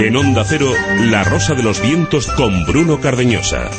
En Onda Cero, La Rosa de los Vientos con Bruno Cardeñosa.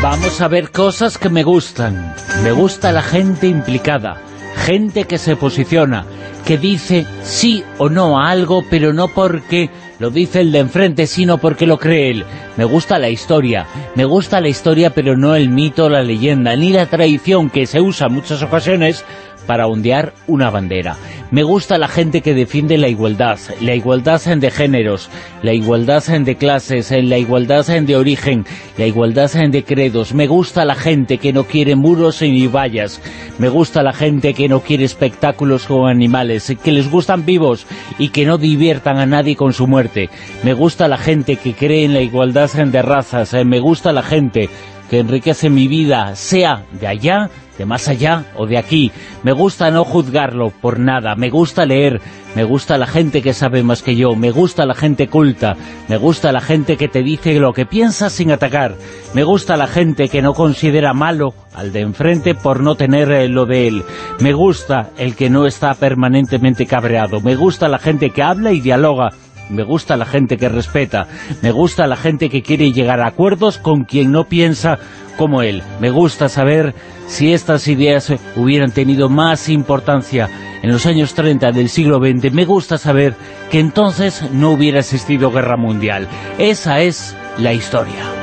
Vamos a ver cosas que me gustan. Me gusta la gente implicada, gente que se posiciona, que dice sí o no a algo, pero no porque lo dice el de enfrente, sino porque lo cree él. Me gusta la historia, me gusta la historia, pero no el mito, la leyenda, ni la tradición que se usa en muchas ocasiones para ondear una bandera. Me gusta la gente que defiende la igualdad, la igualdad de géneros, la igualdad de clases, la igualdad de origen, la igualdad de credos. Me gusta la gente que no quiere muros ni vallas. Me gusta la gente que no quiere espectáculos con animales, que les gustan vivos y que no diviertan a nadie con su muerte. Me gusta la gente que cree en la igualdad de razas. Me gusta la gente que enriquece mi vida, sea de allá de más allá o de aquí. Me gusta no juzgarlo por nada, me gusta leer, me gusta la gente que sabe más que yo, me gusta la gente culta, me gusta la gente que te dice lo que piensa sin atacar, me gusta la gente que no considera malo al de enfrente por no tener eh, lo de él, me gusta el que no está permanentemente cabreado, me gusta la gente que habla y dialoga, me gusta la gente que respeta, me gusta la gente que quiere llegar a acuerdos con quien no piensa como él. Me gusta saber si estas ideas hubieran tenido más importancia en los años 30 del siglo XX. Me gusta saber que entonces no hubiera existido guerra mundial. Esa es la historia.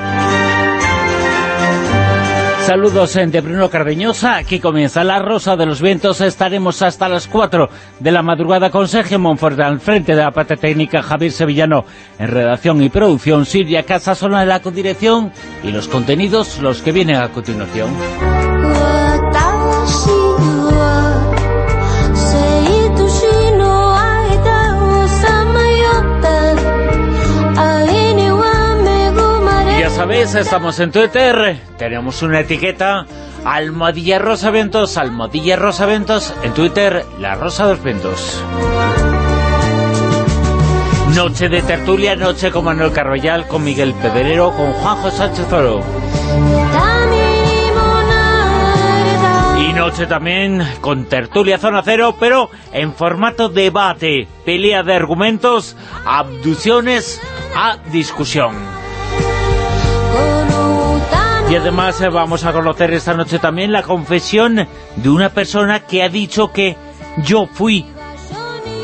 Saludos de Bruno Cardeñosa, aquí comienza La Rosa de los Vientos, estaremos hasta las 4 de la madrugada con Sergio Monfort al frente de la parte técnica, Javier Sevillano en redacción y producción, Silvia Casasola en la codirección y los contenidos los que vienen a continuación. Sabéis, estamos en Twitter, tenemos una etiqueta, Almohadilla Rosa Ventos, Almohadilla Rosa Ventos, en Twitter, La Rosa de los Ventos. Noche de tertulia, noche con Manuel Carroyal, con Miguel Pedrero, con Juanjo Sánchez Oro. Y noche también con tertulia Zona Cero, pero en formato debate, pelea de argumentos, abducciones a discusión. Y además eh, vamos a conocer esta noche también la confesión de una persona que ha dicho que yo fui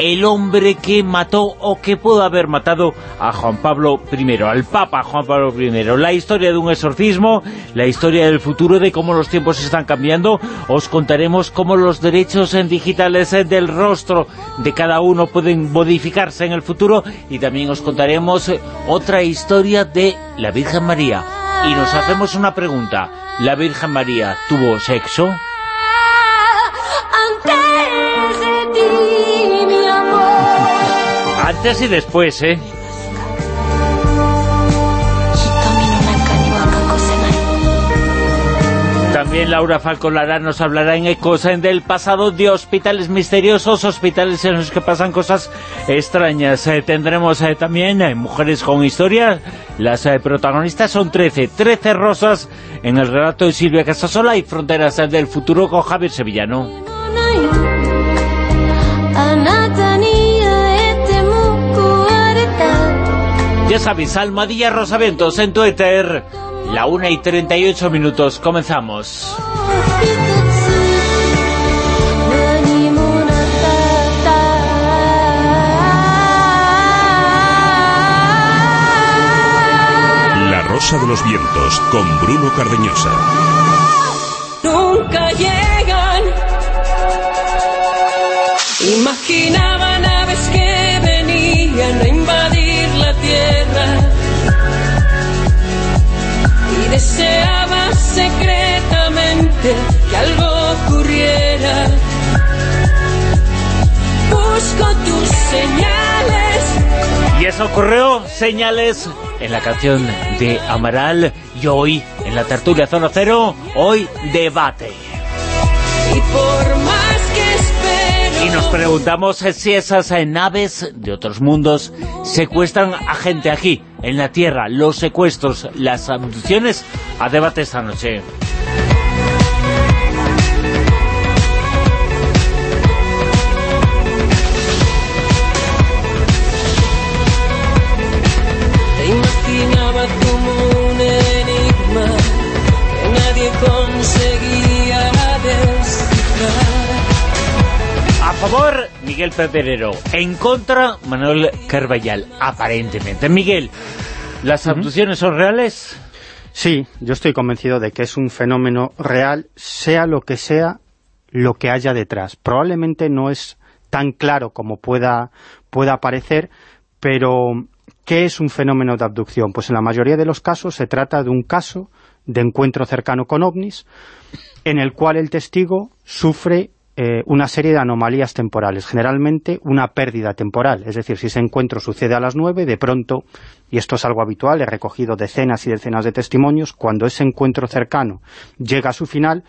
el hombre que mató o que pudo haber matado a Juan Pablo I, al Papa Juan Pablo I. La historia de un exorcismo, la historia del futuro, de cómo los tiempos están cambiando. Os contaremos cómo los derechos en digitales eh, del rostro de cada uno pueden modificarse en el futuro y también os contaremos eh, otra historia de la Virgen María y nos hacemos una pregunta. ¿La Virgen María tuvo sexo? Antes y después, ¿eh? También Laura Falcolara nos hablará en Ecos del pasado de hospitales misteriosos, hospitales en los que pasan cosas extrañas. Eh, tendremos eh, también eh, mujeres con historia. Las protagonistas son 13, 13 rosas en el relato de Silvia Casasola y Fronteras del Futuro con Javier Sevillano. Ya sabéis, Almadilla Rosaventos en Twitter la 1 y 38 minutos, comenzamos. La Rosa de los Vientos, con Bruno Cardeñosa. Nunca llegan. Imaginaban aves que deseaba secretamente que algo ocurriera. Busco tus señales. Y eso ocurrió, señales, en la canción de Amaral y hoy, en la tertulia Zona Cero, hoy debate. Y por más y nos preguntamos si esas naves de otros mundos secuestran a gente aquí, en la Tierra, los secuestros, las abducciones, a debate esta noche. Favor, Miguel Pedrero. En contra, Manuel Carballal, aparentemente. Miguel, ¿las abducciones son reales? Sí, yo estoy convencido de que es un fenómeno real, sea lo que sea lo que haya detrás. Probablemente no es tan claro como pueda, pueda parecer, pero ¿qué es un fenómeno de abducción? Pues en la mayoría de los casos se trata de un caso de encuentro cercano con ovnis, en el cual el testigo sufre eh, una serie de anomalías temporales, generalmente una pérdida temporal, es decir, si ese encuentro sucede a las nueve, de pronto, y esto es algo habitual, he recogido decenas y decenas de testimonios, cuando ese encuentro cercano llega a su final,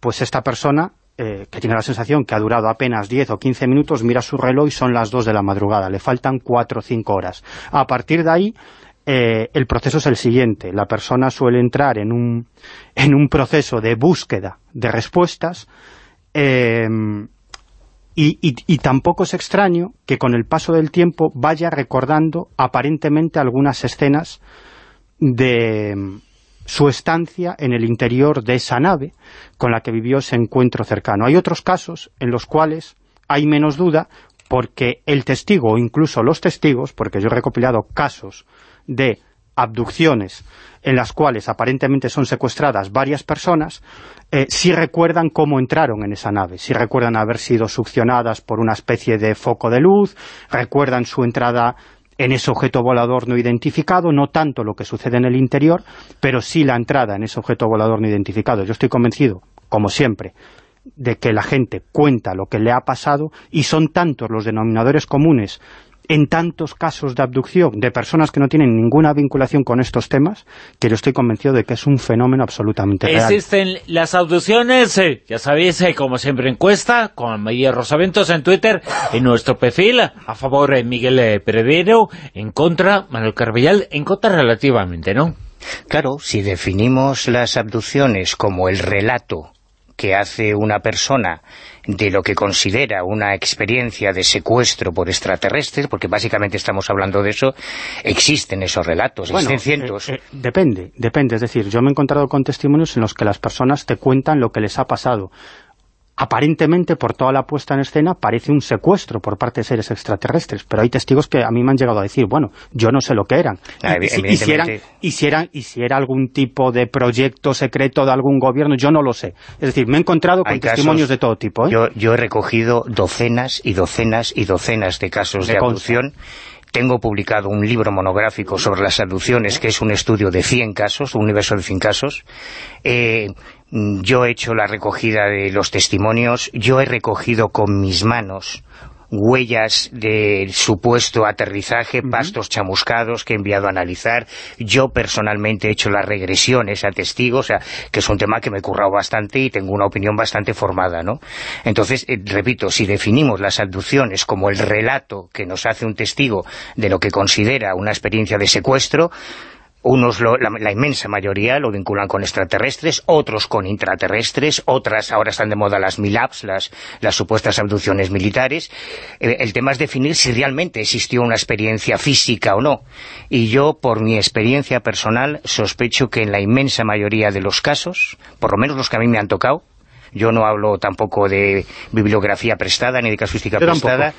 pues esta persona, eh, que tiene la sensación que ha durado apenas 10 o 15 minutos, mira su reloj y son las 2 de la madrugada, le faltan 4 o 5 horas. A partir de ahí, eh, el proceso es el siguiente. La persona suele entrar en un, en un proceso de búsqueda de respuestas eh, y, y, y, tampoco es extraño que con el paso del tiempo vaya recordando aparentemente algunas escenas de su estancia en el interior de esa nave con la que vivió ese encuentro cercano. Hay otros casos en los cuales hay menos duda porque el testigo o incluso los testigos, porque yo he recopilado casos de abducciones en las cuales aparentemente son secuestradas varias personas, eh, sí recuerdan cómo entraron en esa nave, sí recuerdan haber sido succionadas por una especie de foco de luz, recuerdan su entrada en ese objeto volador no identificado, no tanto lo que sucede en el interior, pero sí la entrada en ese objeto volador no identificado. Yo estoy convencido, como siempre, de que la gente cuenta lo que le ha pasado y son tantos los denominadores comunes en tantos casos de abducción de personas que no tienen ninguna vinculación con estos temas, que yo estoy convencido de que es un fenómeno absolutamente real. Existen las abducciones, eh, ya sabéis, eh, como siempre encuesta, con María Rosaventos en Twitter, en nuestro perfil, a favor eh, Miguel eh, Peredero, en contra Manuel Carballal, en contra relativamente, ¿no? Claro, si definimos las abducciones como el relato que hace una persona de lo que considera una experiencia de secuestro por extraterrestres, porque básicamente estamos hablando de eso, existen esos relatos, bueno, existen cientos. Eh, eh, depende, depende, es decir, yo me he encontrado con testimonios en los que las personas te cuentan lo que les ha pasado aparentemente por toda la puesta en escena parece un secuestro por parte de seres extraterrestres, pero hay testigos que a mí me han llegado a decir, bueno, yo no sé lo que eran. Ah, y, si, y, si eran, y, si eran, y si era algún tipo de proyecto secreto de algún gobierno, yo no lo sé. Es decir, me he encontrado con hay testimonios casos, de todo tipo. ¿eh? Yo, yo he recogido docenas y docenas y docenas de casos de consta. abducción tengo publicado un libro monográfico sobre las abducciones, que es un estudio de 100 casos, un universo de 100 casos. Eh, yo he hecho la recogida de los testimonios, yo he recogido con mis manos huellas del supuesto aterrizaje, pastos chamuscados que he enviado a analizar. Yo personalmente he hecho las regresiones a testigos, o sea, que es un tema que me he currado bastante y tengo una opinión bastante formada, ¿no? Entonces, eh, repito, si definimos las abducciones como el relato que nos hace un testigo de lo que considera una experiencia de secuestro, unos, lo, la, la, inmensa mayoría lo vinculan con extraterrestres, otros con intraterrestres, otras, ahora están de moda las MILABs, las, las supuestas abducciones militares. Eh, el tema es definir si realmente existió una experiencia física o no. Y yo, por mi experiencia personal, sospecho que en la inmensa mayoría de los casos, por lo menos los que a mí me han tocado, yo no hablo tampoco de bibliografía prestada ni de casuística prestada.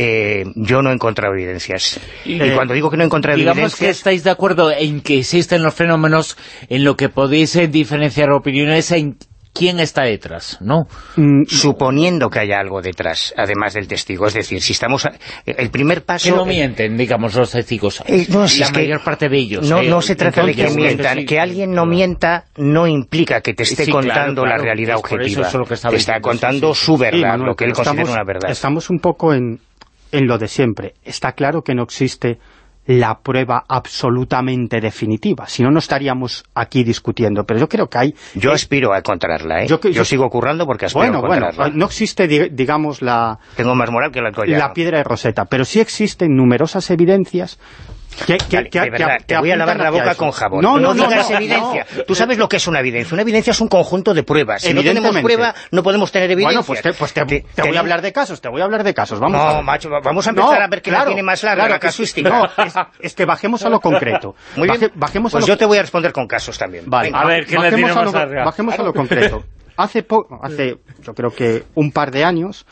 Eh, yo no he encontrado evidencias. Y, y cuando digo que no he encontrado Digamos evidencias... que estáis de acuerdo en que existen los fenómenos en lo que podéis eh, diferenciar opiniones en quién está detrás, ¿no? Mm, suponiendo que haya algo detrás, además del testigo. Es decir, si estamos... A, el primer paso... Que no mienten, digamos, los testigos. Eh, no, si la es mayor que parte de ellos. No, eh, no se trata de que mientan. sí, que alguien no mienta no implica que te esté Sí, contando claro, la realidad es por eso objetiva. es lo que te está sí, contando sí. su verdad, Sí, Manuel, lo que él considera una verdad. Estamos un poco en, en lo de siempre. Está claro que no existe la prueba absolutamente definitiva. Si no, no estaríamos aquí discutiendo. Pero yo creo que hay... Yo aspiro a encontrarla, ¿eh? Yo Yo, sigo currando porque aspiro bueno, a bueno, encontrarla. no existe, di- digamos, la, Tengo más moral que la la piedra de Rosetta, pero sí existen numerosas evidencias que, que, Vale, que- de verdad, que- te que voy a lavar la boca con jabón. No, no, no, evidencia. no. Tú sabes lo que es una evidencia. Una evidencia es un conjunto de pruebas. Si no tenemos prueba, no podemos tener evidencia. Bueno, pues te, pues te, te voy a hablar de casos, te voy a hablar de casos. Vamos a No, macho, vamos a empezar No, a ver quién la claro, tiene más larga, claro la que sí. casuística. No, es, es que bajemos a lo concreto. Muy bien, Baje- bajemos pues a lo yo te voy a responder con casos también. Vale, Venga. A ver, ¿quién la bajemos tiene a más larga? Bajemos a lo concreto. Hace, po- hace, yo creo que un par de años,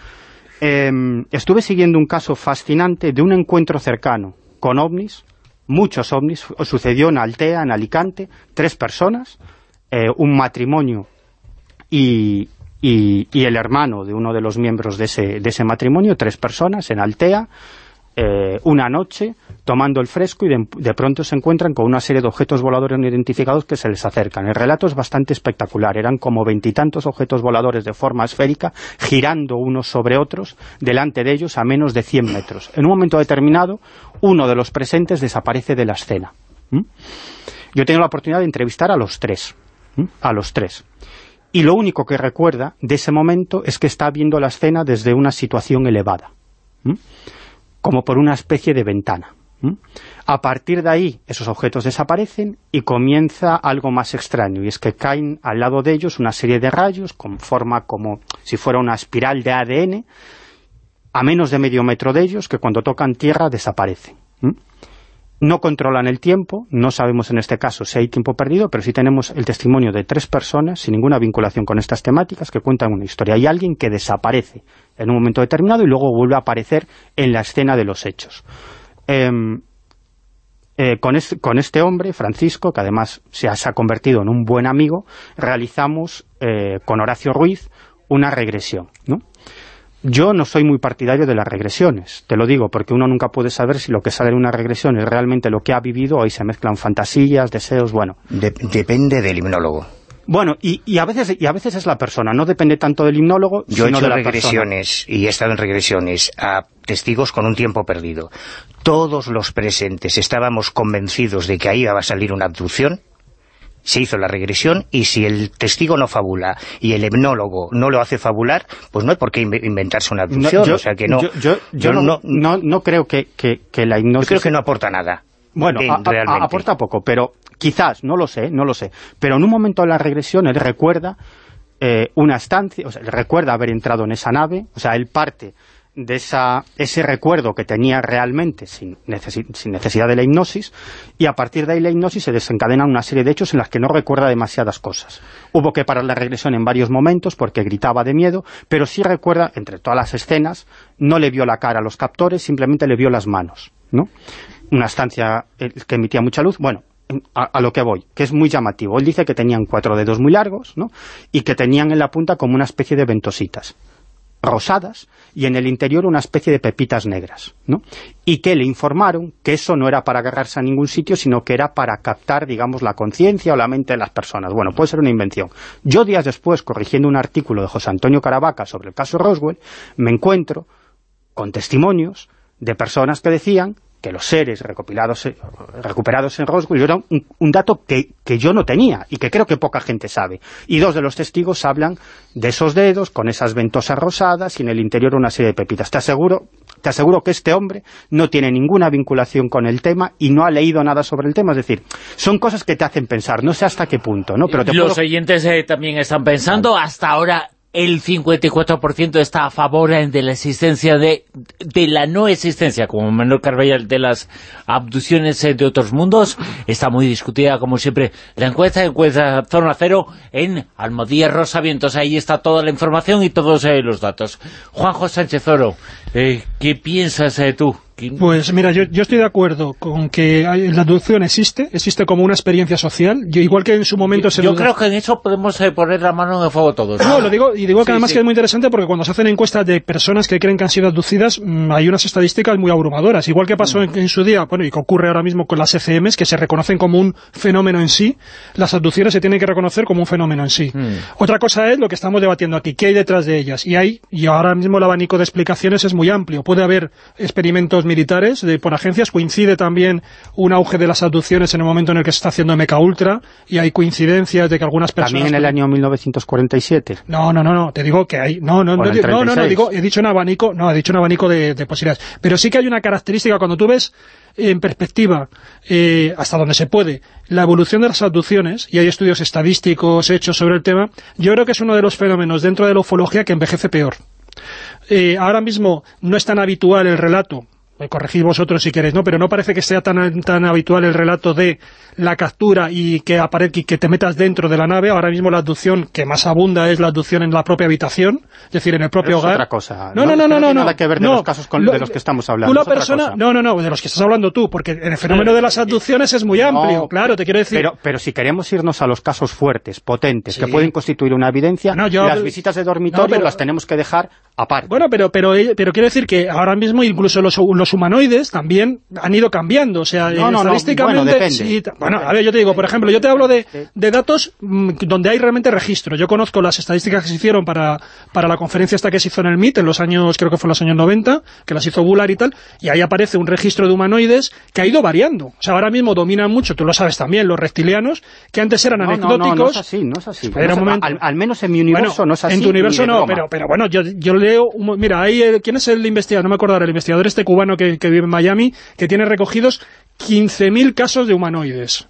em, estuve siguiendo un caso fascinante de un encuentro cercano con ovnis, muchos ovnis, sucedió en Altea, en Alicante, tres personas, eh, un matrimonio y, y, el hermano de uno de los miembros de ese, de ese matrimonio, tres personas en Altea, eh, una noche tomando el fresco y de, de, pronto se encuentran con una serie de objetos voladores no identificados que se les acercan. El relato es bastante espectacular, eran como veintitantos objetos voladores de forma esférica girando unos sobre otros delante de ellos a menos de 100 metros. En un momento determinado, uno de los presentes desaparece de la escena. ¿Mm? Yo tengo la oportunidad de entrevistar a los tres, ¿Mm? a los tres. Y lo único que recuerda de ese momento es que está viendo la escena desde una situación elevada. ¿Mm? como por una especie de ventana. A partir de ahí, esos objetos desaparecen y comienza algo más extraño, y es que caen al lado de ellos una serie de rayos con forma como si fuera una espiral de ADN, a menos de medio metro de ellos, que cuando tocan tierra desaparecen. ¿Mm? No controlan el tiempo, no sabemos en este caso si hay tiempo perdido, pero sí tenemos el testimonio de tres personas sin ninguna vinculación con estas temáticas que cuentan una historia. Hay alguien que desaparece en un momento determinado y luego vuelve a aparecer en la escena de los hechos. Eh, eh, con, este, hombre, Francisco, que además se ha, se ha convertido en un buen amigo, realizamos eh, con Horacio Ruiz una regresión, ¿no? Yo no soy muy partidario de las regresiones, te lo digo, porque uno nunca puede saber si lo que sale en una regresión es realmente lo que ha vivido, ahí se mezclan fantasías, deseos, bueno. De depende del hipnólogo. Bueno, y, y, a veces y a veces es la persona, no depende tanto del hipnólogo, Yo sino he hecho de la regresiones persona. y he estado en regresiones a testigos con un tiempo perdido. Todos los presentes estábamos convencidos de que ahí iba a salir una abducción, se hizo la regresión y si el testigo no fabula y el hipnólogo no lo hace fabular, pues no hay por qué inventarse una abducción, No, yo, o sea que no... yo, yo, yo no, no, no creo que, que, que la hipnosis... Yo creo que no aporta nada. Bueno, en, a, a, aporta poco, pero quizás, no lo sé, no lo sé. Pero en un momento de la regresión él recuerda eh, una estancia, o sea, él recuerda haber entrado en esa nave, o sea, él parte de esa, ese recuerdo que tenía realmente sin, sin necesidad de la hipnosis y a partir de ahí la hipnosis se desencadena una serie de hechos en las que no recuerda demasiadas cosas. Hubo que parar la regresión en varios momentos porque gritaba de miedo, pero sí recuerda, entre todas las escenas, no le vio la cara a los captores, simplemente le vio las manos, ¿no? Una estancia que emitía mucha luz, bueno, a, a, lo que voy, que es muy llamativo. Él dice que tenían cuatro dedos muy largos, ¿no? Y que tenían en la punta como una especie de ventositas rosadas y en el interior una especie de pepitas negras, ¿no? Y que le informaron que eso no era para agarrarse a ningún sitio, sino que era para captar, digamos, la conciencia o la mente de las personas. Bueno, puede ser una invención. Yo días después, corrigiendo un artículo de José Antonio Caravaca sobre el caso Roswell, me encuentro con testimonios de personas que decían que los seres recopilados, recuperados en Roswell era un, un dato que, que, yo no tenía y que creo que poca gente sabe. Y dos de los testigos hablan de esos dedos con esas ventosas rosadas y en el interior una serie de pepitas. Te aseguro, te aseguro que este hombre no tiene ninguna vinculación con el tema y no ha leído nada sobre el tema. Es decir, son cosas que te hacen pensar, no sé hasta qué punto. ¿no? Pero te los puedo... oyentes eh, también están pensando, hasta ahora el 54% está a favor de la existencia de, de la no existencia, como Manuel Carballal, de las abducciones de otros mundos. Está muy discutida, como siempre, la encuesta, encuesta Zona Cero, en Almodía Rosa Vientos. Ahí está toda la información y todos eh, los datos. Juanjo Sánchez Oro, eh, ¿qué piensas eh, tú? Pues mira, yo, yo, estoy de acuerdo con que la adopción existe, existe como una experiencia social, yo, igual que en su momento... Yo, se yo creo que en eso podemos eh, poner la mano en el fuego todos. No, lo digo, y digo que sí, además sí. que es muy interesante porque cuando se hacen encuestas de personas que creen que han sido abducidas, mmm, hay unas estadísticas muy abrumadoras, igual que pasó mm. en, en, su día, bueno, y que ocurre ahora mismo con las ECMs, que se reconocen como un fenómeno en sí, las abducciones se tienen que reconocer como un fenómeno en sí. Mm. Otra cosa es lo que estamos debatiendo aquí, qué hay detrás de ellas, y hay, y ahora mismo el abanico de explicaciones es muy amplio, puede haber experimentos militares de por agencias, coincide también un auge de las abducciones en el momento en el que se está haciendo Meca Ultra, y hay coincidencias de que algunas personas... ¿También en el año 1947? No, no, no, no, te digo que hay... No, no, no, no, no, no, digo, he dicho un abanico, no, he dicho un abanico de, de posibilidades. Pero sí que hay una característica, cuando tú ves en perspectiva, eh, hasta donde se puede, la evolución de las abducciones, y hay estudios estadísticos hechos sobre el tema, yo creo que es uno de los fenómenos dentro de la ufología que envejece peor. Eh, ahora mismo no es tan habitual el relato eh, corregid vosotros si queréis, ¿no? Pero no parece que sea tan, tan habitual el relato de la captura y que aparezca y que te metas dentro de la nave. Ahora mismo la abducción que más abunda es la abducción en la propia habitación, es decir, en el propio Pero es hogar. otra cosa. No, no, no, no, tiene no, nada que ver de no. los casos con- Lo- de los que estamos hablando. Otra cosa. no, no, no, de los que estás hablando tú, porque el fenómeno de las abducciones es muy amplio, No, claro, te quiero decir. Pero, pero si queremos irnos a los casos fuertes, potentes, que pueden constituir una evidencia, No, yo- las visitas de dormitorio No, pero- las tenemos que dejar aparte. Bueno, pero, pero, pero quiero decir que ahora mismo incluso los, los humanoides también han ido cambiando, o sea, No, no, no, estadísticamente... bueno, depende. sí, bueno, a ver, yo te digo, por ejemplo, yo te hablo de, de datos mm, donde hay realmente registro. Yo conozco las estadísticas que se hicieron para, para la conferencia esta que se hizo en el MIT en los años, creo que fue en los años 90, que las hizo Bullard y tal, y ahí aparece un registro de humanoides que ha ido variando. O sea, ahora mismo dominan mucho, tú lo sabes también, los reptilianos, que antes eran no, no, anecdóticos... no, no es así, no es así. Espera No un es- momento. al, al menos en mi universo Bueno, no es así. En tu universo no, pero, pero bueno, yo, yo leo... un- mira, hay, eh, ¿quién es el investigador? No me acuerdo el investigador este cubano que, que vive en Miami, que tiene recogidos 15.000 casos de humanoides.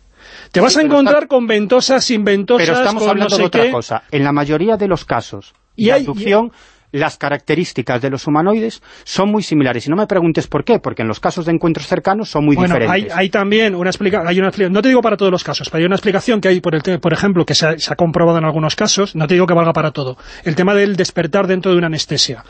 Te vas a encontrar está- con ventosas, sin ventosas, Pero estamos con hablando no sé de otra qué. cosa. En la mayoría de los casos Y de hay- abducción, las características de los humanoides son muy similares. Y no me preguntes por qué, porque en los casos de encuentros cercanos son muy Bueno, hay, diferentes. hay también una explicación, hay una expli- no te digo para todos los casos, pero hay una explicación que hay, por, el te- por ejemplo, que se ha, se ha comprobado en algunos casos, no te digo que valga para todo, el tema del despertar dentro de una anestesia.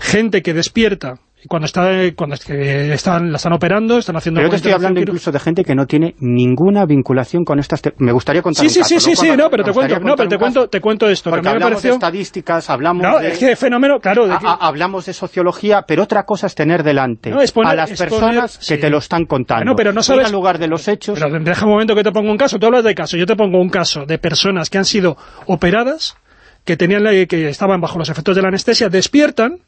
Gente que despierta y cuando está cuando es que están, la están operando, están haciendo... Pero yo te estoy hablando incluso de gente que no tiene ninguna vinculación con estas... te- Me gustaría contar Sí, un sí, sí, sí, sí, no, pero te me cuento, no, pero te cuento, te cuento esto, que Porque me hablamos de pareció... estadísticas, hablamos No, de... es que fenómeno, claro, de que- a- a- hablamos de sociología, pero otra cosa es tener delante No, a las personas sí. que te lo están contando. Bueno, pero no sabes- al lugar de los hechos... Pero deja un momento que te pongo un caso. Tú hablas de caso. Yo te pongo un caso de personas que han sido operadas, que tenían la- que estaban bajo los efectos de la anestesia, despiertan,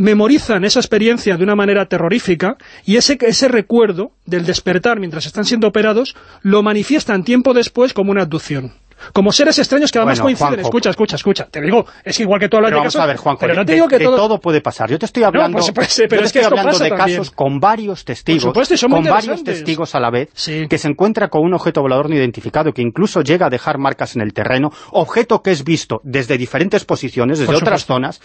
memorizan esa experiencia de una manera terrorífica y ese, ese recuerdo del despertar mientras están siendo operados lo manifiestan tiempo después como una abducción. Como seres extraños que además Bueno, coinciden. Juanjo. Escucha, escucha, escucha. Te digo, es que igual que tú hablas Pero de vamos casos... a ver, Juanjo, pero no de- te digo que de todo... todo puede pasar. Yo te estoy hablando, pues, yo pero te es que estoy esto hablando de también. casos con varios testigos, supuesto, con varios testigos a la vez, Sí. que se encuentra con un objeto volador no identificado, que incluso llega a dejar marcas en el terreno, objeto que es visto desde diferentes posiciones, desde otras zonas,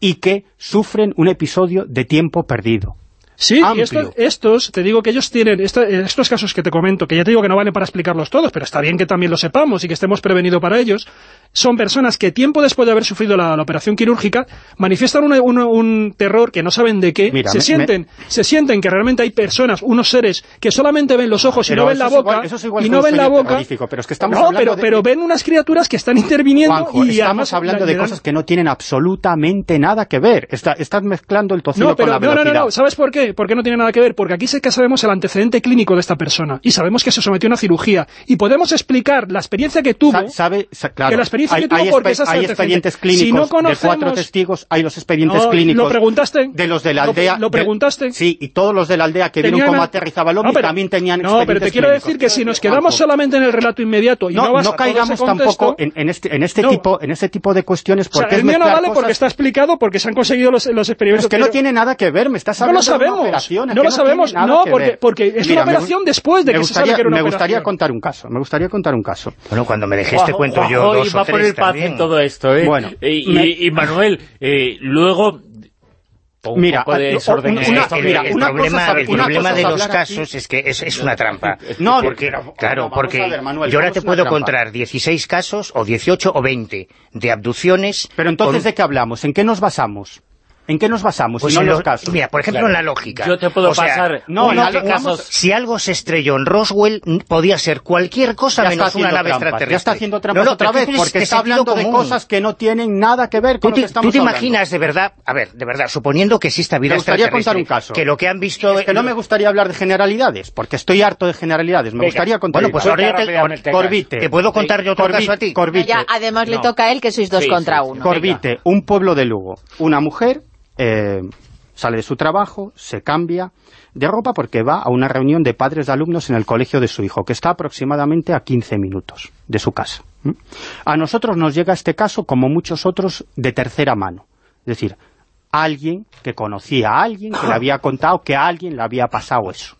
y que sufren un episodio de tiempo perdido. Sí, y estos, te digo que ellos tienen, estos casos que te comento, que ya te digo que no valen para explicarlos todos, pero está bien que también lo sepamos y que estemos prevenidos para ellos, son personas que tiempo después de haber sufrido la, la operación quirúrgica manifiestan una- una- un terror que no saben de qué, Mira, se me- sienten se sienten que realmente hay personas, unos seres que solamente ven los ojos y Pero no ven la es boca igual- es igual y que no un ven la boca pero es que estamos no, pero, de- pero ven unas criaturas que están interviniendo Juanjo, y estamos además hablando de cosas que no tienen absolutamente nada que ver. Está- estás mezclando el tocino No, pero con la no, no, velocidad. no, no, ¿sabes por qué? Porque no tiene nada que ver, porque aquí sí que sabemos el antecedente clínico de esta persona y sabemos que se sometió a una cirugía y podemos explicar la experiencia que tuvo, Sa- sabe, sa- claro, que la experiencia hay, que tuvo hay porque espe- esa es hay expedientes Si clínicos no de cuatro conocemos- testigos, hay los expedientes No, clínicos ¿lo preguntaste? de los de la ¿Lo- aldea. lo de- preguntaste? sí, y todos los de la aldea que vieron Tenían- cómo aterrizaba el ovni No, pero- también tenían No, pero te expedientes quiero clínicos. decir que si nos quedamos solamente en el relato inmediato y no, no, vas no a todo caigamos ese contexto, tampoco en, en este, en este No. tipo en este tipo de cuestiones o sea, porque el es mío no vale porque cosas- está explicado, porque se han conseguido los, los experimentos. es que no tiene nada que ver, me estás No lo hablando de una sabemos, operación, no lo sabemos, no, que porque- porque es una operación después de que se sabe que era una Me gustaría operación. contar un caso, me gustaría contar un caso. Bueno, cuando me dejéis te Juanjo, cuento yo dos o por tres el paz en todo esto, ¿eh? Bueno, y, me- y- y Manuel, eh, luego... Un Mira, poco de eh, desorden una- esto, el, mira, el una problema, cosa el una problema de los hablar aquí- casos es que es, es una trampa. No, porque, pero- claro, porque ver, Manuel, yo ahora ¿cómo te puedo encontrar 16 casos, o 18 o 20, de abducciones... Pero entonces, con- ¿de qué hablamos? ¿En qué nos basamos? ¿En qué nos basamos? pues si no en los los- casos. Mira, por ejemplo, Claro. en la lógica. Yo te puedo O sea, pasar no, en casos... Si algo se estrelló en Roswell, podía ser cualquier cosa Ya está menos una haciendo nave trampas, extraterrestre. Ya está haciendo trampas No, no, otra vez, porque está hablando de cosas que no tienen nada que ver ¿Tú con lo te, que estamos tú te hablando. imaginas de verdad, a ver, de verdad, suponiendo que exista vida Me gustaría extraterrestre, contar un caso. que lo que han visto... Es que no me gustaría hablar de generalidades, porque estoy harto de generalidades. Me Venga. gustaría contar Bueno, pues ahora yo te- Corvite. ¿Te puedo contar yo otro caso a ti? Corvite. Ya, además le toca a él que sois dos contra uno. Corvite, un pueblo de Lugo. Una mujer eh, sale de su trabajo, se cambia de ropa porque va a una reunión de padres de alumnos en el colegio de su hijo, que está aproximadamente a 15 minutos de su casa. A nosotros nos llega este caso, como muchos otros, de tercera mano. Es decir, alguien que conocía a alguien, que le había contado que a alguien le había pasado eso.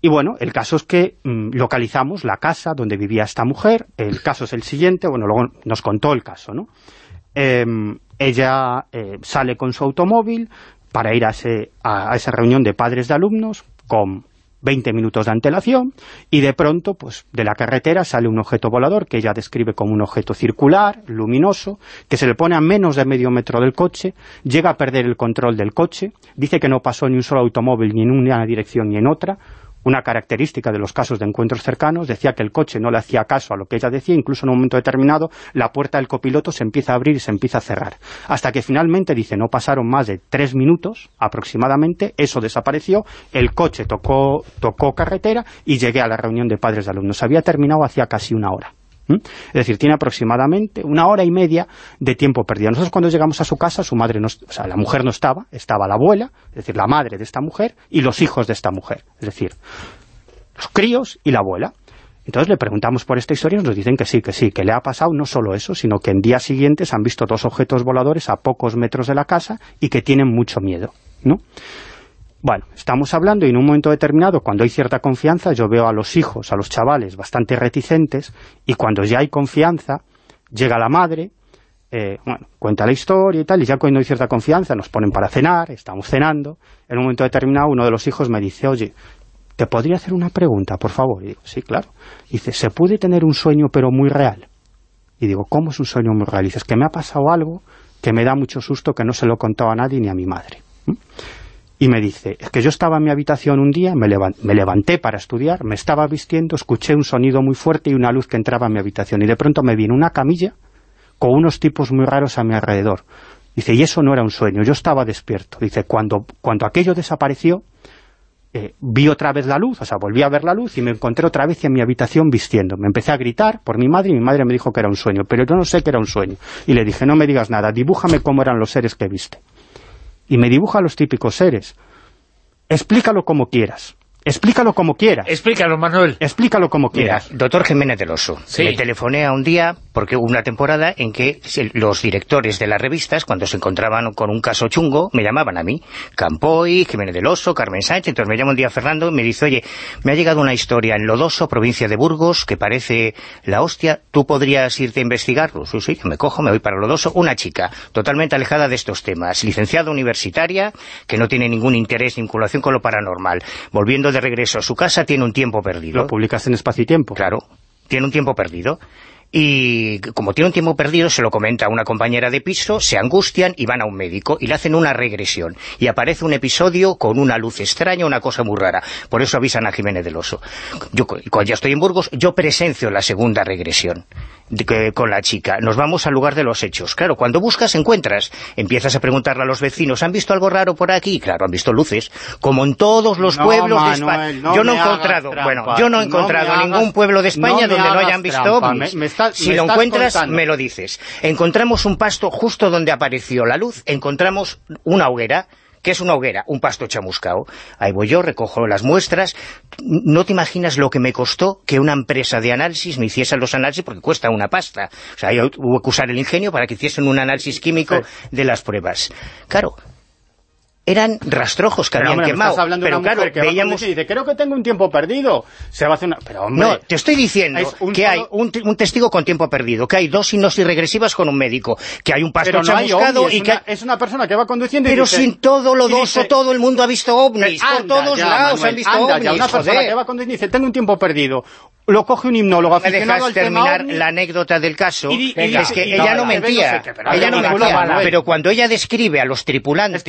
Y bueno, el caso es que mm, localizamos la casa donde vivía esta mujer, el caso es el siguiente, bueno, luego nos contó el caso, ¿no? Em, ella eh, sale con su automóvil, para ir a, ese, a esa reunión de padres de alumnos con 20 minutos de antelación y de pronto, pues de la carretera sale un objeto volador que ella describe como un objeto circular, luminoso, que se le pone a menos de medio metro del coche, llega a perder el control del coche, dice que no pasó ni un solo automóvil ni en una dirección ni en otra, una característica de los casos de encuentros cercanos, decía que el coche no le hacía caso a lo que ella decía, incluso en un momento determinado la puerta del copiloto se empieza a abrir y se empieza a cerrar, hasta que finalmente, dice, no pasaron más de tres minutos aproximadamente, eso desapareció, el coche tocó, tocó carretera y llegué a la reunión de padres de alumnos. Había terminado hacía casi una hora. Es decir, tiene aproximadamente una hora y media de tiempo perdido. Nosotros cuando llegamos a su casa, su madre no, o sea, la mujer no estaba, estaba la abuela, es decir, la madre de esta mujer y los hijos de esta mujer, es decir, los críos y la abuela. Entonces le preguntamos por esta historia y nos dicen que sí, que sí, que le ha pasado no solo eso, sino que en días siguientes han visto dos objetos voladores a pocos metros de la casa y que tienen mucho miedo, ¿no? Bueno, estamos hablando y en un momento determinado, cuando hay cierta confianza, yo veo a los hijos, a los chavales, bastante reticentes, y cuando ya hay confianza, llega la madre, eh, bueno, cuenta la historia y tal, y ya cuando hay cierta confianza nos ponen para cenar, estamos cenando, en un momento determinado uno de los hijos me dice, oye, ¿te podría hacer una pregunta, por favor? Y digo, sí, claro. dice, ¿se puede tener un sueño pero muy real? Y digo, ¿cómo es un sueño muy real? Y dices, que me ha pasado algo que me da mucho susto que no se lo he contado a nadie ni a mi madre y me dice, es que yo estaba en mi habitación un día, me, levanté para estudiar, me estaba vistiendo, escuché un sonido muy fuerte y una luz que entraba en mi habitación, y de pronto me vi en una camilla con unos tipos muy raros a mi alrededor. Dice, y eso no era un sueño, yo estaba despierto. Dice, cuando, cuando aquello desapareció, eh, vi otra vez la luz, o sea, volví a ver la luz y me encontré otra vez en mi habitación vistiendo. Me empecé a gritar por mi madre y mi madre me dijo que era un sueño, pero yo no sé que era un sueño. Y le dije, no me digas nada, dibújame cómo eran los seres que viste y me dibuja los típicos seres. Explícalo como quieras. Explícalo como quieras. Explícalo, Manuel. Explícalo como quieras. doctor Jiménez del Oso, me telefoné a un día, porque hubo una temporada en que los directores de las revistas, cuando se encontraban con un caso chungo, me llamaban a mí. Campoy, Jiménez del Oso, Carmen Sánchez, entonces me llama un día Fernando y me dice, oye, me ha llegado una historia en Lodoso, provincia de Burgos, que parece la hostia, ¿tú podrías irte a investigarlo? Sí, sí, me cojo, me voy para Lodoso. Una chica, totalmente alejada de estos temas, licenciada universitaria, que no tiene ningún interés ni vinculación con lo paranormal, volviendo de regreso a su casa tiene un tiempo perdido. Lo publicas en Espacio y Tiempo. Claro, tiene un tiempo perdido. Y como tiene un tiempo perdido, se lo comenta a una compañera de piso, se angustian y van a un médico y le hacen una regresión. Y aparece un episodio con una luz extraña, una cosa muy rara. Por eso avisan a Jiménez del Oso. Yo, cuando ya estoy en Burgos, yo presencio la segunda regresión con la chica. Nos vamos al lugar de los hechos. Claro, cuando buscas, encuentras. Empiezas a preguntarle a los vecinos, ¿han visto algo raro por aquí? Claro, han visto luces. Como en todos los pueblos de España. yo no he encontrado, bueno, yo no he encontrado ningún pueblo de España donde no hayan visto si lo encuentras, me lo dices. Encontramos un pasto justo donde apareció la luz, encontramos una hoguera ¿Qué es una hoguera? Un pasto chamuscao. Ahí voy yo, recojo las muestras. No te imaginas lo que me costó que una empresa de análisis me hiciese los análisis porque cuesta una pasta. O sea, yo hubo que usar el ingenio para que hiciesen un análisis químico de las pruebas. Claro, eran rastrojos que habían quemado. pero claro, veíamos... Y dice, creo que tengo un tiempo perdido. Se va a hacer una... Pero, hombre, no, te estoy diciendo que hay un, testigo con tiempo perdido, que hay dos hipnosis regresivas con un médico, que hay un pastor chamuscado y que... es una persona que va conduciendo y Pero dice, sin todo lo doso, todo el mundo ha visto ovnis, por todos lados han visto ovnis, ya, una persona que va conduciendo y dice, tengo un tiempo perdido, lo coge un himnólogo aficionado ¿Me dejas terminar la anécdota del caso? es que ella no mentía, ella no mentía, pero cuando ella describe a los tripulantes,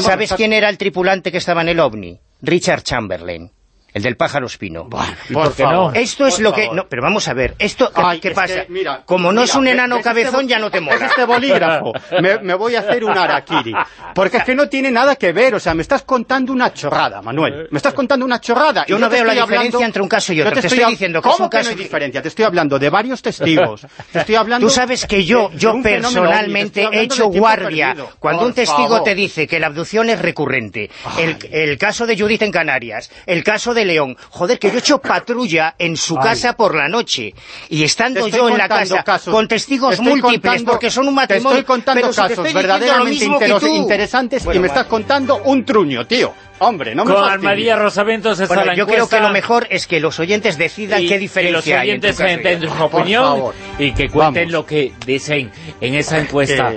¿sabes quién era el tripulante que estaba en el OVNI? Richard Chamberlain. El del pájaro espino. por, No? Esto es lo que... No, pero vamos a ver, esto ¿qué, pasa? mira, Como no es un enano este cabezón, ya no te mola. Es este bolígrafo. me, voy a hacer un araquiri. Porque es que no tiene nada que ver. O sea, me estás contando una chorrada, Manuel. Me estás contando una chorrada. Yo, no veo la diferencia entre un caso y otro. te, estoy, diciendo que es un caso... no hay diferencia? Te estoy hablando de varios testigos. Te estoy hablando... Tú sabes que yo, yo personalmente he hecho guardia. Cuando un testigo te dice que la abducción es recurrente, el, el caso de Judith en Canarias, el caso de León. Joder, que yo he hecho patrulla en su casa por la noche. Y estando yo en la casa con testigos múltiples, porque son un matrimonio... Te estoy contando casos verdaderamente interesantes y me estás contando un truño, tío. Hombre, no me Con María Rosaventos está bueno, yo creo que lo mejor es que los oyentes decidan qué diferencia hay. los oyentes den su opinión y que cuenten lo que dicen en esa encuesta.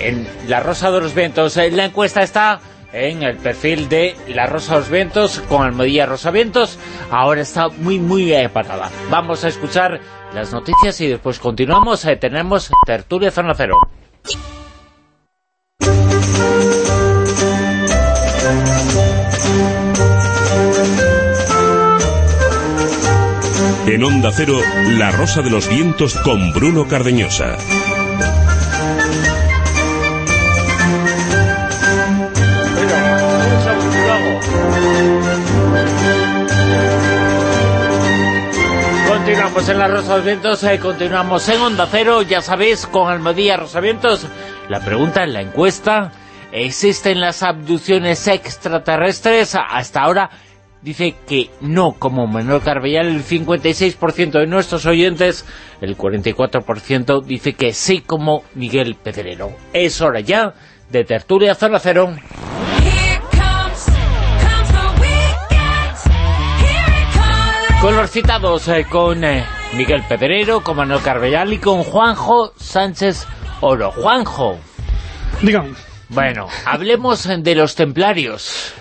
En La Rosa de los Vientos. La encuesta está en el perfil de La Rosa de los Vientos con Almodía Rosa Vientos. Ahora está muy, muy parada. Vamos a escuchar las noticias y después continuamos. Eh, tenemos Tertulia Zona Cero. En Onda Cero, La Rosa de los Vientos con Bruno Cardeñosa. Continuamos en La Rosa de los Vientos, eh, continuamos en Onda Cero, ya sabéis, con Almodía Rosavientos. La pregunta en la encuesta, ¿existen las abducciones extraterrestres? Hasta ahora dice que no, como Manuel Carbellal, el 56% de nuestros oyentes, el 44% dice que sí, como Miguel Pedrero. Es hora ya de Tertulia Zona Cero. Comes. Con los citados, eh, con eh, Miguel Pedrero, con Manuel Carbellal y con Juanjo Sánchez Oro. Juanjo, Dígame. bueno, hablemos de los templarios.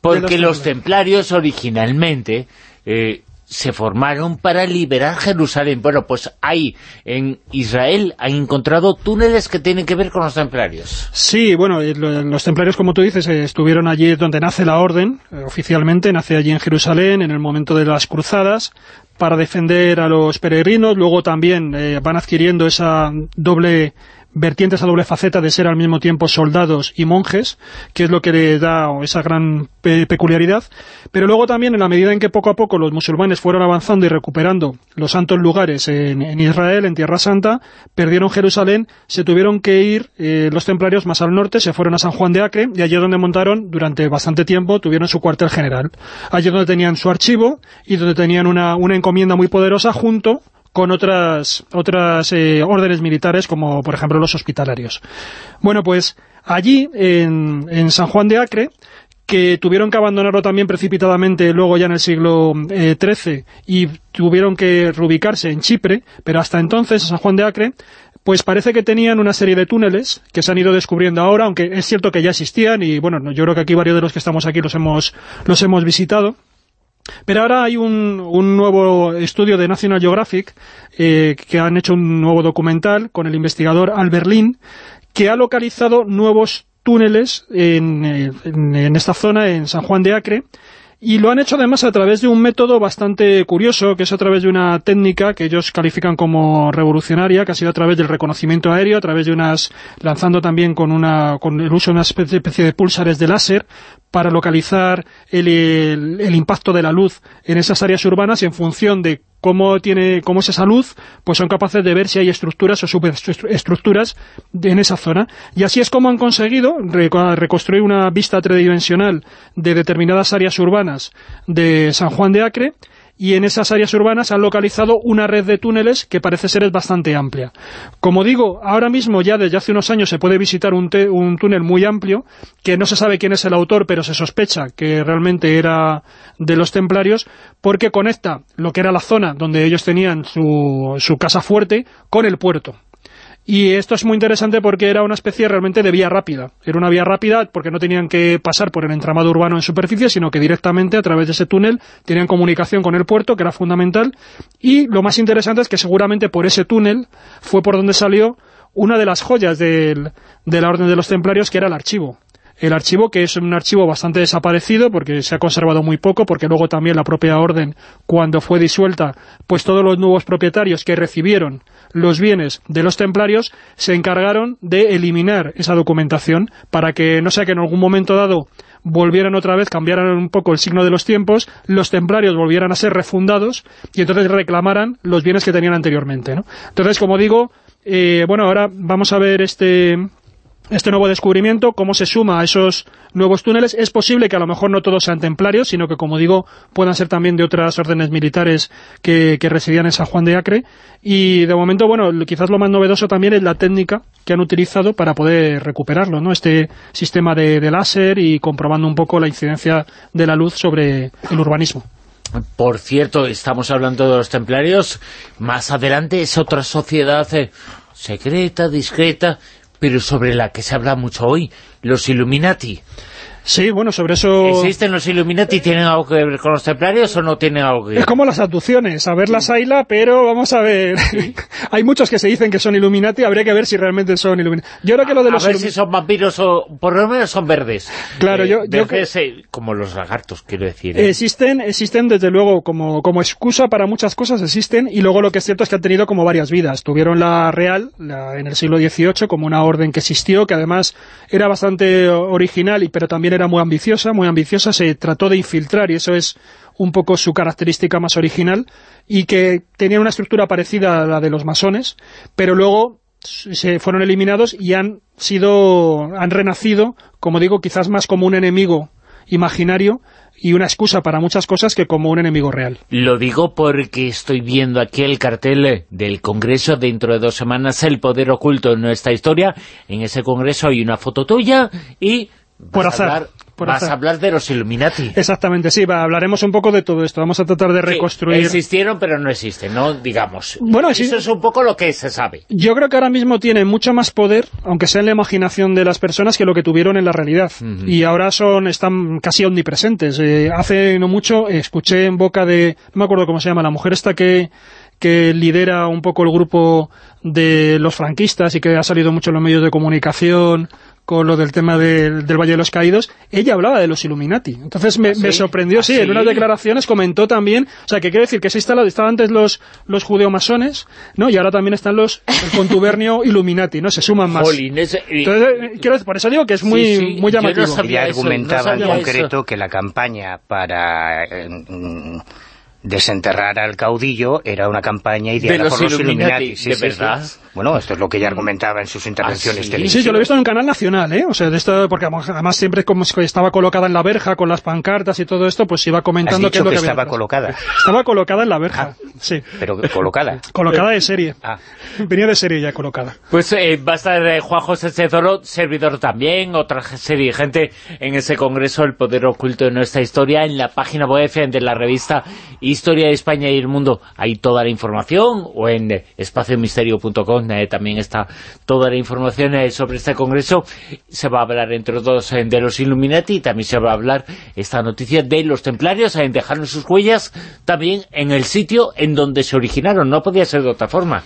Porque De los los templarios originalmente eh, se formaron para liberar Jerusalén. Bueno, pues ahí, en Israel, han encontrado túneles que tienen que ver con los templarios. Sí, bueno, lo- los templarios, como tú dices, eh, estuvieron allí donde nace la orden, eh, oficialmente, nace allí en Jerusalén, en el momento de las cruzadas, para defender a los peregrinos, luego también eh, van adquiriendo esa doble vertiente, esa doble faceta de ser al mismo tiempo soldados y monjes, que es lo que le da esa gran pe- peculiaridad, pero luego también en la medida en que poco a poco los musulmanes fueron avanzando y recuperando los santos lugares en, Israel, en Tierra Santa, perdieron Jerusalén, se tuvieron que ir eh, los templarios más al norte, se fueron a San Juan de Acre, y allí donde montaron durante bastante tiempo, tuvieron su cuartel general. Allí donde tenían su archivo y donde tenían una encomienda muy poderosa junto con otras, otras eh, órdenes militares, como por ejemplo los hospitalarios. Bueno, pues allí, en, en San Juan de Acre, que tuvieron que abandonarlo también precipitadamente luego ya en el siglo eh, XIII y tuvieron que reubicarse en Chipre, pero hasta entonces, en San Juan de Acre, pues parece que tenían una serie de túneles que se han ido descubriendo ahora, aunque es cierto que ya existían y bueno, yo creo que aquí varios de los que estamos aquí los hemos, los hemos visitado. Pero ahora hay un, un nuevo estudio de National Geographic eh, que han hecho un nuevo documental con el investigador Albert Lin que ha localizado nuevos túneles eh, en esta zona, en San Juan de Acre, y lo han hecho además a través de un método bastante curioso, que es a través de una técnica que ellos califican como revolucionaria, que ha sido a través del reconocimiento aéreo, a través de unas, lanzando también con una, con el uso de una especie, de pulsares de láser para localizar el, el- el impacto de la luz en esas áreas urbanas y en función de cómo tiene cómo es esa luz, pues son capaces de ver si hay estructuras o superestructuras en esa zona. Y así es como han conseguido reco- reconstruir una vista tridimensional de determinadas áreas urbanas de San Juan de Acre, y en esas áreas urbanas han localizado una red de túneles que parece ser es bastante amplia. Como digo, ahora mismo ya desde hace unos años se puede visitar un, un túnel muy amplio, que no se sabe quién es el autor, pero se sospecha que realmente era de los templarios, porque conecta lo que era la zona donde ellos tenían su, su casa fuerte con el puerto. Y esto es muy interesante porque era una especie realmente de vía rápida. Era una vía rápida porque no tenían que pasar por el entramado urbano en superficie, sino que directamente a través de ese túnel tenían comunicación con el puerto, que era fundamental. Y lo más interesante es que seguramente por ese túnel fue por donde salió una de las joyas del- de la Orden de los Templarios, que era el archivo. El archivo, que es un archivo bastante desaparecido, porque se ha conservado muy poco, porque luego también la propia orden, cuando fue disuelta, pues todos los nuevos propietarios que recibieron los bienes de los templarios se encargaron de eliminar esa documentación para que no sea que en algún momento dado volvieran otra vez, cambiaran un poco el signo de los tiempos, los templarios volvieran a ser refundados y entonces reclamaran los bienes que tenían anteriormente. ¿no? Entonces, como digo, eh, bueno, ahora vamos a ver este este nuevo descubrimiento, cómo se suma a esos nuevos túneles. Es posible que a lo mejor no todos sean templarios, sino que, como digo, puedan ser también de otras órdenes militares que, residían en San Juan de Acre. Y, de momento, bueno, quizás lo más novedoso también es la técnica que han utilizado para poder recuperarlo, ¿no? Este sistema de, de láser y comprobando un poco la incidencia de la luz sobre el urbanismo. Por cierto, estamos hablando de los templarios. Más adelante es otra sociedad eh, secreta, discreta, pero sobre la que se habla mucho hoy, los Illuminati. Sí, bueno, sobre eso... ¿Existen los Illuminati? ¿Tienen algo que ver con los templarios o no tienen algo que ver? Es como las abducciones, a ver las hayla, pero vamos a ver. Hay muchos que se dicen que son Illuminati, habría que ver si realmente son Illuminati. Yo creo que lo de a los ver Illumi- si son vampiros o por lo menos son verdes. Claro, yo- yo verdes, eh, como los lagartos, quiero decir. ¿eh? Existen, existen desde luego como, como excusa para muchas cosas, existen, y luego lo que es cierto es que han tenido como varias vidas. Tuvieron la real la- en el siglo XVIII como una orden que existió, que además era bastante original, y pero también era muy ambiciosa, muy ambiciosa, se trató de infiltrar, y eso es un poco su característica más original, y que tenía una estructura parecida a la de los masones, pero luego se fueron eliminados y han sido han renacido, como digo, quizás más como un enemigo imaginario y una excusa para muchas cosas que como un enemigo real. Lo digo porque estoy viendo aquí el cartel del Congreso dentro de dos semanas, El Poder Oculto en nuestra historia. En ese Congreso hay una foto tuya y Por azar, hablar, por vas azar. a hablar de los Illuminati. Exactamente, sí, va, hablaremos un poco de todo esto, vamos a tratar de reconstruir... existieron pero no existen, ¿no? Digamos. Bueno, sí. Eso es un poco lo que se sabe. Yo creo que ahora mismo tienen mucho más poder, aunque sea en la imaginación de las personas, que lo que tuvieron en la realidad. Y ahora son están casi omnipresentes. Eh, hace no mucho escuché en boca de... No me acuerdo cómo se llama, la mujer esta que que lidera un poco el grupo de los franquistas y que ha salido mucho en los medios de comunicación con lo del tema del, del Valle de los Caídos, ella hablaba de los Illuminati. Entonces me, ¿Ah, sí? me sorprendió, ¿Ah, sí, sí? en unas declaraciones comentó también, o sea, que quiere decir que se instalado, estaban antes los, los judeo-masones, ¿no? Y ahora también están los, el contubernio Illuminati, ¿no? Se suman más. Jolín, es- y- Entonces, eh, quiero decir, por eso digo que es muy, Sí, sí, muy yo no llamativo. sabía Ella eso, argumentaba no en concreto eso. que la campaña para eh, mm, desenterrar al caudillo era una campaña ideada los por los Illuminati, Illuminati. Sí, ¿de sí, sí. verdad? Bueno, esto es lo que ella argumentaba en sus intervenciones ¿Ah, sí? televisivas. Sí, yo lo he visto en un canal nacional, ¿eh? O sea, de esto, porque además siempre como estaba colocada en la verja con las pancartas y todo esto, pues iba Has comentando qué dicho es lo que que había estaba detrás. colocada, Estaba colocada en la verja, sí. pero colocada. Colocada de serie. Ah. Venía de serie ya colocada. Pues eh, va a estar eh, Juan José Cezoro, servidor también, otra serie de gente en ese congreso El Poder Oculto de Nuestra Historia, en la página web de la revista Historia de España y el Mundo. Hay toda la información, o en eh, espaciomisterio.com eh, también está toda la información eh, sobre este congreso. Se va a hablar, entre otros, eh, de los Illuminati, y también se va a hablar esta noticia de los templarios, en dejaron sus huellas también en el sitio en donde se originaron. No podía ser de otra forma.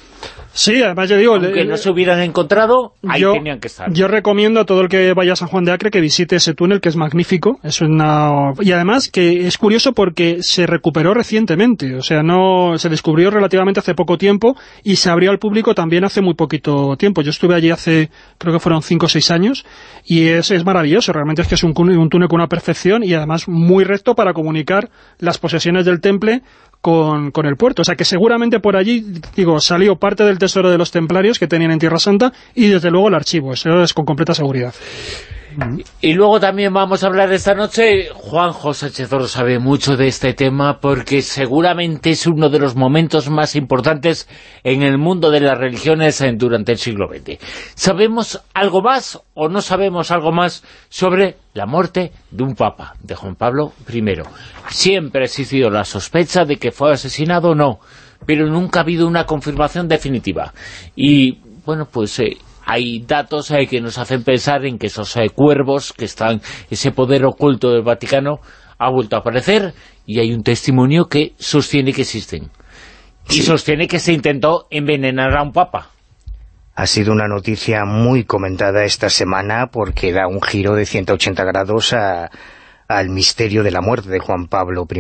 Sí, además yo digo... Aunque no se hubieran encontrado, ahí yo, tenían que estar. yo recomiendo a todo el que vaya a San Juan de Acre que visite ese túnel, que es magnífico. Es una... Y además que es curioso porque se recuperó recientemente. O sea, no se descubrió relativamente hace poco tiempo y se abrió al público también hace muy poquito tiempo. Yo estuve allí hace, creo que fueron 5 o 6 años y es, es maravilloso. Realmente es que es un, túnel con una perfección y además muy recto para comunicar las posesiones del temple con, con el puerto. O sea que seguramente por allí, digo, salió parte del tesoro de los templarios que tenían en Tierra Santa y desde luego el archivo. Eso es con completa seguridad. Y luego también vamos a hablar esta noche, Juan José Chezoro sabe mucho de este tema porque seguramente es uno de los momentos más importantes en el mundo de las religiones durante el siglo XX. ¿Sabemos algo más o no sabemos algo más sobre la muerte de un papa, de Juan Pablo I? Siempre ha existido la sospecha de que fue asesinado o no, pero nunca ha habido una confirmación definitiva. Y, bueno, pues... eh, hay datos eh, que nos hacen pensar en que esos eh, cuervos que están, ese poder oculto del Vaticano ha vuelto a aparecer y hay un testimonio que sostiene que existen. Y sostiene que se intentó envenenar a un papa. Ha sido una noticia muy comentada esta semana porque da un giro de 180 grados a- al misterio de la muerte de Juan Pablo I.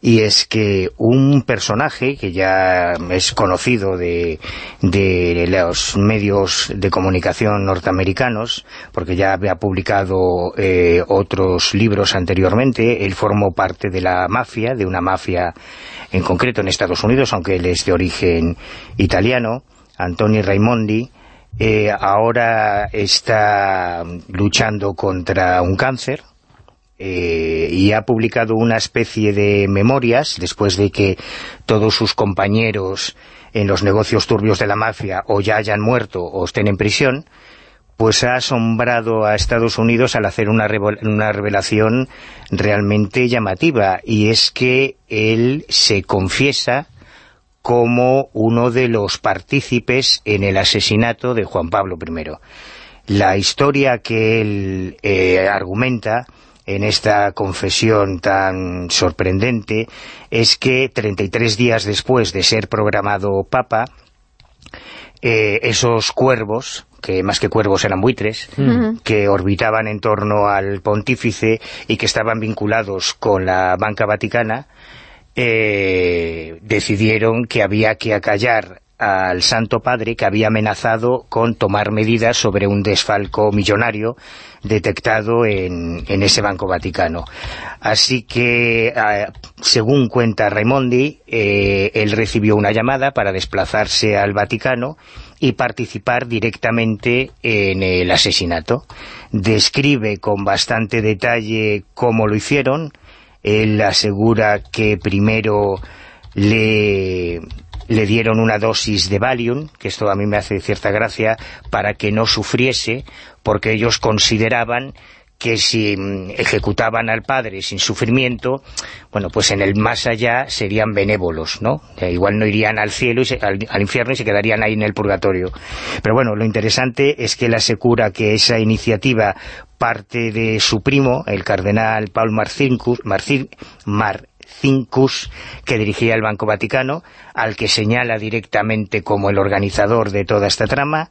Y es que un personaje que ya es conocido de, de los medios de comunicación norteamericanos, porque ya había publicado eh, otros libros anteriormente, él formó parte de la mafia, de una mafia en concreto en Estados Unidos, aunque él es de origen italiano, Antoni Raimondi, eh, ahora está luchando contra un cáncer eh, y ha publicado una especie de memorias después de que todos sus compañeros en los negocios turbios de la mafia o ya hayan muerto o estén en prisión, pues ha asombrado a Estados Unidos al hacer una, una revelación realmente llamativa, y es que él se confiesa como uno de los partícipes en el asesinato de Juan Pablo I. La historia que él eh, argumenta en esta confesión tan sorprendente es que 33 días después de ser programado Papa, eh, esos cuervos, que más que cuervos eran buitres, que orbitaban en torno al pontífice y que estaban vinculados con la banca vaticana, eh, decidieron que había que acallar al Santo Padre que había amenazado con tomar medidas sobre un desfalco millonario detectado en, en ese Banco Vaticano. Así que, eh, según cuenta Raimondi, eh, él recibió una llamada para desplazarse al Vaticano y participar directamente en el asesinato. Describe con bastante detalle cómo lo hicieron. Él asegura que primero le le dieron una dosis de Valium, que esto a mí me hace cierta gracia, para que no sufriese, porque ellos consideraban que si mm, ejecutaban al padre sin sufrimiento, bueno, pues en el más allá serían benévolos, ¿no? Igual no irían al cielo, y se- al, infierno y se quedarían ahí en el purgatorio. Pero bueno, lo interesante es que él asegura que esa iniciativa parte de su primo, el cardenal Paul Marcinkus, Marcin, Marcinkus, que dirigía el Banco Vaticano, al que señala directamente como el organizador de toda esta trama,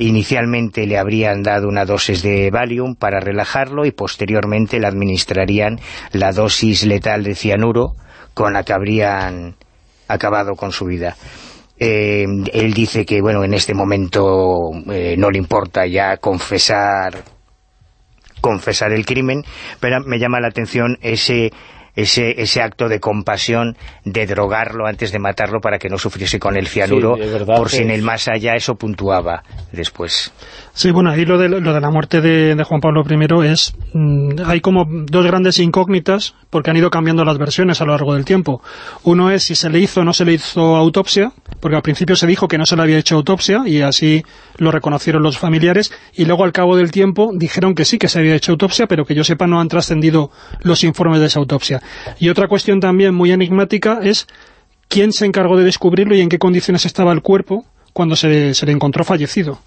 Inicialmente le habrían dado una dosis de Valium para relajarlo y posteriormente le administrarían la dosis letal de cianuro con la que habrían acabado con su vida. Eh, él dice que bueno en este momento eh, no le importa ya confesar confesar el crimen, pero me llama la atención ese ese, ese acto de compasión de drogarlo antes de matarlo para que no sufriese con el cianuro, Sí, de verdad por si en el más allá eso puntuaba después. Sí, bueno, ahí lo de, lo de la muerte de, de Juan Pablo I es... mm, hay como dos grandes incógnitas porque han ido cambiando las versiones a lo largo del tiempo. Uno es si se le hizo o no se le hizo autopsia, porque al principio se dijo que no se le había hecho autopsia y así lo reconocieron los familiares y luego al cabo del tiempo dijeron que sí que se había hecho autopsia, pero que yo sepa no han trascendido los informes de esa autopsia. Y otra cuestión también muy enigmática es quién se encargó de descubrirlo y en qué condiciones estaba el cuerpo cuando se, se le encontró fallecido.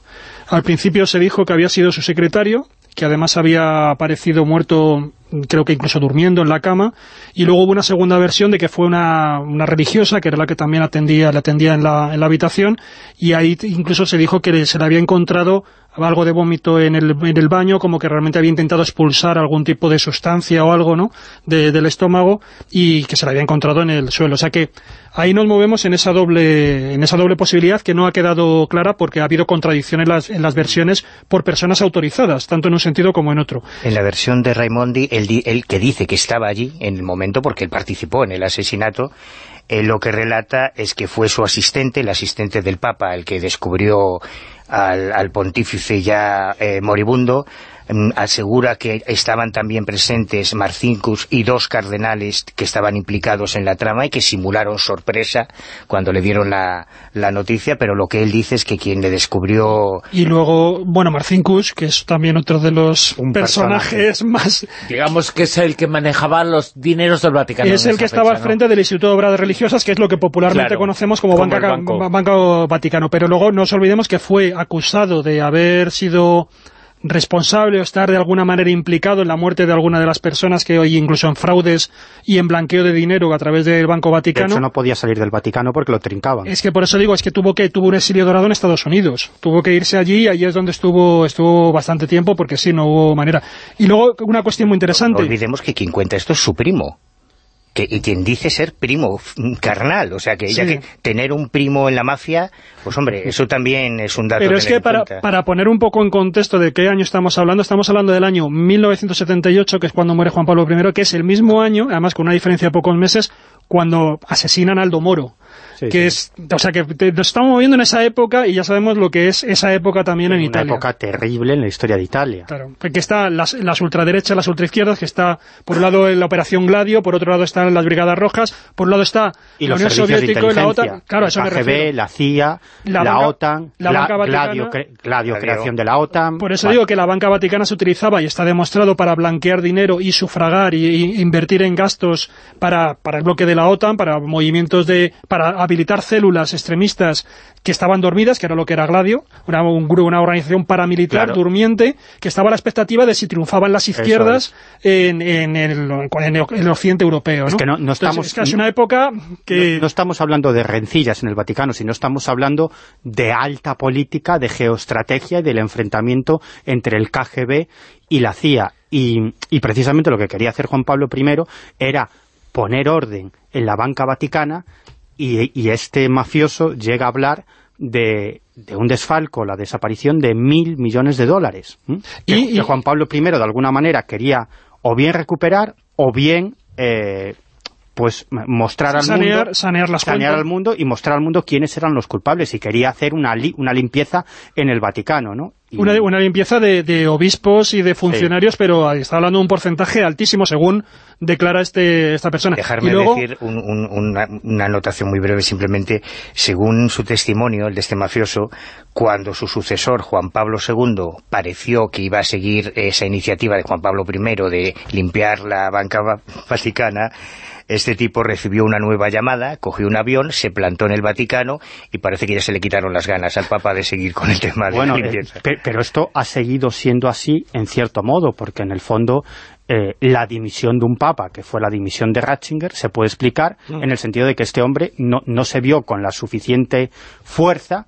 Al principio se dijo que había sido su secretario, que además había aparecido muerto, creo que incluso durmiendo en la cama, y luego hubo una segunda versión de que fue una, una religiosa, que era la que también atendía, le atendía en la, en la habitación, y ahí incluso se dijo que se le había encontrado algo de vómito en el, en el baño, como que realmente había intentado expulsar algún tipo de sustancia o algo, ¿no?, de- del estómago, y que se le había encontrado en el suelo. O sea que ahí nos movemos en esa doble en esa doble posibilidad que no ha quedado clara porque ha habido contradicción en las, en las versiones por personas autorizadas, tanto en un sentido como en otro. En la versión de Raimondi, él, él que dice que estaba allí en el momento porque él participó en el asesinato, él lo que relata es que fue su asistente, el asistente del Papa, el que descubrió al, pontífice ya eh, moribundo, asegura que estaban también presentes Marcinkus y dos cardenales que estaban implicados en la trama y que simularon sorpresa cuando le dieron la, la noticia, pero lo que él dice es que quien le descubrió Y luego, bueno, Marcinkus, que es también otro de los Un personajes más... Digamos que es el que manejaba los dineros del Vaticano. es el que estaba al ¿no? frente del Instituto de Obras Religiosas, que es lo que popularmente Claro, conocemos como, como banca, el banco. Ba- Banco Vaticano. Pero luego no nos olvidemos que fue acusado de haber sido responsable o estar de alguna manera implicado en la muerte de alguna de las personas que hoy incluso en fraudes y en blanqueo de dinero a través del Banco De Vaticano. hecho, no podía salir del Vaticano porque lo trincaban. Es que por eso digo, es que tuvo que tuvo un exilio dorado en Estados Unidos. Tuvo que irse allí y allí es donde estuvo estuvo bastante tiempo porque sí, no hubo manera. Y luego una cuestión muy No interesante. olvidemos que quien cuenta esto es su primo. Que, y quien dice ser primo carnal, o sea que ya que tener un primo en la mafia, pues hombre, eso también es un dato Pero es que para, para poner un poco en contexto de qué año estamos hablando, estamos hablando del año 1978, que es cuando muere Juan Pablo I, que es el mismo año, además con una diferencia de pocos meses, cuando asesinan a Aldo Moro. Sí, que sí. es, o sea, que te- nos estamos moviendo en esa época y ya sabemos lo que es esa época también en una Italia. época terrible en la historia de Italia. Claro, que está las, las ultraderechas, las ultraizquierdas, que está por un lado la Operación Gladio, por otro lado están las Brigadas Rojas, por un lado está Y la Unión Soviética y la. OTAN. Claro, a eso el me KGB, la CIA, La la, banca- OTAN, la banca vaticana- Gladio, cre- Gladio, creación de la OTAN. Por eso Bueno, digo que la banca vaticana se utilizaba y está demostrado para blanquear dinero y sufragar y, y invertir en gastos para, para el bloque de la OTAN, para movimientos de para para habilitar células extremistas que estaban dormidas, que era lo que era Gladio, una, un grupo, una organización paramilitar Claro. durmiente, que estaba a la expectativa de si triunfaban las izquierdas en, en el, en el- en el occidente europeo. Es ¿no? que no- no Entonces, estamos- es casi una época que... No, no estamos hablando de rencillas en el Vaticano, sino estamos hablando de alta política, de geoestrategia y del enfrentamiento entre el KGB y la CIA. Y, y precisamente lo que quería hacer Juan Pablo I era poner orden en la banca vaticana y, y este mafioso llega a hablar de, de un desfalco, la desaparición de mil millones de dólares. Que, Y- y- que Juan Pablo I, de alguna manera, quería o bien recuperar o bien... eh, pues mostrar al Sanear- mundo sanear las sanear al mundo y mostrar al mundo quiénes eran los culpables y quería hacer una, li- una limpieza en el Vaticano, ¿no? Una, una limpieza de, de obispos y de funcionarios, pero está hablando de un porcentaje altísimo, según declara este esta persona. Dejarme y luego, decir un- un- una, una anotación muy breve, simplemente, según su testimonio, el de este mafioso, cuando su sucesor, Juan Pablo II, pareció que iba a seguir esa iniciativa de Juan Pablo I de limpiar la banca va- vaticana, este tipo recibió una nueva llamada, cogió un avión, se plantó en el Vaticano y parece que ya se le quitaron las ganas al Papa de seguir con el tema de Bueno, la eh, limpieza. pero esto ha seguido siendo así en cierto modo, porque en el fondo eh, la dimisión de un papa, que fue la dimisión de Ratzinger, se puede explicar Mm. en el sentido de que este hombre no, no se vio con la suficiente fuerza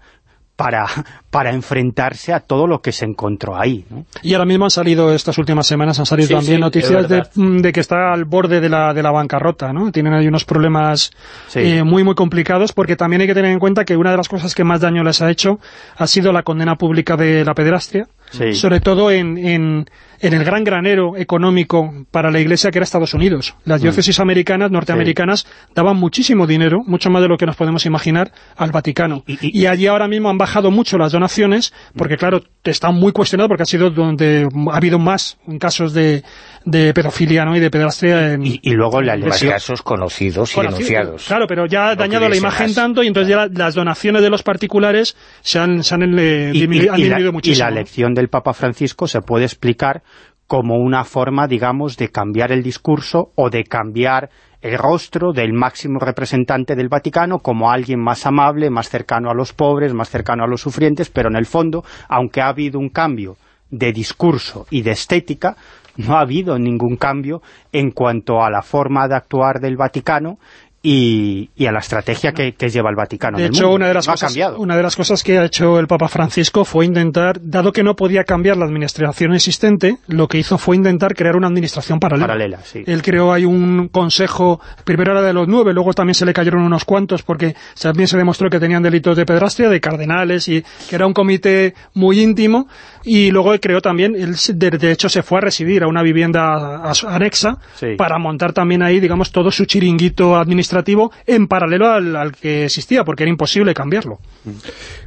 para, para enfrentarse a todo lo que se encontró ahí, ¿no? y ahora mismo han salido, estas últimas semanas, han salido Sí, también sí, noticias de, mm, de que está al borde de la, de la bancarrota, ¿no? Tienen ahí unos problemas Sí. eh, muy, muy complicados, porque también hay que tener en cuenta que una de las cosas que más daño les ha hecho ha sido la condena pública de la pederastia, Sí. sobre todo en, en, en el gran granero económico para la Iglesia que era Estados Unidos. Las Mm. diócesis americanas, norteamericanas, daban muchísimo dinero, mucho más de lo que nos podemos imaginar, al Vaticano. Y- Y, y- allí ahora mismo han bajado mucho las donaciones, porque claro, está muy cuestionado, porque ha sido donde ha habido más casos de, de pedofilia ¿no? y de pederastia en, Y, y luego Más elección... casos conocidos y Conocido, denunciados. Claro, pero ya ha dañado la imagen más. tanto y entonces ya la- las donaciones de los particulares se han, se han, eh, y, diminu- y- han la, disminuido y muchísimo. la elección del Papa Francisco se puede explicar como una forma, digamos, de cambiar el discurso o de cambiar el rostro del máximo representante del Vaticano como alguien más amable, más cercano a los pobres, más cercano a los sufrientes, pero en el fondo, aunque ha habido un cambio de discurso y de estética, no ha habido ningún cambio en cuanto a la forma de actuar del Vaticano y, y a la estrategia que, que lleva el Vaticano. De hecho, mundo. una de, las No cosas, cambiado. una de las cosas que ha hecho el Papa Francisco fue intentar, dado que no podía cambiar la administración existente, lo que hizo fue intentar crear una administración paralela. Paralela, sí. Él creó ahí un consejo, primero era de los nueve, luego también se le cayeron unos cuantos porque también se demostró que tenían delitos de pedrastria, de cardenales, y que era un comité muy íntimo, y luego creó también, él de, de hecho se fue a residir a una vivienda anexa Sí. para montar también ahí, digamos, todo su chiringuito administrativo en paralelo al, al que existía, porque era imposible cambiarlo.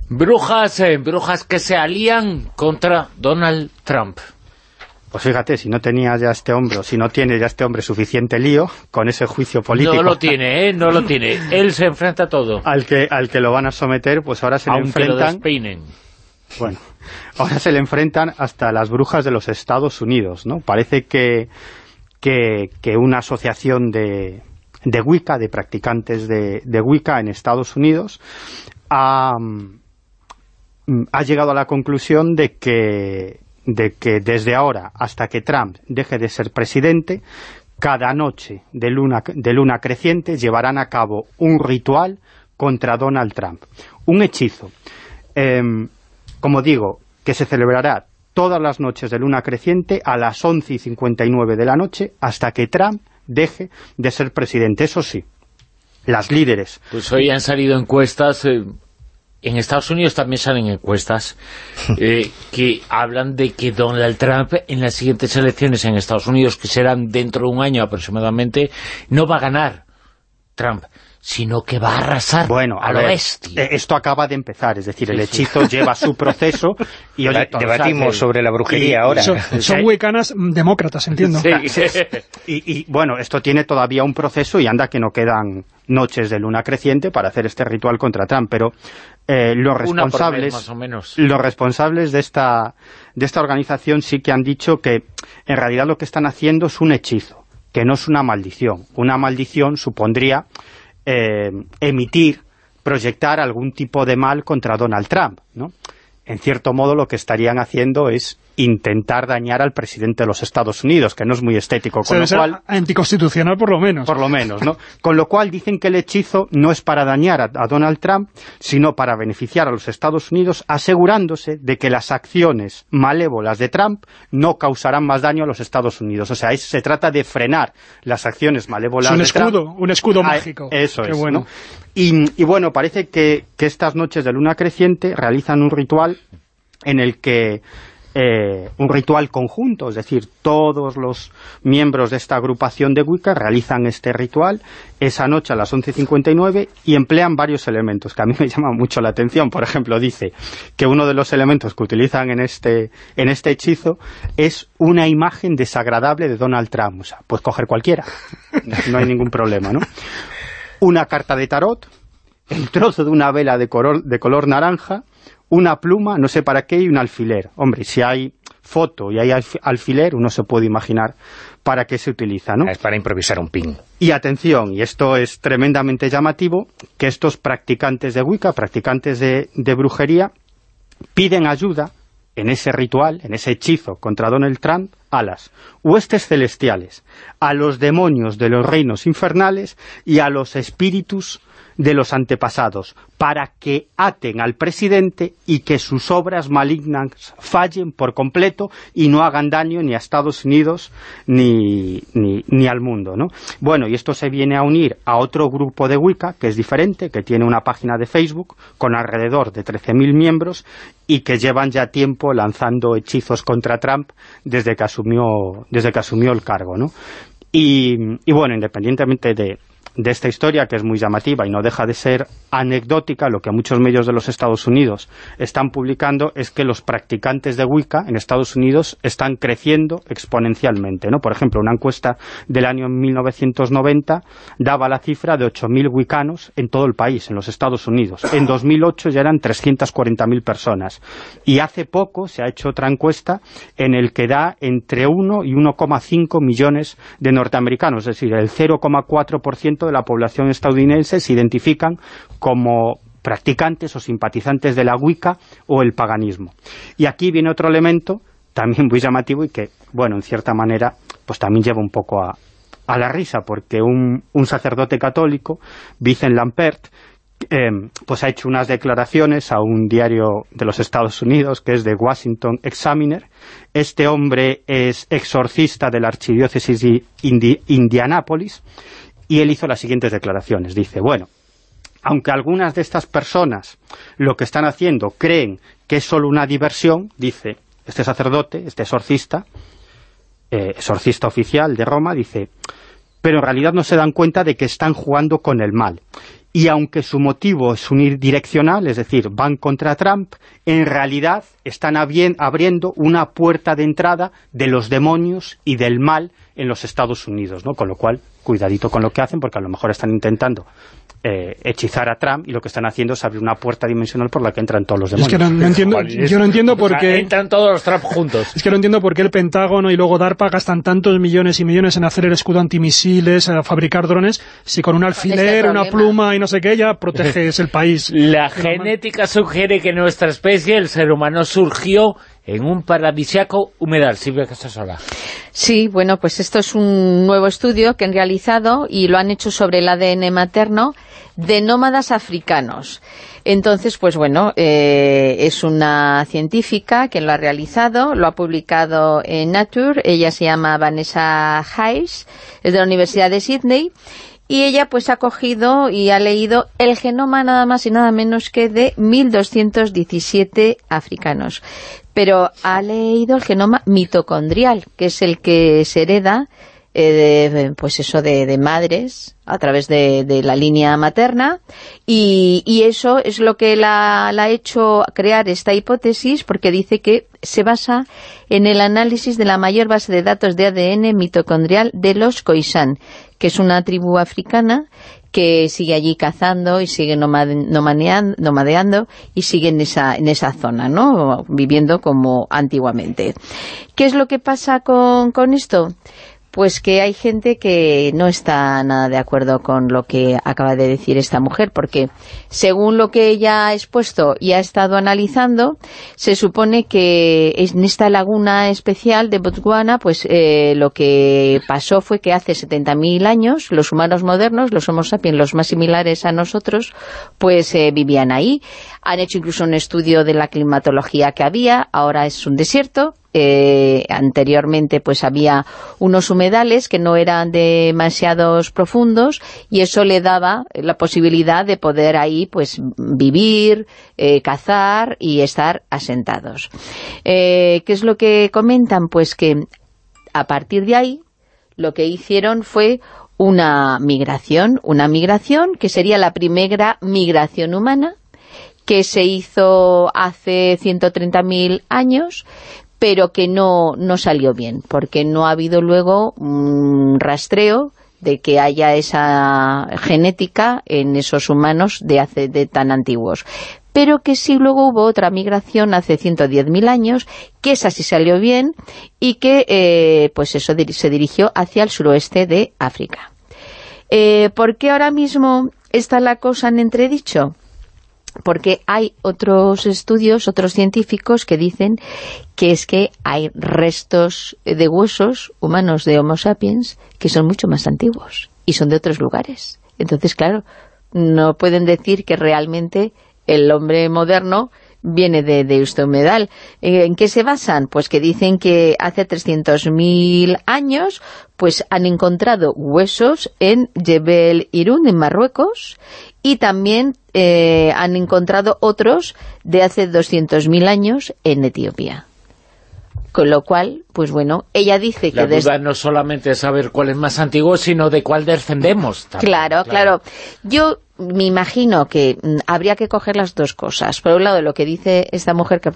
Brujas, eh, brujas que se alían contra Donald Trump. Pues fíjate, si no tenía ya este hombre, o si no tiene ya este hombre suficiente lío con ese juicio político No lo tiene, ¿eh? No lo tiene. Él se enfrenta a todo. al que al que lo van a someter, pues ahora se le Aunque enfrentan, bueno, ahora se le enfrentan hasta las brujas de los Estados Unidos, ¿no? Parece que que, que una asociación de, de Wicca, de practicantes de, Wicca en Estados Unidos, ha, mm, ha llegado a la conclusión de que, de que desde ahora hasta que Trump deje de ser presidente, cada noche de luna, de luna creciente llevarán a cabo un ritual contra Donald Trump. Un hechizo, em, como digo, que se celebrará todas las noches de luna creciente a las 11 y 59 de la noche hasta que Trump deje de ser presidente. Eso sí, las líderes Pues hoy han salido encuestas, eh, en Estados Unidos también salen encuestas, eh, que hablan de que Donald Trump en las siguientes elecciones en Estados Unidos, que serán dentro de un año aproximadamente, no va a ganar Trump, sino que va a arrasar Bueno, a, a lo bestia. eh, esto acaba de empezar, es decir, el Sí, sí. hechizo lleva su proceso y oye, debatimos sobre la brujería y- ahora. Son, son huecanas demócratas, entiendo. Sí. Y, y, bueno, esto tiene todavía un proceso y anda que no quedan noches de luna creciente para hacer este ritual contra Trump, pero eh, los mes, responsables más o menos. los responsables de esta, de esta organización sí que han dicho que en realidad lo que están haciendo es un hechizo, que no es una maldición. Una maldición supondría eh, emitir, proyectar algún tipo de mal contra Donald Trump, ¿no? En cierto modo lo que estarían haciendo es intentar dañar al presidente de los Estados Unidos, que no es muy estético, con lo cual... anticonstitucional por lo menos. Por lo menos, ¿no? Con lo cual dicen que el hechizo no es para dañar a, a Donald Trump, sino para beneficiar a los Estados Unidos, asegurándose de que las acciones malévolas de Trump no causarán más daño a los Estados Unidos. O sea, es- se trata de frenar las acciones malévolas Es un de escudo, Trump. un escudo Ah, mágico. Eso Qué es, bueno. ¿no? Y, y bueno, parece que, que estas noches de luna creciente realizan un ritual en el que eh, un ritual conjunto, es decir, todos los miembros de esta agrupación de Wicca realizan este ritual esa noche a las 11.59 y emplean varios elementos que a mí me llaman mucho la atención. Por ejemplo, dice que uno de los elementos que utilizan en este, en este hechizo es una imagen desagradable de Donald Trump. Pues coger cualquiera, no hay ningún problema, ¿no? Una carta de tarot, el trozo de una vela de color, de color naranja, una pluma, no sé para qué, y un alfiler. Hombre, si hay foto y hay alf- alfiler, uno se puede imaginar para qué se utiliza, ¿no? Es para improvisar un pin. Y atención, y esto es tremendamente llamativo, que estos practicantes de Wicca, practicantes de, de brujería, piden ayuda en ese ritual, en ese hechizo contra Donald Trump, a las huestes celestiales, a los demonios de los reinos infernales y a los espíritus de los antepasados, para que aten al presidente y que sus obras malignas fallen por completo y no hagan daño ni a Estados Unidos ni, ni, ni al mundo, ¿no? Bueno, y esto se viene a unir a otro grupo de Wicca, que es diferente, que tiene una página de Facebook con alrededor de 13.000 miembros y que llevan ya tiempo lanzando hechizos contra Trump desde que asumió, desde que asumió el cargo, ¿no? Y, y bueno, independientemente de, de esta historia, que es muy llamativa y no deja de ser anecdótica, lo que muchos medios de los Estados Unidos están publicando es que los practicantes de Wicca en Estados Unidos están creciendo exponencialmente, ¿no? Por ejemplo, una encuesta del año 1990 daba la cifra de 8.000 wiccanos en todo el país, en los Estados Unidos. En 2008 ya eran 340.000 personas. Y hace poco se ha hecho otra encuesta en el que da entre 1 y 1,5 millones de norteamericanos, es decir, el 0,4% de la población estadounidense se identifican como practicantes o simpatizantes de la Wicca o el paganismo. Y aquí viene otro elemento también muy llamativo y que, bueno, en cierta manera, pues también lleva un poco a, a la risa, porque un, un sacerdote católico, Vincent Lampert, eh, pues ha hecho unas declaraciones a un diario de los Estados Unidos, que es de Washington Examiner. Este hombre es exorcista de la archidiócesis de Indi- Indianápolis, y él hizo las siguientes declaraciones. Dice, bueno, aunque algunas de estas personas lo que están haciendo creen que es solo una diversión, dice este sacerdote, este exorcista, eh, exorcista oficial de Roma, dice, pero en realidad no se dan cuenta de que están jugando con el mal. Y aunque su motivo es unidireccional, es decir, van contra Trump, en realidad están abriendo una puerta de entrada de los demonios y del mal en los Estados Unidos, ¿no? Con lo cual, cuidadito con lo que hacen, porque a lo mejor están intentando eh, hechizar a Trump y lo que están haciendo es abrir una puerta dimensional por la que entran todos los Es demonios. que no, no entiendo, yo no entiendo por o sea, qué... Entran todos los Trump juntos. Es que no entiendo por qué el Pentágono y luego DARPA gastan tantos millones y millones en hacer el escudo antimisiles, a fabricar drones, si con un alfiler, una pluma y no sé qué, ya proteges el país. La genética sugiere que nuestra especie, el ser humano, surgió en un paradisiaco humedal. Silvia Casasola. Sí, bueno, pues esto es un nuevo estudio que han realizado y lo han hecho sobre el ADN materno de nómadas africanos. Entonces, pues bueno, eh, es una científica que lo ha realizado, lo ha publicado en Nature, ella se llama Vanessa Hayes, es de la Universidad de Sydney, y ella pues ha cogido y ha leído el genoma nada más y nada menos que de 1217 africanos. Pero ha leído el genoma mitocondrial, que es el que se hereda eh, de, pues eso de, de madres a través de, de la línea materna y, y eso es lo que la, la ha hecho crear esta hipótesis porque dice que se basa en el análisis de la mayor base de datos de ADN mitocondrial de los Khoisan, que es una tribu africana que sigue allí cazando y sigue nomadeando y sigue en esa, en esa zona, ¿no? Viviendo como antiguamente. ¿Qué es lo que pasa con, con esto? Pues que hay gente que no está nada de acuerdo con lo que acaba de decir esta mujer, porque según lo que ella ha expuesto y ha estado analizando, se supone que en esta laguna especial de Botswana, pues eh, lo que pasó fue que hace 70.000 años los humanos modernos, los Homo sapiens, los más similares a nosotros, pues eh, vivían ahí. Han hecho incluso un estudio de la climatología que había, ahora es un desierto, eh, anteriormente pues había unos humedales que no eran demasiados profundos y eso le daba la posibilidad de poder ahí pues vivir, eh, cazar y estar asentados. Eh, ¿Qué es lo que comentan? Pues que a partir de ahí lo que hicieron fue una migración, una migración que sería la primera migración humana que se hizo hace 130.000 años, pero que no, no salió bien, porque no ha habido luego un rastreo de que haya esa genética en esos humanos de hace de tan antiguos. Pero que sí luego hubo otra migración hace 110.000 años, que esa sí salió bien y que eh, pues eso se dirigió hacia el suroeste de África. Eh, ¿Por qué ahora mismo está la cosa en entredicho? Porque hay otros estudios, otros científicos que dicen que es que hay restos de huesos humanos de Homo sapiens que son mucho más antiguos y son de otros lugares. Entonces, claro, no pueden decir que realmente el hombre moderno viene de, de este humedal. ¿En qué se basan? Pues que dicen que hace 300.000 años pues han encontrado huesos en Jebel Irún, en Marruecos, y también eh, han encontrado otros de hace 200.000 años en Etiopía. Con lo cual, pues bueno, ella dice La que desde... duda no solamente es saber cuál es más antiguo, sino de cuál defendemos. también. Claro, claro. Yo me imagino que mm, habría que coger las dos cosas. Por un lado, lo que dice esta mujer que ha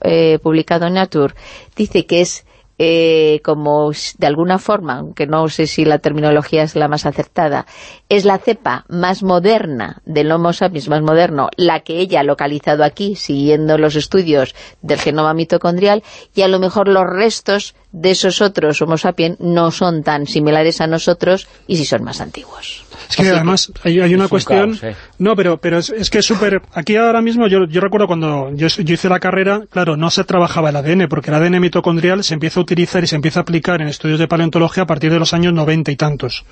eh, publicado en Nature, dice que es eh, como de alguna forma, aunque no sé si la terminología es la más acertada, es la cepa más moderna del Homo sapiens, más moderno, la que ella ha localizado aquí, siguiendo los estudios del genoma mitocondrial, y a lo mejor los restos de esos otros Homo sapiens no son tan similares a nosotros y sí son más antiguos. Es que Así además hay, una un cuestión... caos, ¿eh? No, pero pero es, es que es súper... Aquí ahora mismo, yo, yo recuerdo cuando yo, yo hice la carrera, claro, no se trabajaba el ADN, porque el ADN mitocondrial se empieza a utilizar y se empieza a aplicar en estudios de paleontología a partir de los años 90 y tantos.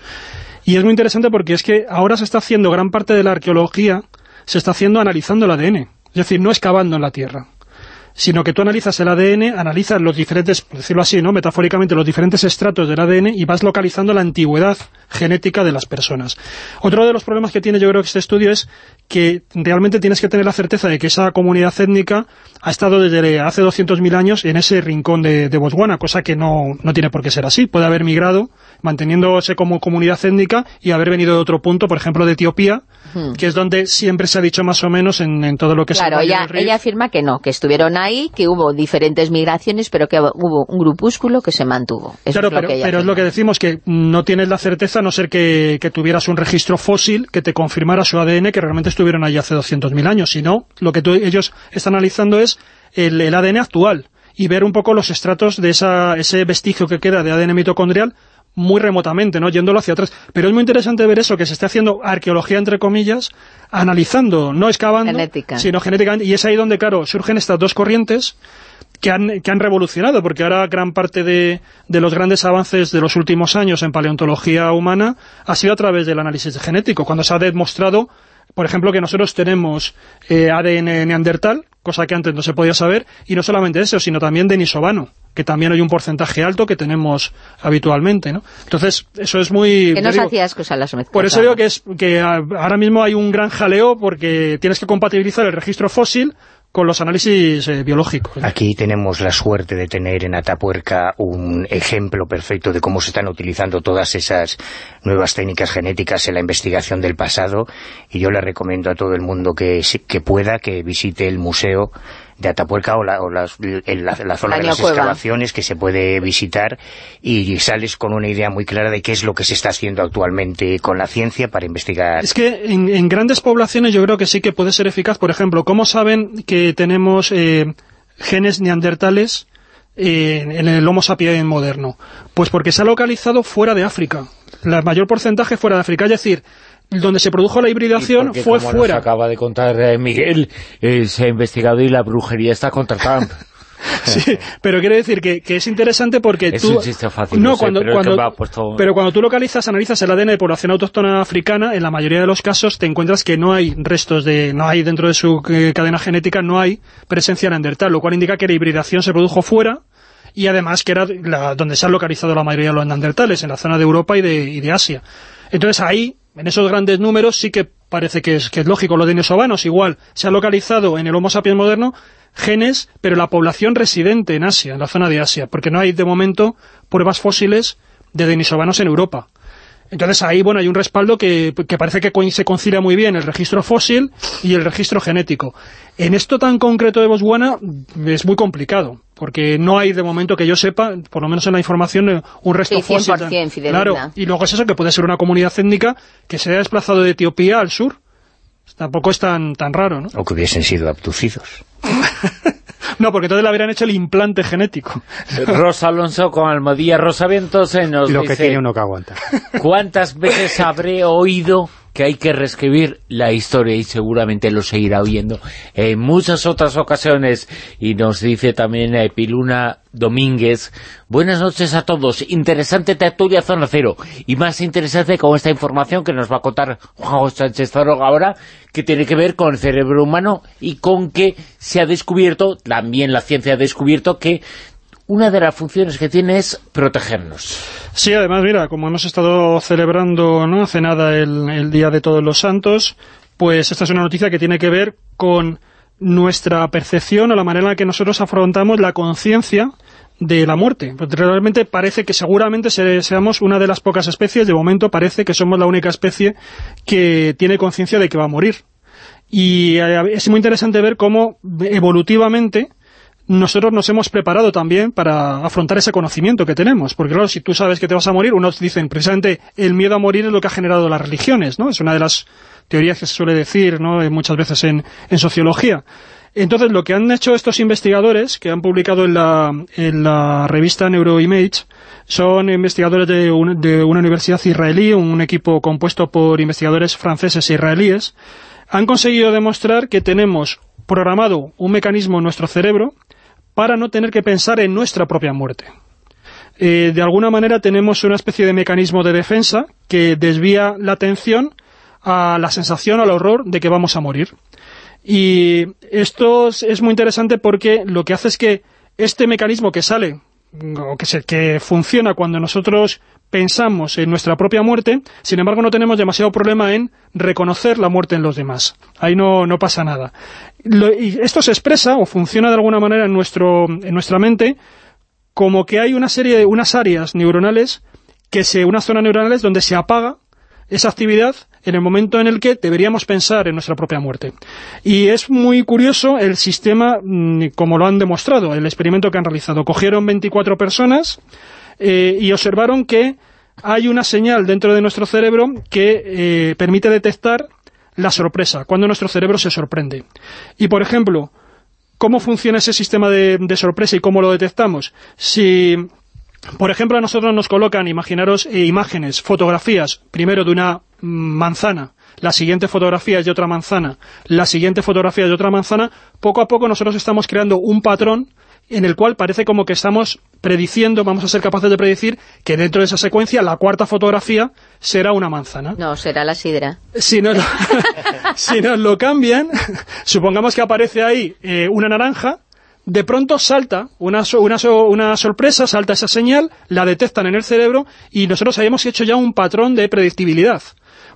Y es muy interesante porque es que ahora se está haciendo gran parte de la arqueología, se está haciendo analizando el ADN, es decir, no excavando en la Tierra sino que tú analizas el ADN, analizas los diferentes, por decirlo así, ¿no? metafóricamente, los diferentes estratos del ADN y vas localizando la antigüedad genética de las personas. Otro de los problemas que tiene yo creo que este estudio es que realmente tienes que tener la certeza de que esa comunidad étnica ha estado desde hace 200.000 años en ese rincón de, de Botswana, cosa que no, no tiene por qué ser así. Puede haber migrado, manteniéndose como comunidad étnica y haber venido de otro punto, por ejemplo de Etiopía, que es donde siempre se ha dicho más o menos en, en todo lo que Claro, el Valle ella, afirma que no, que estuvieron ahí, que hubo diferentes migraciones, pero que hubo un grupúsculo que se mantuvo. Eso Claro, es pero, es lo que decimos, que no tienes la certeza a no ser que, que tuvieras un registro fósil que te confirmara su ADN que realmente estuvieron allí hace 200.000 años. Si no, lo que ellos están analizando es el, el ADN actual y ver un poco los estratos de esa, ese vestigio que queda de ADN mitocondrial muy remotamente, ¿no? Yéndolo hacia atrás. Pero es muy interesante ver eso, que se esté haciendo arqueología, entre comillas, analizando, no excavando, Genética. sino genéticamente. Y es ahí donde, claro, surgen estas dos corrientes que han, que han revolucionado, porque ahora gran parte de, de los grandes avances de los últimos años en paleontología humana ha sido a través del análisis genético, cuando se ha demostrado, por ejemplo, que nosotros tenemos eh, ADN neandertal, cosa que antes no se podía saber, y no solamente eso, sino también denisovano, que también hay un porcentaje alto que tenemos habitualmente, ¿no? Entonces, eso es muy... Que nos digo, hacía por eso digo que, es, que ahora mismo hay un gran jaleo porque tienes que compatibilizar el registro fósil con análisis eh. Aquí tenemos la suerte de tener en Atapuerca un ejemplo perfecto de cómo se están utilizando todas esas nuevas técnicas genéticas en la investigación del pasado y yo le recomiendo a todo el mundo que pueda que visite el museo de Atapuerca o la, o las- en la, la zona de las Cueva. excavaciones que se puede visitar y sales con una idea muy clara de qué es lo que se está haciendo actualmente con la ciencia para investigar Es que en, en grandes poblaciones yo creo que sí que puede ser eficaz. Por ejemplo, ¿cómo saben que tenemos eh, genes neandertales en, en el Homo sapiens moderno? Pues porque se ha localizado fuera de África. El mayor porcentaje fuera de África. Es decir, donde se produjo la hibridación Porque, fue como fuera. nos acaba de contar eh, Miguel, eh, se ha investigado y la brujería está contra Trump. Sí, pero quiere decir que, que es interesante porque Es tú... un chiste fácil, no, sé, cuando, pero cuando, puesto- pero cuando tú localizas, analizas el ADN de población autóctona africana, en la mayoría de los casos te encuentras que no hay restos de... no hay dentro de su eh, cadena genética, no hay presencia neandertal, lo cual indica que la hibridación se produjo fuera y además que era la- donde se han localizado la mayoría de los neandertales, en la zona de Europa y de, y de Asia. Entonces ahí, en esos grandes números, sí que parece que es, lógico. Los denisovanos igual, se ha localizado en el Homo sapiens moderno genes, pero la población residente en Asia, en la zona de Asia, porque no hay de momento pruebas fósiles de denisovanos en Europa. Entonces ahí, bueno, hay un respaldo que, que parece que se concilia muy bien el registro fósil y el registro genético. En esto tan concreto de Botswana es muy complicado, porque no hay de momento que yo sepa, por lo menos en la información, eh, un resto Sí, fósil. 100% fidedigna. Claro, y luego es eso, que puede ser una comunidad étnica que se haya desplazado de Etiopía al sur. Tampoco es tan, tan raro, ¿no? O que hubiesen sido abducidos. No, porque entonces le habrían hecho el implante genético. Rosa Alonso con Almodía Rosa Vientos eh, nos Lo que dice tiene uno que aguantar. ¿cuántas veces habré oído que hay que reescribir la historia y seguramente lo seguirá oyendo en muchas otras ocasiones. Y nos dice también eh, Piluna Domínguez buenas noches a todos, interesante tertulia Zona Cero. Y más interesante con esta información que nos va a contar Juan Sánchez Zaroga ahora que tiene que ver con el cerebro humano y con que se ha descubierto, también la ciencia ha descubierto que una de las funciones que tiene es protegernos. Sí, además, mira, como hemos estado celebrando no hace nada el, el Día de Todos los Santos, pues esta es una noticia que tiene que ver con nuestra percepción o la manera en la que nosotros afrontamos la conciencia de la muerte. Pues realmente parece que seguramente se- seamos una de las pocas especies, de momento parece que somos la única especie que tiene conciencia de que va a morir. Y eh, es muy interesante ver cómo evolutivamente nosotros nos hemos preparado también para afrontar ese conocimiento que tenemos. Porque claro, si tú sabes que te vas a morir, unos dicen precisamente el miedo a morir es lo que ha generado las religiones, ¿no? Es una de las teorías que se suele decir, ¿no? Eh, muchas veces en, sociología. Entonces, lo que han hecho estos investigadores, que han publicado en la, revista Neuroimage, son investigadores de, de una universidad israelí, un equipo compuesto por investigadores franceses e israelíes, han conseguido demostrar que tenemos programado un mecanismo en nuestro cerebro para no tener que pensar en nuestra propia muerte. Eh, de alguna manera tenemos una especie de mecanismo de defensa que desvía la atención a la sensación, al horror de que vamos a morir. Y esto es- muy interesante porque lo que hace es que este mecanismo que sale, o que, se, que funciona cuando nosotros pensamos en nuestra propia muerte, sin embargo no tenemos demasiado problema en reconocer la muerte en los demás. Ahí no, no pasa nada. Y esto se expresa o funciona de alguna manera en, nuestro, en nuestra mente como que hay una serie de unas áreas neuronales que se unas zonas neuronales donde se apaga esa actividad en el momento en el que deberíamos pensar en nuestra propia muerte. Y es muy curioso el sistema, mm, como lo han demostrado, el experimento que han realizado. Cogieron 24 personas eh, y observaron que hay una señal dentro de nuestro cerebro que eh, permite detectar la sorpresa, cuando nuestro cerebro se sorprende. Y, por ejemplo, ¿cómo funciona ese sistema de, de sorpresa y cómo lo detectamos? Si por ejemplo, a nosotros nos colocan, imaginaros, eh, imágenes, fotografías, primero de una manzana, la siguiente fotografía es de otra manzana, la siguiente fotografía es de otra manzana, poco a poco nosotros estamos creando un patrón en el cual parece como que estamos prediciendo, vamos a ser capaces de predecir que dentro de esa secuencia la cuarta fotografía será una manzana. No, será la sidra. Si nos, si nos lo cambian, supongamos que aparece ahí eh, una naranja, de pronto salta una, una, una sorpresa, salta esa señal, la detectan en el cerebro y nosotros habíamos hecho ya un patrón de predictibilidad.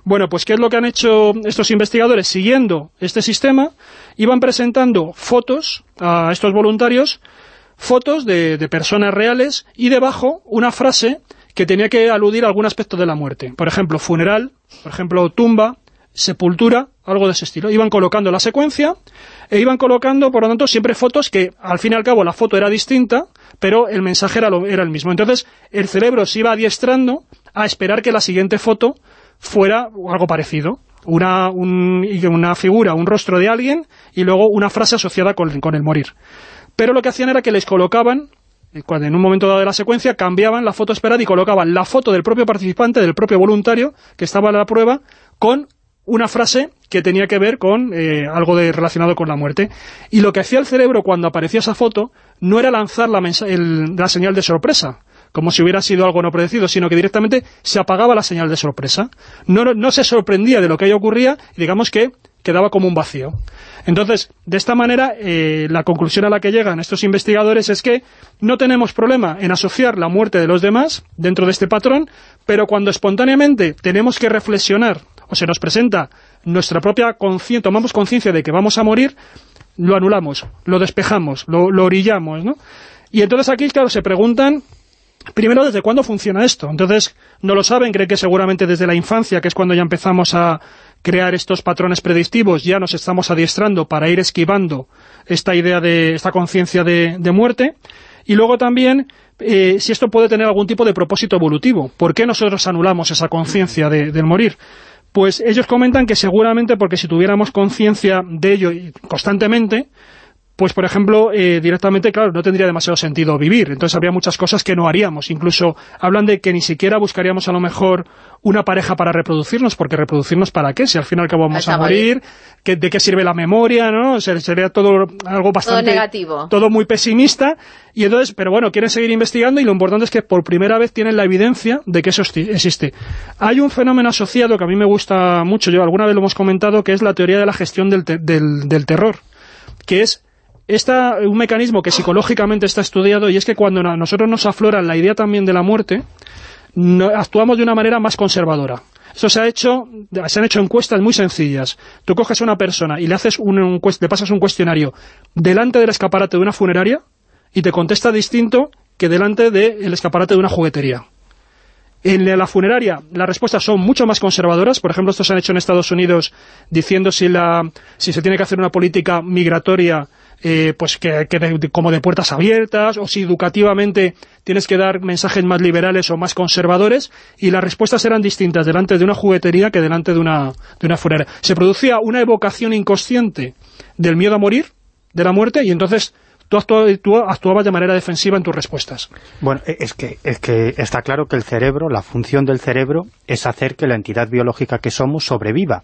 Bueno, pues ¿qué es lo que han hecho estos investigadores? Siguiendo este sistema, iban presentando fotos a estos voluntarios, fotos de personas reales y debajo una frase que tenía que aludir a algún aspecto de la muerte. Por ejemplo, funeral, por ejemplo, tumba, sepultura, algo de ese estilo. Iban colocando la secuencia e iban colocando, por lo tanto, siempre fotos que, al fin y al cabo, la foto era distinta, pero el mensaje era, lo- era el mismo. Entonces, el cerebro se iba adiestrando a esperar que la siguiente foto fuera algo parecido. Una, una figura, un rostro de alguien y luego una frase asociada con, con el morir. Pero lo que hacían era que les colocaban cuando en un momento dado de la secuencia cambiaban la foto esperada y colocaban la foto del propio participante, del propio voluntario que estaba en la prueba, con una frase que tenía que ver con eh, algo de, relacionado con la muerte. Y lo que hacía el cerebro cuando aparecía esa foto no era lanzar la, señal de sorpresa, como si hubiera sido algo no predecido, sino que directamente se apagaba la señal de sorpresa. No, se sorprendía de lo que ahí ocurría y digamos que quedaba como un vacío. Entonces, de esta manera, eh, la conclusión a la que llegan estos investigadores es que no tenemos problema en asociar la muerte de los demás dentro de este patrón, pero cuando espontáneamente tenemos que reflexionar se nos presenta nuestra propia conciencia, tomamos conciencia de que vamos a morir, lo anulamos, lo despejamos, lo, orillamos, ¿no? Y entonces aquí, claro, se preguntan Primero, ¿desde cuándo funciona esto? Entonces, no lo saben, creen que seguramente desde la infancia, que es cuando ya empezamos a crear estos patrones predictivos, ya nos estamos adiestrando para ir esquivando esta idea de, esta conciencia de, de muerte. Y luego también, eh, si esto puede tener algún tipo de propósito evolutivo. ¿Por qué nosotros anulamos esa conciencia de- del morir? Pues ellos comentan que seguramente porque si tuviéramos conciencia de ello constantemente, pues por ejemplo, eh, directamente, claro, no tendría demasiado sentido vivir. Entonces habría muchas cosas que no haríamos. Incluso hablan de que ni siquiera buscaríamos a lo mejor una pareja para reproducirnos, porque reproducirnos para qué, si al fin y al cabo vamos a morir, que- de qué sirve la memoria, ¿no? O sea, sería todo algo bastante... negativo. Todo muy pesimista. Y entonces, pero bueno, quieren seguir investigando y lo importante es que por primera vez tienen la evidencia de que eso existe. Hay un fenómeno asociado que a mí me gusta mucho, yo alguna vez lo hemos comentado, que es la teoría de la gestión del, te- del, del terror, que es esta, un mecanismo que psicológicamente está estudiado y es que cuando a nosotros nos aflora la idea también de la muerte, actuamos de una manera más conservadora. Esto se ha hecho, se han hecho encuestas muy sencillas. Tú coges a una persona y le haces un, un le pasas un cuestionario delante del escaparate de una funeraria y te contesta distinto que delante del escaparate de una juguetería. En la funeraria las respuestas son mucho más conservadoras. Por ejemplo, estos se han hecho en Estados Unidos diciendo si, la, si se tiene que hacer una política migratoria eh, pues que, de- como de puertas abiertas o si educativamente tienes que dar mensajes más liberales o más conservadores y las respuestas eran distintas delante de una juguetería que delante de una, de una funeraria. Se producía una evocación inconsciente del miedo a morir, de la muerte, y entonces tú, actua- tú actuabas de manera defensiva en tus respuestas. Bueno, e- es que, es que está claro que el cerebro, la función del cerebro es hacer que la entidad biológica que somos sobreviva.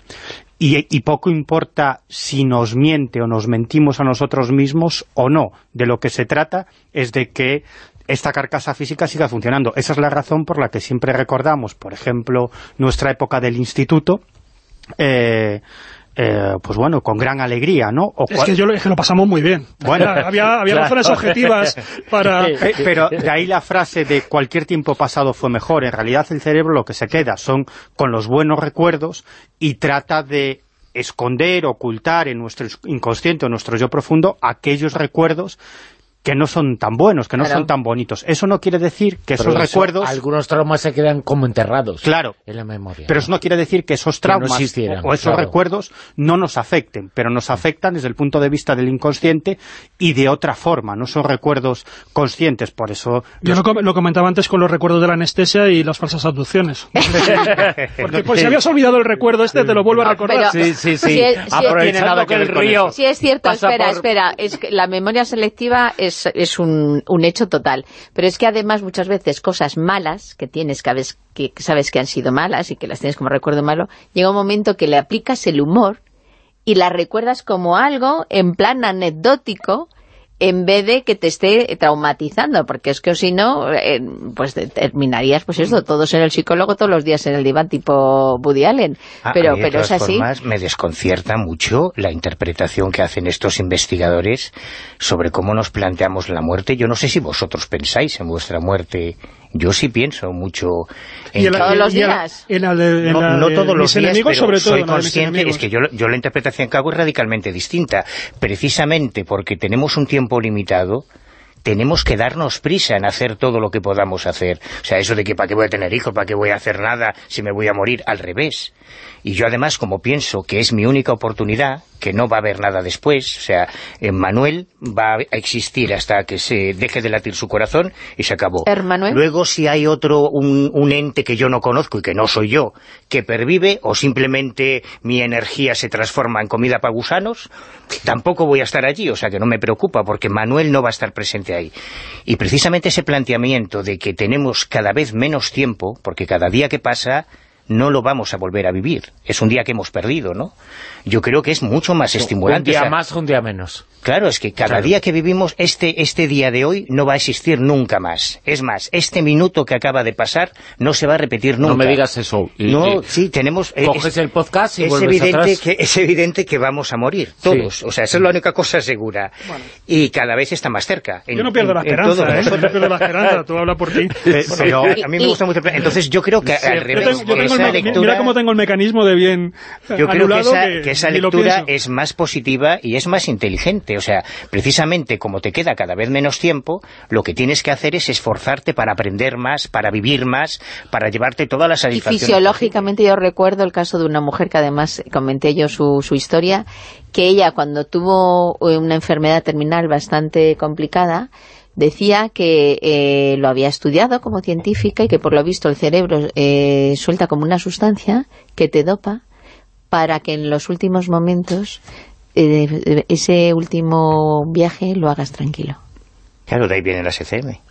Y, y poco importa si nos miente o nos mentimos a nosotros mismos o no. De lo que se trata es de que esta carcasa física siga funcionando. Esa es la razón por la que siempre recordamos, por ejemplo, nuestra época del instituto, eh, eh, pues bueno, con gran alegría, ¿no? O Es que yo lo, que lo pasamos muy bien. Bueno. había, había Claro. razones objetivas para... Pe- Pero de ahí la frase de cualquier tiempo pasado fue mejor. En realidad el cerebro lo que se queda son con los buenos recuerdos y trata de esconder, ocultar en nuestro inconsciente o nuestro yo profundo aquellos recuerdos que no son tan buenos, que no Claro. son tan bonitos. Eso no quiere decir que Pero esos eso, recuerdos... Algunos traumas se quedan como enterrados Claro. en la memoria. Pero eso no quiere decir que esos Que no traumas existieran, o esos claro. recuerdos no nos afecten, pero nos afectan desde el punto de vista del inconsciente y de otra forma, no son recuerdos conscientes, por eso... Yo lo, com- lo comentaba antes con los recuerdos de la anestesia y las falsas abducciones. Porque pues, si habías olvidado el recuerdo este, te lo vuelvo a Ah, recordar. pero- Sí, sí, sí. Si es- si es- Aprovechando que el río... Sí, es cierto, espera, por- espera, es que la memoria selectiva es, es un, un hecho total, pero es que además muchas veces cosas malas que tienes, que, sabes que que sabes que han sido malas y que las tienes como recuerdo malo, llega un momento que le aplicas el humor y las recuerdas como algo en plan anecdótico en vez de que te esté traumatizando, porque es que si no, eh, pues te- terminarías, pues eso, todos en el psicólogo, todos los días en el diván tipo Woody Allen, A- a pero, de pero es así. formas, me desconcierta mucho la interpretación que hacen estos investigadores sobre cómo nos planteamos la muerte. Yo no sé si vosotros pensáis en vuestra muerte. Yo sí pienso mucho en la- Todos los y en la- días. en la no, la no de todos los días, enemigos, pero sobre todo. soy consciente, es que yo, yo la interpretación que hago es radicalmente distinta. Precisamente porque tenemos un tiempo limitado, tenemos que darnos prisa en hacer todo lo que podamos hacer. O sea, eso de que para qué voy a tener hijos, para qué voy a hacer nada, si me voy a morir, al revés. Y yo además, como pienso que es mi única oportunidad, que no va a haber nada después, o sea, Manuel va a existir hasta que se deje de latir su corazón y se acabó. Hermanuel. Luego si hay otro, un, un ente que yo no conozco y que no soy yo, que pervive, o simplemente mi energía se transforma en comida para gusanos, tampoco voy a estar allí, o sea que no me preocupa, porque Manuel no va a estar presente Y precisamente ese planteamiento de que tenemos cada vez menos tiempo, porque cada día que pasa no lo vamos a volver a vivir. Es un día que hemos perdido, ¿no? Yo creo que es mucho más Un estimulante. día o sea, más, un día menos. Claro, es que cada Claro. día que vivimos, este, este día de hoy no va a existir nunca más. Es más, este minuto que acaba de pasar no se va a repetir nunca. No me digas eso. Y- No, y- sí, tenemos... eh, Coges es- el podcast y es vuelves evidente atrás. que Es evidente que vamos a morir, todos. O sea, esa es la única cosa segura. Y cada vez está más cerca. en- Yo no pierdo la en- esperanza, ¿eh? Yo no pierdo la esperanza, tú habla por ti. Pe- pero a mí me gusta mucho... Entonces yo creo que al Yo revés, tengo- yo tengo esa lectura... Mira cómo tengo el mecanismo de bien Yo creo que esa, que esa ni lo lectura es más positiva y es más inteligente. O sea, precisamente como te queda cada vez menos tiempo, lo que tienes que hacer es esforzarte para aprender más, para vivir más, para llevarte todas las Y satisfacciones. fisiológicamente yo recuerdo el caso de una mujer que además comenté yo su, su historia, que ella cuando tuvo eh, una enfermedad terminal bastante complicada, decía que eh, lo había estudiado como científica y que por lo visto el cerebro eh, suelta como una sustancia que te dopa para que en los últimos momentos eh, ese último viaje lo hagas tranquilo. Claro, de ahí viene la SCM.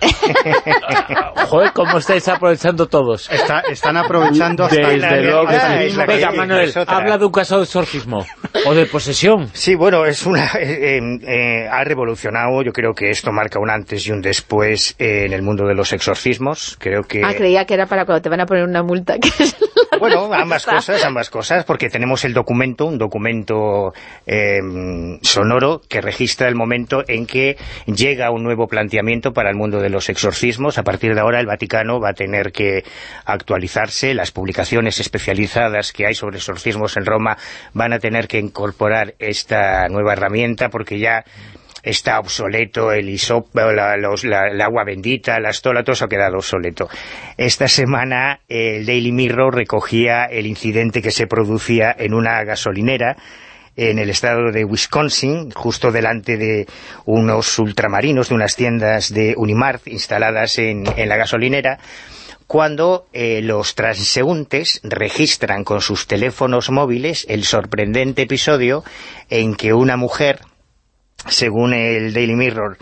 Joder, cómo estáis aprovechando todos. Está- están aprovechando hasta Desde la luego que es Venga, Manuel, habla de un caso de exorcismo o de posesión. Sí, bueno, es una eh, eh, eh, ha revolucionado, yo creo que esto marca un antes y un después eh, en el mundo de los exorcismos. Creo que Ah, creía que era para cuando te van a poner una multa. que es la Bueno, ambas cosas, ambas cosas, porque tenemos el documento, un documento eh, sonoro que registra el momento en que llega un nuevo planteamiento para el mundo de los exorcismos. A partir de ahora el Vaticano va a tener que actualizarse, las publicaciones especializadas que hay sobre exorcismos en Roma van a tener que incorporar esta nueva herramienta porque ya está obsoleto el hisopo, la, el agua bendita, la estola, todo eso ha quedado obsoleto. Esta semana el Daily Mirror recogía el incidente que se producía en una gasolinera en el estado de Wisconsin, justo delante de unos ultramarinos, de unas tiendas de Unimart instaladas en, en la gasolinera, cuando eh, los transeúntes registran con sus teléfonos móviles el sorprendente episodio en que una mujer según el Daily Mirror,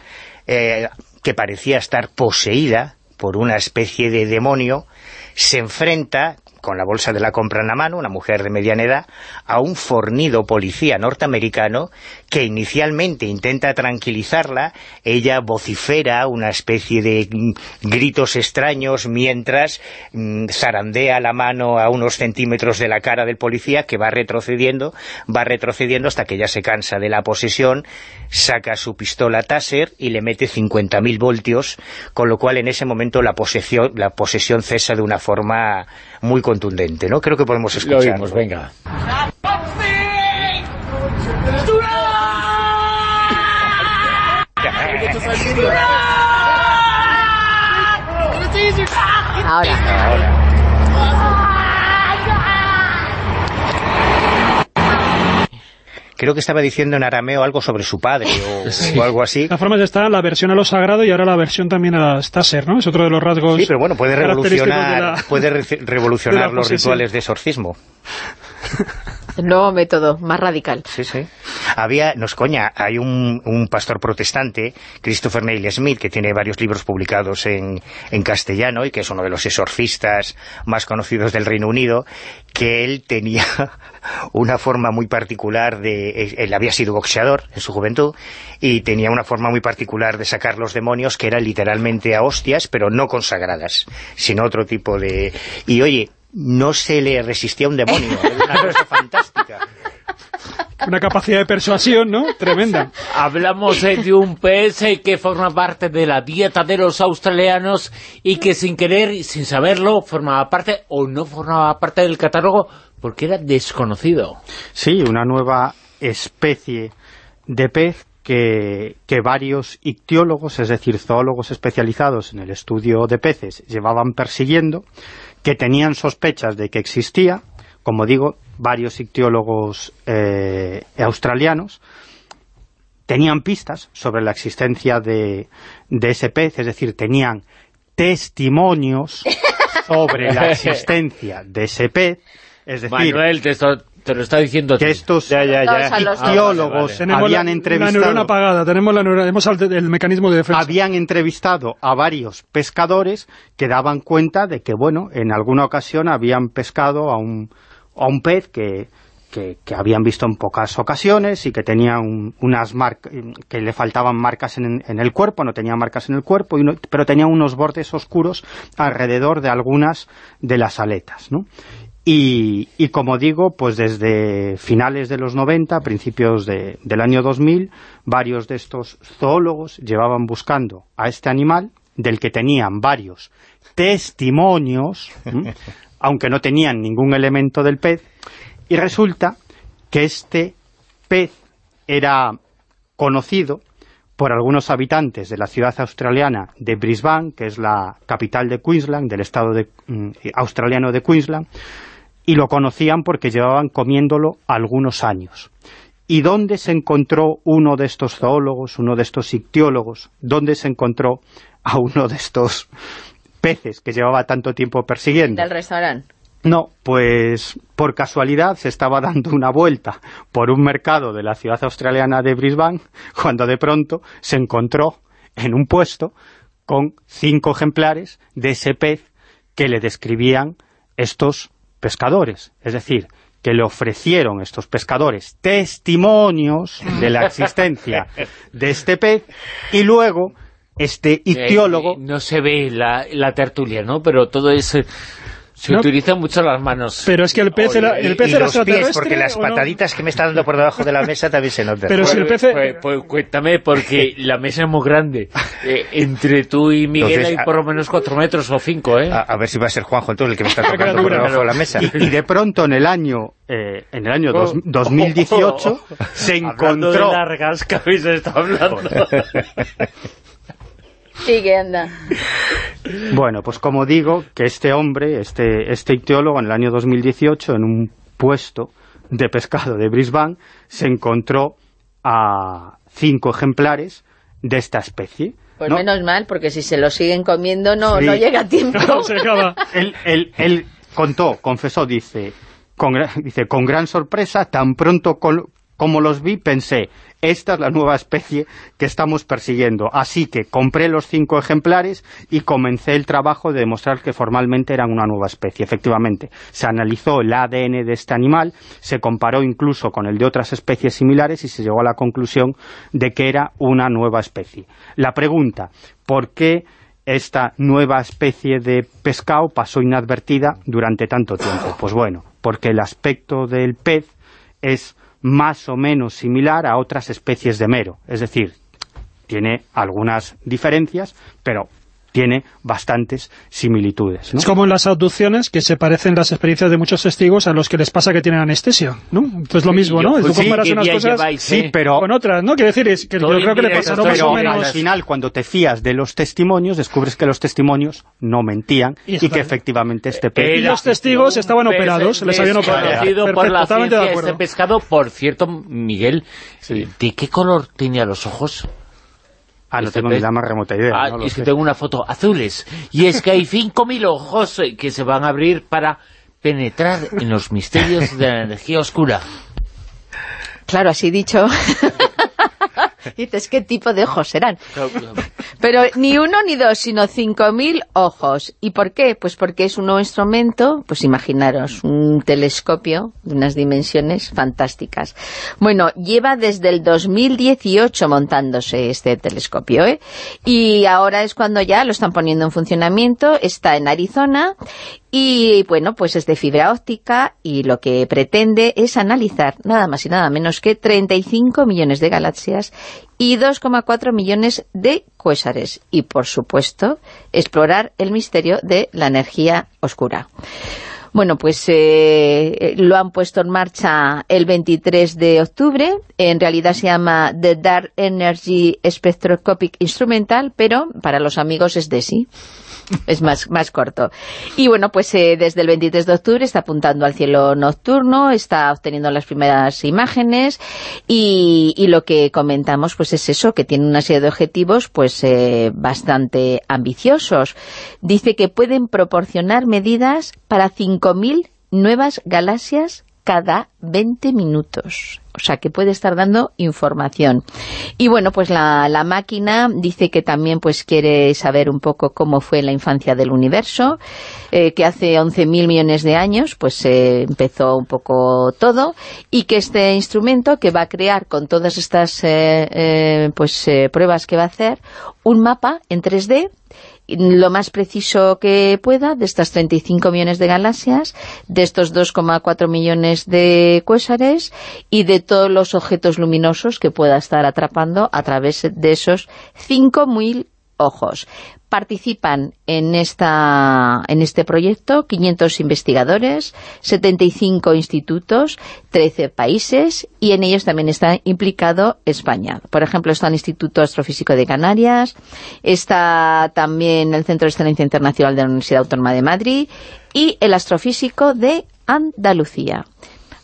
eh, que parecía estar poseída por una especie de demonio, se enfrenta con la bolsa de la compra en la mano, una mujer de mediana edad, a un fornido policía norteamericano que inicialmente intenta tranquilizarla, ella vocifera una especie de gritos extraños mientras mm, zarandea la mano a unos centímetros de la cara del policía que va retrocediendo, va retrocediendo hasta que ya se cansa de la posesión, saca su pistola Taser y le mete 50.000 voltios, con lo cual en ese momento la posesión, la posesión cesa de una forma muy contundente, ¿no? Creo que podemos Lo escuchar. oímos, venga. Ahora. Creo que estaba diciendo en arameo algo sobre su padre o, o algo así. De todas formas está la versión a lo sagrado y ahora la versión también a las Taser, ¿no? Es otro de los rasgos Sí, pero bueno, puede revolucionar, la- puede re- revolucionar los rituales de exorcismo. Nuevo método, más radical. Sí, sí. Había, no es coña, hay un, pastor protestante, Christopher Neil Smith, que tiene varios libros publicados en, en castellano y que es uno de los exorcistas más conocidos del Reino Unido, que él tenía una forma muy particular de... Él había sido boxeador en su juventud y tenía una forma muy particular de sacar los demonios que eran literalmente a hostias, pero no consagradas, sino otro tipo de... Y oye, no se le resistía un demonio, era una cosa fantástica. Una capacidad de persuasión, ¿no? Tremenda. Hablamos eh, de un PS que forma parte de la dieta de los australianos y que sin querer y sin saberlo formaba parte o no formaba parte del catálogo porque era desconocido. Sí, una nueva especie de pez que, que varios ictiólogos, es decir, zoólogos especializados en el estudio de peces, llevaban persiguiendo, que tenían sospechas de que existía, como digo, varios ictiólogos eh, australianos, tenían pistas sobre la existencia de, de ese pez, es decir, tenían testimonios sobre la existencia de ese pez, es decir, Manuel, te, esto- Te lo está diciendo que estos Ya, ictiólogos Ah, vale, vale. Habían la, la entrevistado neurona apagada, tenemos, la neurona, tenemos el, el mecanismo de defensa. habían entrevistado a varios pescadores que daban cuenta de que, bueno, en alguna ocasión habían pescado a un, a un pez que, que, que habían visto en pocas ocasiones y que tenía un- unas marcas, que le faltaban marcas en, en el cuerpo, no tenía marcas en el cuerpo, y no- pero tenía unos bordes oscuros alrededor de algunas de las aletas, ¿no? Y, y como digo, pues desde finales de los 90, principios de- del año 2000, varios de estos zoólogos llevaban buscando a este animal, del que tenían varios testimonios, ¿m? aunque no tenían ningún elemento del pez, y resulta que este pez era conocido por algunos habitantes de la ciudad australiana de Brisbane, que es la capital de Queensland, del estado de- mm, australiano de Queensland, y lo conocían porque llevaban comiéndolo algunos años. ¿Y dónde se encontró uno de estos zoólogos, uno de estos ictiólogos? ¿Dónde se encontró a uno de estos peces que llevaba tanto tiempo persiguiendo? Del restaurante. No, pues por casualidad se estaba dando una vuelta por un mercado de la ciudad australiana de Brisbane cuando de pronto se encontró en un puesto con cinco ejemplares de ese pez que le describían estos pescadores. Es decir, que le ofrecieron estos pescadores testimonios de la existencia de este pez y luego este ictiólogo... Eh, no se ve la, la tertulia, ¿no? Pero todo es... Se No. utilizan mucho las manos. Pero es que el pez era, el pez y era los pies, porque las ¿o no? pataditas que me está dando por debajo de la mesa también se notan. Pero si el Pues, pez... pues, pues, cuéntame, porque la mesa es muy grande. Eh, entre tú y Miguel Entonces, hay por lo menos cuatro metros o cinco, ¿eh? a, a ver si va a ser Juanjo entonces el que me está tocando por debajo de la mesa. y, y de pronto en el año eh, en el año dos- 2018 se Hablando de encontró largas que habéis estado hablando. Sigue, anda. Bueno pues como digo que este hombre este este ictiólogo en el año 2018 en un puesto de pescado de Brisbane se encontró a cinco ejemplares de esta especie Pues ¿no? menos mal, porque si se lo siguen comiendo no, Sí. no llega a tiempo. No, se acaba. él, él- él contó, confesó, dice con, dice, con gran sorpresa, tan pronto col- como los vi, pensé, esta es la nueva especie que estamos persiguiendo. Así que compré los cinco ejemplares y comencé el trabajo de demostrar que formalmente eran una nueva especie. Efectivamente, se analizó el ADN de este animal, se comparó incluso con el de otras especies similares y se llegó a la conclusión de que era una nueva especie. La pregunta, ¿por qué esta nueva especie de pescado pasó inadvertida durante tanto tiempo? Pues bueno, porque el aspecto del pez es más o menos similar a otras especies de mero, es decir, tiene algunas diferencias, pero tiene bastantes similitudes. ¿no? Es como en las abducciones, que se parecen las experiencias de muchos testigos a los que les pasa que tienen anestesia, ¿no? Entonces lo mismo, ¿no? Yo, Tú comparas ¿qué unas cosas lleváis, Sí, eh? pero, con otras, ¿no? Quiero decir, es que yo creo que le pasaron más o pero menos... al final, cuando te fías de los testimonios, descubres que los testimonios no mentían Y y, que efectivamente este pez... Y los testigos estaban operados, les habían operado. por la totalmente de acuerdo. este pescado. Por cierto, Miguel, ¿de qué color tenía los ojos? Ah, no tengo ni la más remota idea. Ah, no es que tengo una foto azules. Y es que hay 5.000 ojos eh, que se van a abrir para penetrar en los misterios de la energía oscura. Claro, así dicho. Dices, ¿qué tipo de ojos serán? Pero ni uno ni dos, sino 5.000 ojos. ¿Y por qué? Pues porque es un nuevo instrumento, pues imaginaros, un telescopio de unas dimensiones fantásticas. Bueno, lleva desde el 2018 montándose este telescopio, ¿eh? Y ahora es cuando ya lo están poniendo en funcionamiento, está en Arizona y bueno, pues es de fibra óptica y lo que pretende es analizar nada más y nada menos que 35 millones de galaxias y 2,4 millones de cuésares y por supuesto explorar el misterio de la energía oscura. Bueno, pues eh, lo han puesto en marcha el 23 de octubre. En realidad se llama The Dark Energy Spectroscopic Instrumental, pero para los amigos es DESI. Es más, más corto. Y bueno, pues eh, desde el 23 de octubre está apuntando al cielo nocturno, está obteniendo las primeras imágenes y, lo que comentamos pues es eso, que tiene una serie de objetivos pues eh, bastante ambiciosos. Dice que pueden proporcionar medidas para 5.000 nuevas galaxias cada 20 minutos. O sea, que puede estar dando información. Y bueno, pues la, la máquina dice que también pues quiere saber un poco cómo fue la infancia del universo, eh, que hace 11.000 millones de años pues eh, empezó un poco todo, y que este instrumento que va a crear con todas estas eh, eh, pues pruebas que va a hacer, un mapa en 3D lo más preciso que pueda de estas 35 millones de galaxias, de estos 2,4 millones de cuésares y de todos los objetos luminosos que pueda estar atrapando a través de esos 5.000 ojos. Participan en, esta, en este proyecto 500 investigadores, 75 institutos, 13 países y en ellos también está implicado España. Por ejemplo, está el Instituto Astrofísico de Canarias, está también el Centro de Excelencia Internacional de la Universidad Autónoma de Madrid y el Astrofísico de Andalucía.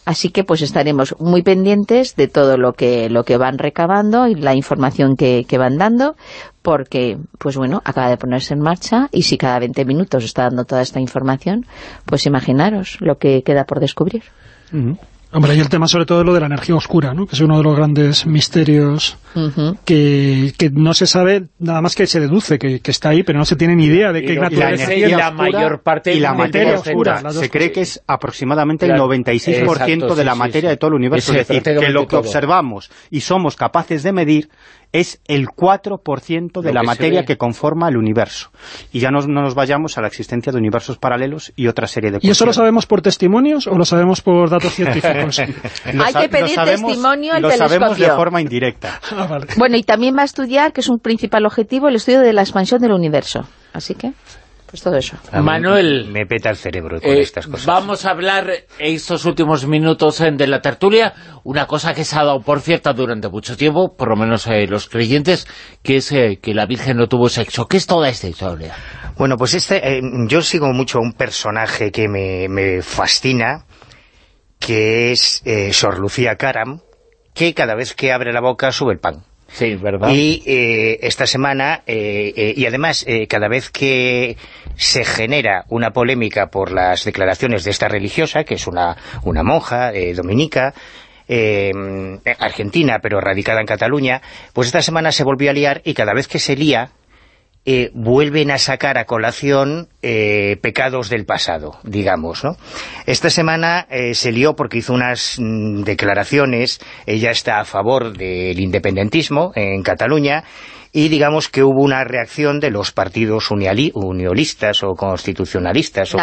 Así que pues estaremos muy pendientes de todo lo que lo que van recabando y la información que, que van dando, porque, pues bueno, acaba de ponerse en marcha y si cada 20 minutos está dando toda esta información, pues imaginaros lo que queda por descubrir. Hombre, y el tema sobre todo es lo de la energía oscura, ¿no? que es uno de los grandes misterios que, que no se sabe, nada más que se deduce que, que está ahí, pero no se tiene ni idea de qué Y lo- y la naturaleza la mayor parte y la de materia oscura. oscura, Se cree que es aproximadamente el Claro, 96% exacto, de la sí, materia sí, de todo el universo. es decir, que lo que todo. observamos y somos capaces de medir es el 4% de Lo la que materia que conforma el universo. Y ya nos- no nos vayamos a la existencia de universos paralelos y otra serie de ¿Y eso lo sabemos por testimonios o lo sabemos por datos científicos? Hay que pedir lo sabemos- testimonio al Lo sabemos de telescopio. forma indirecta. Ah, vale. Bueno, y también va a estudiar, que es un principal objetivo, el estudio de la expansión del universo. Así que, pues todo eso. A Manuel, Me peta el cerebro con Eh, estas cosas. Vamos a hablar estos últimos minutos de la tertulia, una cosa que se ha dado por cierta durante mucho tiempo, por lo menos eh, los creyentes, que es eh, que la Virgen no tuvo sexo. ¿Qué es toda esta historia? Bueno, pues este, eh, yo sigo mucho a un personaje que me, me fascina, que es eh, Sor Lucía Caram, que cada vez que abre la boca sube el pan. Sí, ¿verdad? Y eh, esta semana, eh, eh, y además, eh, cada vez que se genera una polémica por las declaraciones de esta religiosa, que es una, una monja eh, dominica, argentina, pero radicada en Cataluña, pues esta semana se volvió a liar y cada vez que se lía, eh, vuelven a sacar a colación eh, pecados del pasado, digamos, ¿no? Esta semana eh, se lió porque hizo unas mm, declaraciones, ella está a favor del independentismo en Cataluña, y digamos que hubo una reacción de los partidos unionistas o constitucionalistas, o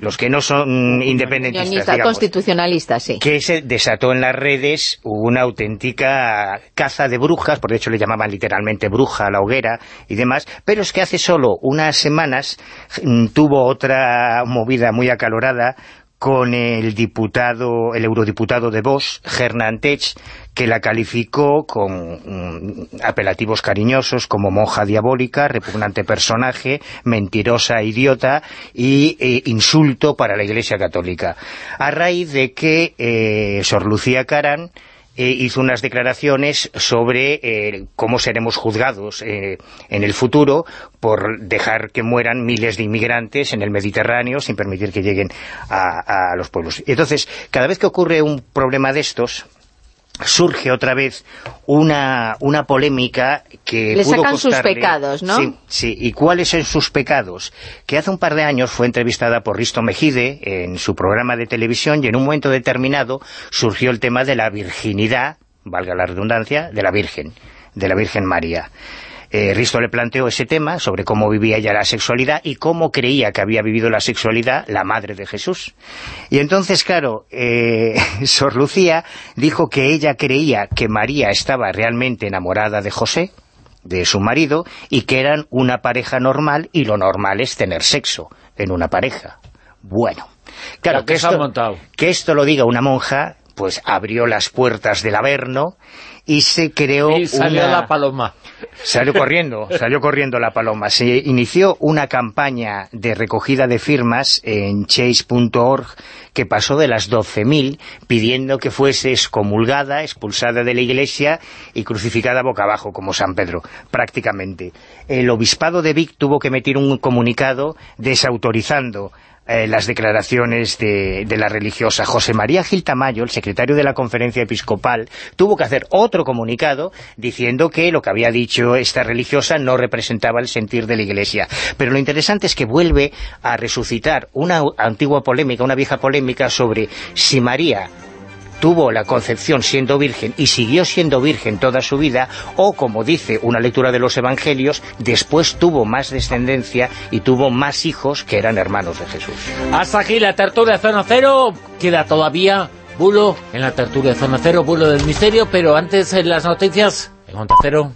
los que no son independentistas, Unionista, digamos constitucionalista, sí. que se desató en las redes una auténtica caza de brujas, por de hecho le llamaban literalmente bruja a la hoguera y demás, pero es que hace solo unas semanas mm, tuvo otra movida muy acalorada con el diputado, el eurodiputado de Vox, Hernán Tech, que la calificó con mm, apelativos cariñosos como monja diabólica, repugnante personaje, mentirosa, idiota y eh, insulto para la Iglesia Católica. A raíz de que eh, Sor Lucía Caran eh, hizo unas declaraciones sobre eh, cómo seremos juzgados eh, en el futuro por dejar que mueran miles de inmigrantes en el Mediterráneo sin permitir que lleguen a, los pueblos. Entonces, cada vez que ocurre un problema de estos, surge otra vez una, una polémica que Le pudo sacan sus pecados, ¿no? Sí, sí. ¿Y cuáles son sus pecados? Que hace un par de años fue entrevistada por Risto Mejide en su programa de televisión y en un momento determinado surgió el tema de la virginidad, valga la redundancia, de la Virgen, de la Virgen María. Eh, Risto le planteó ese tema sobre cómo vivía ella la sexualidad y cómo creía que había vivido la sexualidad la madre de Jesús. Y entonces, claro, eh, Sor Lucía dijo que ella creía que María estaba realmente enamorada de José, de su marido, y que eran una pareja normal, y lo normal es tener sexo en una pareja. Bueno, claro, La que esto, que esto lo diga una monja, pues abrió las puertas del Averno y se creó Y salió una... la paloma. Salió corriendo, salió corriendo la paloma. Se inició una campaña de recogida de firmas en chase.org que pasó de las 12.000 pidiendo que fuese excomulgada, expulsada de la iglesia y crucificada boca abajo como San Pedro, prácticamente. El obispado de Vic tuvo que emitir un comunicado desautorizando eh, las declaraciones de, de la religiosa. José María Gil Tamayo, el secretario de la conferencia episcopal, tuvo que hacer otro comunicado diciendo que lo que había dicho esta religiosa no representaba el sentir de la Iglesia. Pero lo interesante es que vuelve a resucitar una antigua polémica, una vieja polémica sobre si María tuvo la concepción siendo virgen y siguió siendo virgen toda su vida, o como dice una lectura de los evangelios, después tuvo más descendencia y tuvo más hijos que eran hermanos de Jesús. Hasta aquí la tertulia Zona Cero. Queda todavía bulo en la tertulia Zona Cero, bulo del misterio, pero antes en las noticias en Cero.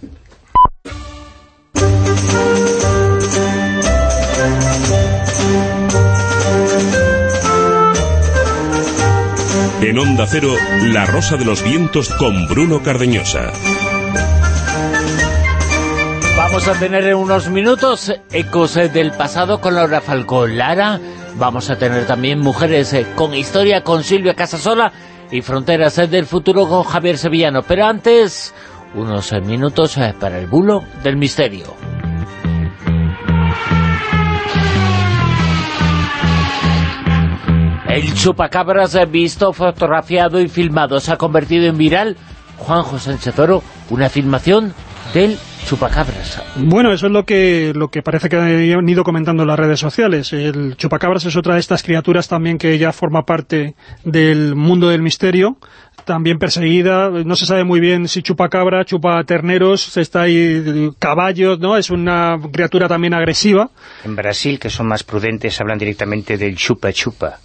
En Onda Cero, La Rosa de los Vientos con Bruno Cardeñosa. Vamos a tener en unos minutos ecos eh, del pasado con Laura Falcón Lara. Vamos a tener también mujeres eh, con historia con Silvia Casasola y fronteras eh, del futuro con Javier Sevillano. Pero antes, unos minutos para el bulo del misterio. El chupacabras visto, fotografiado y filmado se ha convertido en viral. Juanjo Sánchez Oro, una filmación del chupacabras. Bueno, eso es lo que, lo que parece que han ido comentando en las redes sociales. El chupacabras es otra de estas criaturas también que ya forma parte del mundo del misterio, también perseguida, no se sabe muy bien si chupa cabra, chupa terneros, está ahí caballos, ¿no? Es una criatura también agresiva. En Brasil, que son más prudentes, hablan directamente del chupa-chupa.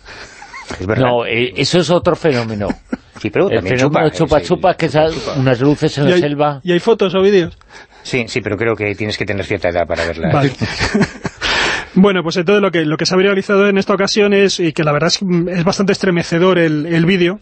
Es verdad. No, eh, eso es otro fenómeno. Sí, pero El también fenómeno chupa. chupa-chupa, es que el- es unas luces en la hay, selva. y hay fotos o vídeos. Sí, sí, pero creo que tienes que tener cierta edad para verla. Vale. bueno, pues entonces lo que, lo que se ha realizado en esta ocasión es, y que la verdad es, es bastante estremecedor el, el vídeo,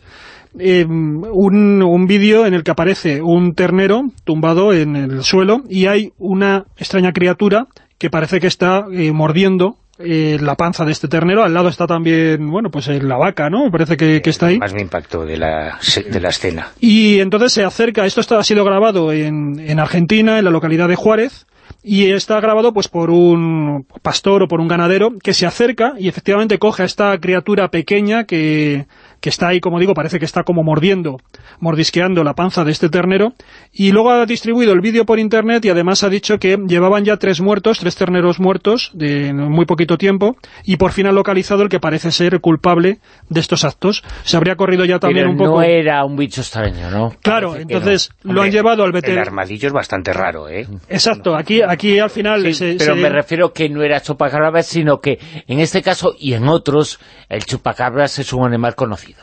eh, un, un vídeo en el que aparece un ternero tumbado en el suelo y hay una extraña criatura que parece que está eh, mordiendo eh, la panza de este ternero. Al lado está también, bueno, pues eh, la vaca, ¿no? Parece que, que está ahí. Más me impactó de la, de la escena. Y entonces se acerca, esto está, ha sido grabado en, en Argentina, en la localidad de Juárez, y está grabado pues por un pastor o por un ganadero que se acerca y efectivamente coge a esta criatura pequeña que, que está ahí, como digo, parece que está como mordiendo, mordisqueando la panza de este ternero, y luego ha distribuido el vídeo por internet y además ha dicho que llevaban ya tres muertos, tres terneros muertos de en muy poquito tiempo, y por fin ha localizado el que parece ser culpable de estos actos. Se habría corrido ya también Pero un poco... no era un bicho extraño, ¿no? Claro, Parece entonces lo Hombre, han llevado al El veterinario. armadillo es bastante raro, ¿eh? Exacto, aquí, aquí al final... Sí, se- pero se- me refiero que no era chupacabras, sino que en este caso y en otros, el chupacabras es un animal conocido.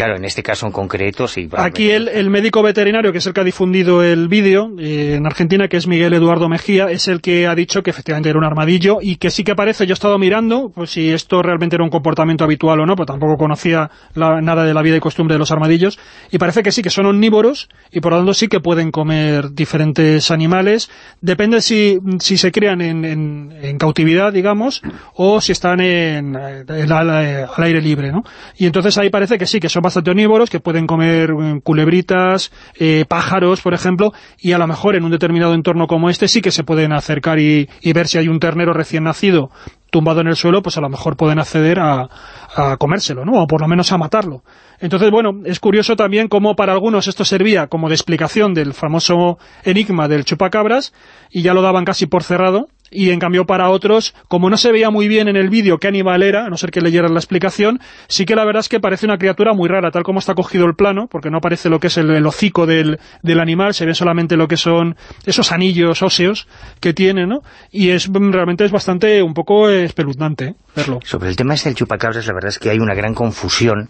Claro, en este caso en concreto, sí. Aquí el, el médico veterinario, que es el que ha difundido el vídeo eh, en Argentina, que es Miguel Eduardo Mejía, es el que ha dicho que efectivamente era un armadillo y que sí que aparece, yo he estado mirando pues si esto realmente era un comportamiento habitual o no, pues tampoco conocía la- nada de la vida y costumbre de los armadillos, y parece que sí, que son omnívoros y por lo tanto sí que pueden comer diferentes animales, depende si, si se crían en, en- en cautividad, digamos, o si están en, en al, al aire libre, ¿no? Y entonces ahí parece que sí, que son bastante omnívoros, que pueden comer eh, culebritas, eh, pájaros, por ejemplo, y a lo mejor en un determinado entorno como este sí que se pueden acercar y, y ver si hay un ternero recién nacido tumbado en el suelo, pues a lo mejor pueden acceder a, a comérselo, ¿no? O por lo menos a matarlo. Entonces, bueno, es curioso también cómo para algunos esto servía como de explicación del famoso enigma del chupacabras, y ya lo daban casi por cerrado, y en cambio para otros, como no se veía muy bien en el vídeo qué animal era, a no ser que leyeran la explicación, sí que la verdad es que parece una criatura muy rara, tal como está cogido el plano, porque no aparece lo que es el, el hocico del, del animal, se ve solamente lo que son esos anillos óseos que tiene, ¿no? Y es realmente es bastante, un poco espeluznante ¿eh? verlo. Sobre el tema este del chupacabras, la verdad es que hay una gran confusión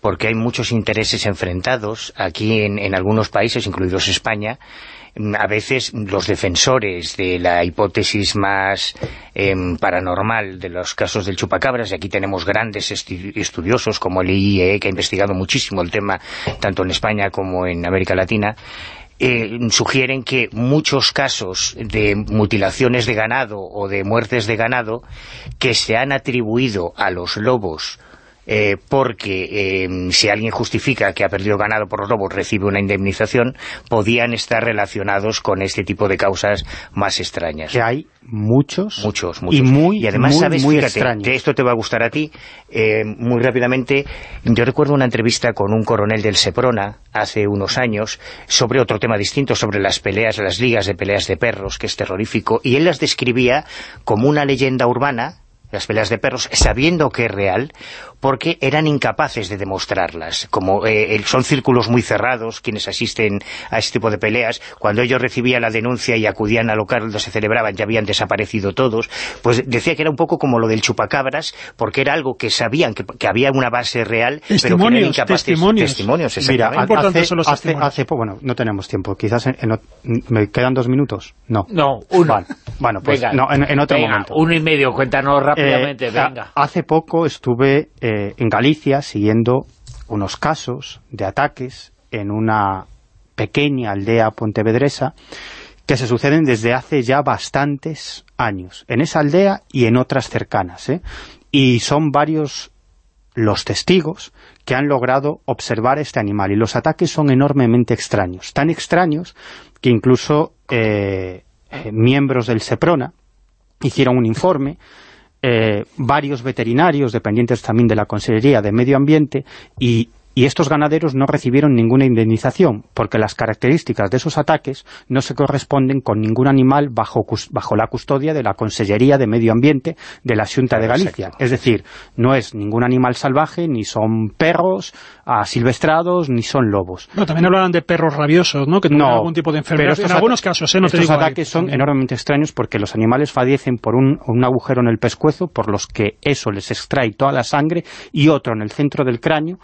porque hay muchos intereses enfrentados aquí en, en algunos países, incluidos España. A veces los defensores de la hipótesis más em, paranormal de los casos del chupacabras, y aquí tenemos grandes estudiosos como el IEE, que ha investigado muchísimo el tema, tanto en España como en América Latina, eh, sugieren que muchos casos de mutilaciones de ganado o de muertes de ganado que se han atribuido a los lobos eh, porque eh, si alguien justifica que ha perdido ganado por robo recibe una indemnización, podían estar relacionados con este tipo de causas más extrañas. Que hay muchos, Muchos, muchos. y muy, y además, muy, sabes, muy fíjate, extraños. que esto te va a gustar a ti, eh, muy rápidamente, yo recuerdo una entrevista con un coronel del Seprona hace unos años sobre otro tema distinto, sobre las peleas, las ligas de peleas de perros, que es terrorífico, y él las describía como una leyenda urbana, las peleas de perros, sabiendo que es real, porque eran incapaces de demostrarlas. Como eh, son círculos muy cerrados quienes asisten a este tipo de peleas, cuando ellos recibían la denuncia y acudían al local donde se celebraban, ya habían desaparecido todos, pues decía que era un poco como lo del chupacabras, porque era algo que sabían que, que había una base real, pero que eran Testimonios, incapaces. testimonios. testimonios Mira, hace, son los hace, testimonios. hace bueno, no tenemos tiempo, quizás en, en me quedan dos minutos, no. No, uno. Vale. Bueno, pues Venga. no, en, en otro Venga, momento. uno y medio, cuéntanos rápidamente, Eh, venga. Hace poco estuve eh, en Galicia siguiendo unos casos de ataques en una pequeña aldea pontevedresa que se suceden desde hace ya bastantes años, en esa aldea y en otras cercanas. ¿eh? Y son varios los testigos que han logrado observar este animal y los ataques son enormemente extraños, tan extraños que incluso eh, miembros del SEPRONA hicieron un informe eh, varios veterinarios dependientes también de la Consejería de Medio Ambiente y, y estos ganaderos no recibieron ninguna indemnización porque las características de esos ataques no se corresponden con ningún animal bajo, bajo la custodia de la Consellería de Medio Ambiente de la Xunta de Galicia. Es decir, no es ningún animal salvaje, ni son perros asilvestrados, ni son lobos. No, también hablaban de perros rabiosos, ¿no? Que tienen algún tipo de enfermedad. estos En algunos casos, ¿eh? No te ahí, ataques son enormemente extraños porque los animales fallecen por un, un agujero en el pescuezo, por los que eso les extrae toda la sangre, y otro en el centro del cráneo,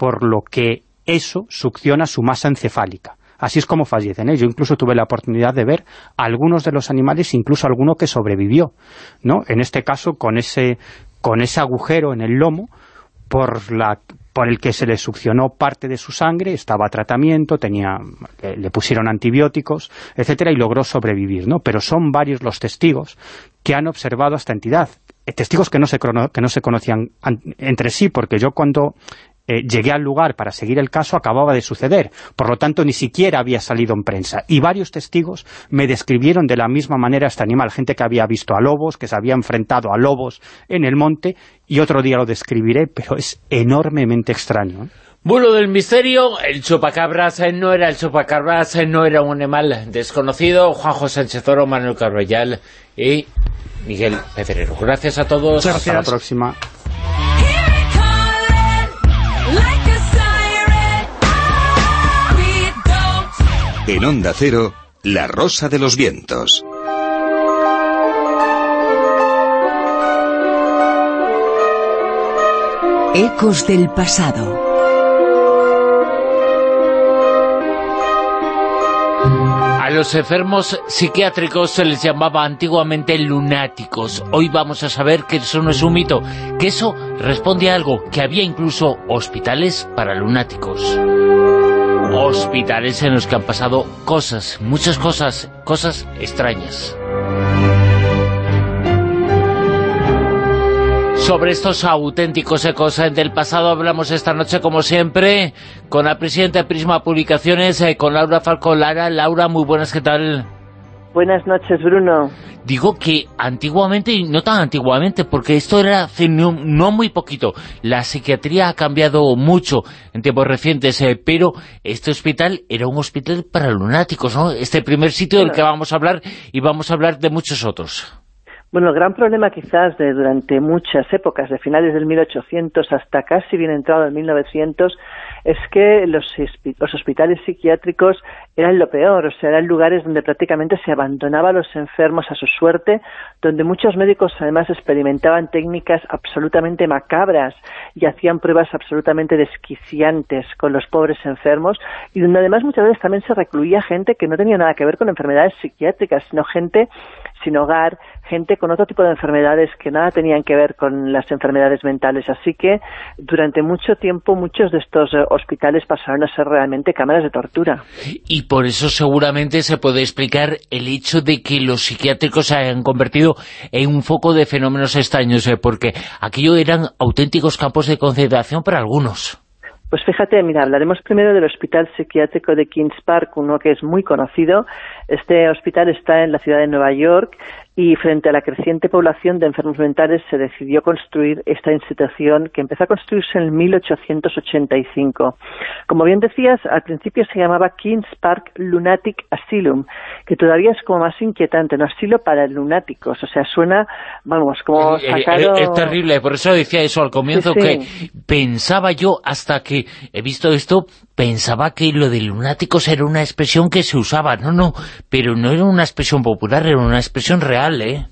por lo que eso succiona su masa encefálica. Así es como fallecen. ¿eh? Yo incluso tuve la oportunidad de ver algunos de los animales, incluso alguno que sobrevivió, ¿no? En este caso, con ese, con ese agujero en el lomo, por la por el que se le succionó parte de su sangre, estaba a tratamiento, tenía, le, pusieron antibióticos, etcétera, y logró sobrevivir, ¿no? Pero son varios los testigos que han observado a esta entidad, eh, testigos que no se, que no se conocían an- entre sí, porque yo cuando eh, llegué al lugar para seguir el caso acababa de suceder, por lo tanto ni siquiera había salido en prensa, y varios testigos me describieron de la misma manera este animal, gente que había visto a lobos, que se había enfrentado a lobos en el monte, y otro día lo describiré, pero es enormemente extraño. ¿eh? Bulo del misterio, el chupacabras no era el chupacabras, no era un animal desconocido, Juanjo Sánchez Oro, Manuel Carballal y Miguel Pedrero. Gracias a todos. Muchas Hasta la gracias. próxima. En Onda Cero, La Rosa de los Vientos. Ecos del pasado. A los enfermos psiquiátricos se les llamaba antiguamente lunáticos. Hoy vamos a saber que eso no es un mito, que eso responde a algo, que había incluso hospitales para lunáticos. Hospitales en los que han pasado cosas, muchas cosas, cosas extrañas. Sobre estos auténticos ecos del pasado hablamos esta noche, como siempre, con la presidenta de Prisma Publicaciones, eh, con Laura Falco Lara. Laura, muy buenas, ¿qué tal? Buenas noches, Bruno. Digo que antiguamente, y no tan antiguamente, porque esto era hace no, no muy poquito, la psiquiatría ha cambiado mucho en tiempos recientes, eh, pero este hospital era un hospital para lunáticos, ¿no? Este primer sitio del que vamos a hablar, y vamos a hablar de muchos otros. Bueno, el gran problema quizás de durante muchas épocas, de finales del 1800 hasta casi bien entrado en 1900, es que los, los hospitales psiquiátricos eran lo peor, o sea, eran lugares donde prácticamente se abandonaba a los enfermos a su suerte, donde muchos médicos además experimentaban técnicas absolutamente macabras y hacían pruebas absolutamente desquiciantes con los pobres enfermos, y donde además muchas veces también se recluía gente que no tenía nada que ver con enfermedades psiquiátricas, sino gente sin hogar, gente con otro tipo de enfermedades que nada tenían que ver con las enfermedades mentales. Así que durante mucho tiempo muchos de estos eh, hospitales pasaron a ser realmente cámaras de tortura. Y por eso seguramente se puede explicar el hecho de que los psiquiátricos se hayan convertido en un foco de fenómenos extraños, eh, porque aquello eran auténticos campos de concentración para algunos. Pues fíjate, mira, hablaremos primero del Hospital Psiquiátrico de Kings Park, uno que es muy conocido. Este hospital está en la ciudad de Nueva York y frente a la creciente población de enfermos mentales se decidió construir esta institución que empezó a construirse en el 1885. Como bien decías, al principio se llamaba Kings Park Lunatic Asylum, que todavía es como más inquietante, un asilo para lunáticos, o sea, suena, vamos, como Eh, eh, sacado... Es, terrible, por eso decía eso al comienzo, Sí, sí. que pensaba yo, hasta que he visto esto, pensaba que lo de lunáticos era una expresión que se usaba. No, no, pero no era una expresión popular, era una expresión real, ¿eh?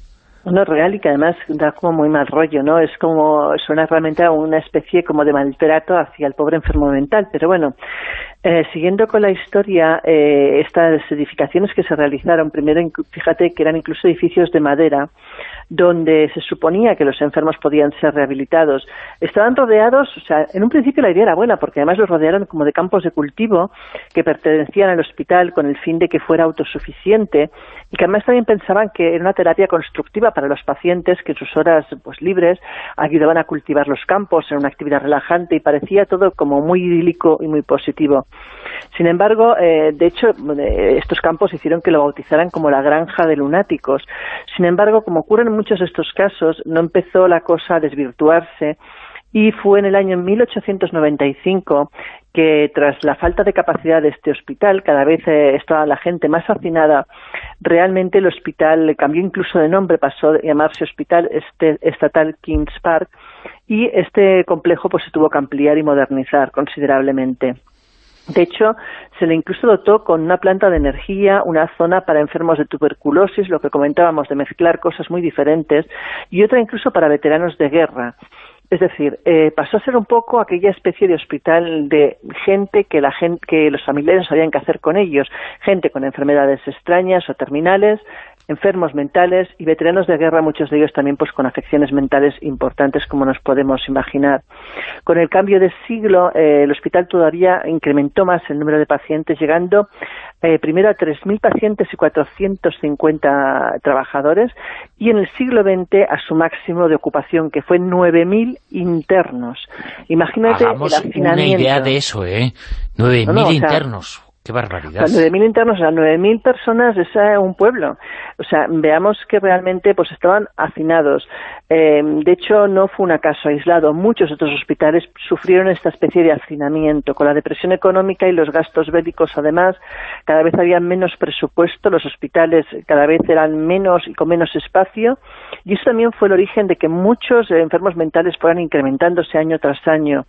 No, real y que además da como muy mal rollo, ¿no? Es como, suena realmente a una especie como de maltrato hacia el pobre enfermo mental. Pero bueno, eh, siguiendo con la historia, eh, estas edificaciones que se realizaron, primero, fíjate que eran incluso edificios de madera, donde se suponía que los enfermos podían ser rehabilitados. Estaban rodeados, o sea, en un principio la idea era buena, porque además los rodearon como de campos de cultivo que pertenecían al hospital con el fin de que fuera autosuficiente y que además también pensaban que era una terapia constructiva para los pacientes que en sus horas pues libres ayudaban a cultivar los campos, era una actividad relajante y parecía todo como muy idílico y muy positivo. Sin embargo, eh, de hecho, eh, estos campos hicieron que lo bautizaran como la granja de lunáticos. Sin embargo, como ocurre en muchos de estos casos, no empezó la cosa a desvirtuarse y fue en el año 1895 que tras la falta de capacidad de este hospital, cada vez eh, estaba la gente más hacinada, realmente el hospital cambió incluso de nombre, pasó a llamarse Hospital Este- Estatal Kings Park y este complejo pues se tuvo que ampliar y modernizar considerablemente. De hecho, se le incluso dotó con una planta de energía, una zona para enfermos de tuberculosis, lo que comentábamos de mezclar cosas muy diferentes, y otra incluso para veteranos de guerra. Es decir, eh, pasó a ser un poco aquella especie de hospital de gente que, la gente que los familiares sabían qué hacer con ellos, gente con enfermedades extrañas o terminales, enfermos mentales y veteranos de guerra, muchos de ellos también pues con afecciones mentales importantes como nos podemos imaginar. Con el cambio de siglo, eh, el hospital todavía incrementó más el número de pacientes, llegando eh, primero a 3.000 pacientes y 450 trabajadores, y en el siglo XX a su máximo de ocupación, que fue 9.000 internos. Imagínate Hagamos el una hacinamiento. idea de eso, ¿eh? 9.000 No, no, o sea, internos. Qué barbaridad. O sea, 9.000 internos, o sea, 9.000 personas es eh, un pueblo. O sea, veamos que realmente pues estaban hacinados. Eh, de hecho, no fue un caso aislado. Muchos otros hospitales sufrieron esta especie de hacinamiento. Con la depresión económica y los gastos bélicos, además, cada vez había menos presupuesto, los hospitales cada vez eran menos y con menos espacio. Y eso también fue el origen de que muchos eh, enfermos mentales fueran incrementándose año tras año.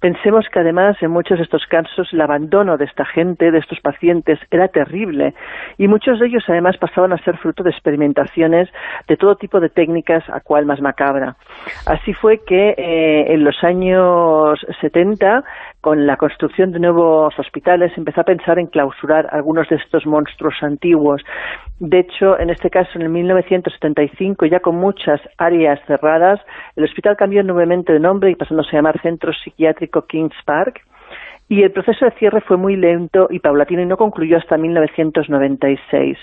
Pensemos que además en muchos de estos casos el abandono de esta gente, de estos pacientes, era terrible y muchos de ellos además pasaban a ser fruto de experimentaciones de todo tipo de técnicas, a cual más macabra. Así fue que eh, en los años 70, con la construcción de nuevos hospitales, empezó a pensar en clausurar algunos de estos monstruos antiguos. De hecho, en este caso, en el 1975, ya con muchas áreas cerradas, el hospital cambió nuevamente de nombre y pasándose a llamar Centro Psiquiátrico Kings Park. Y el proceso de cierre fue muy lento y paulatino y no concluyó hasta 1996.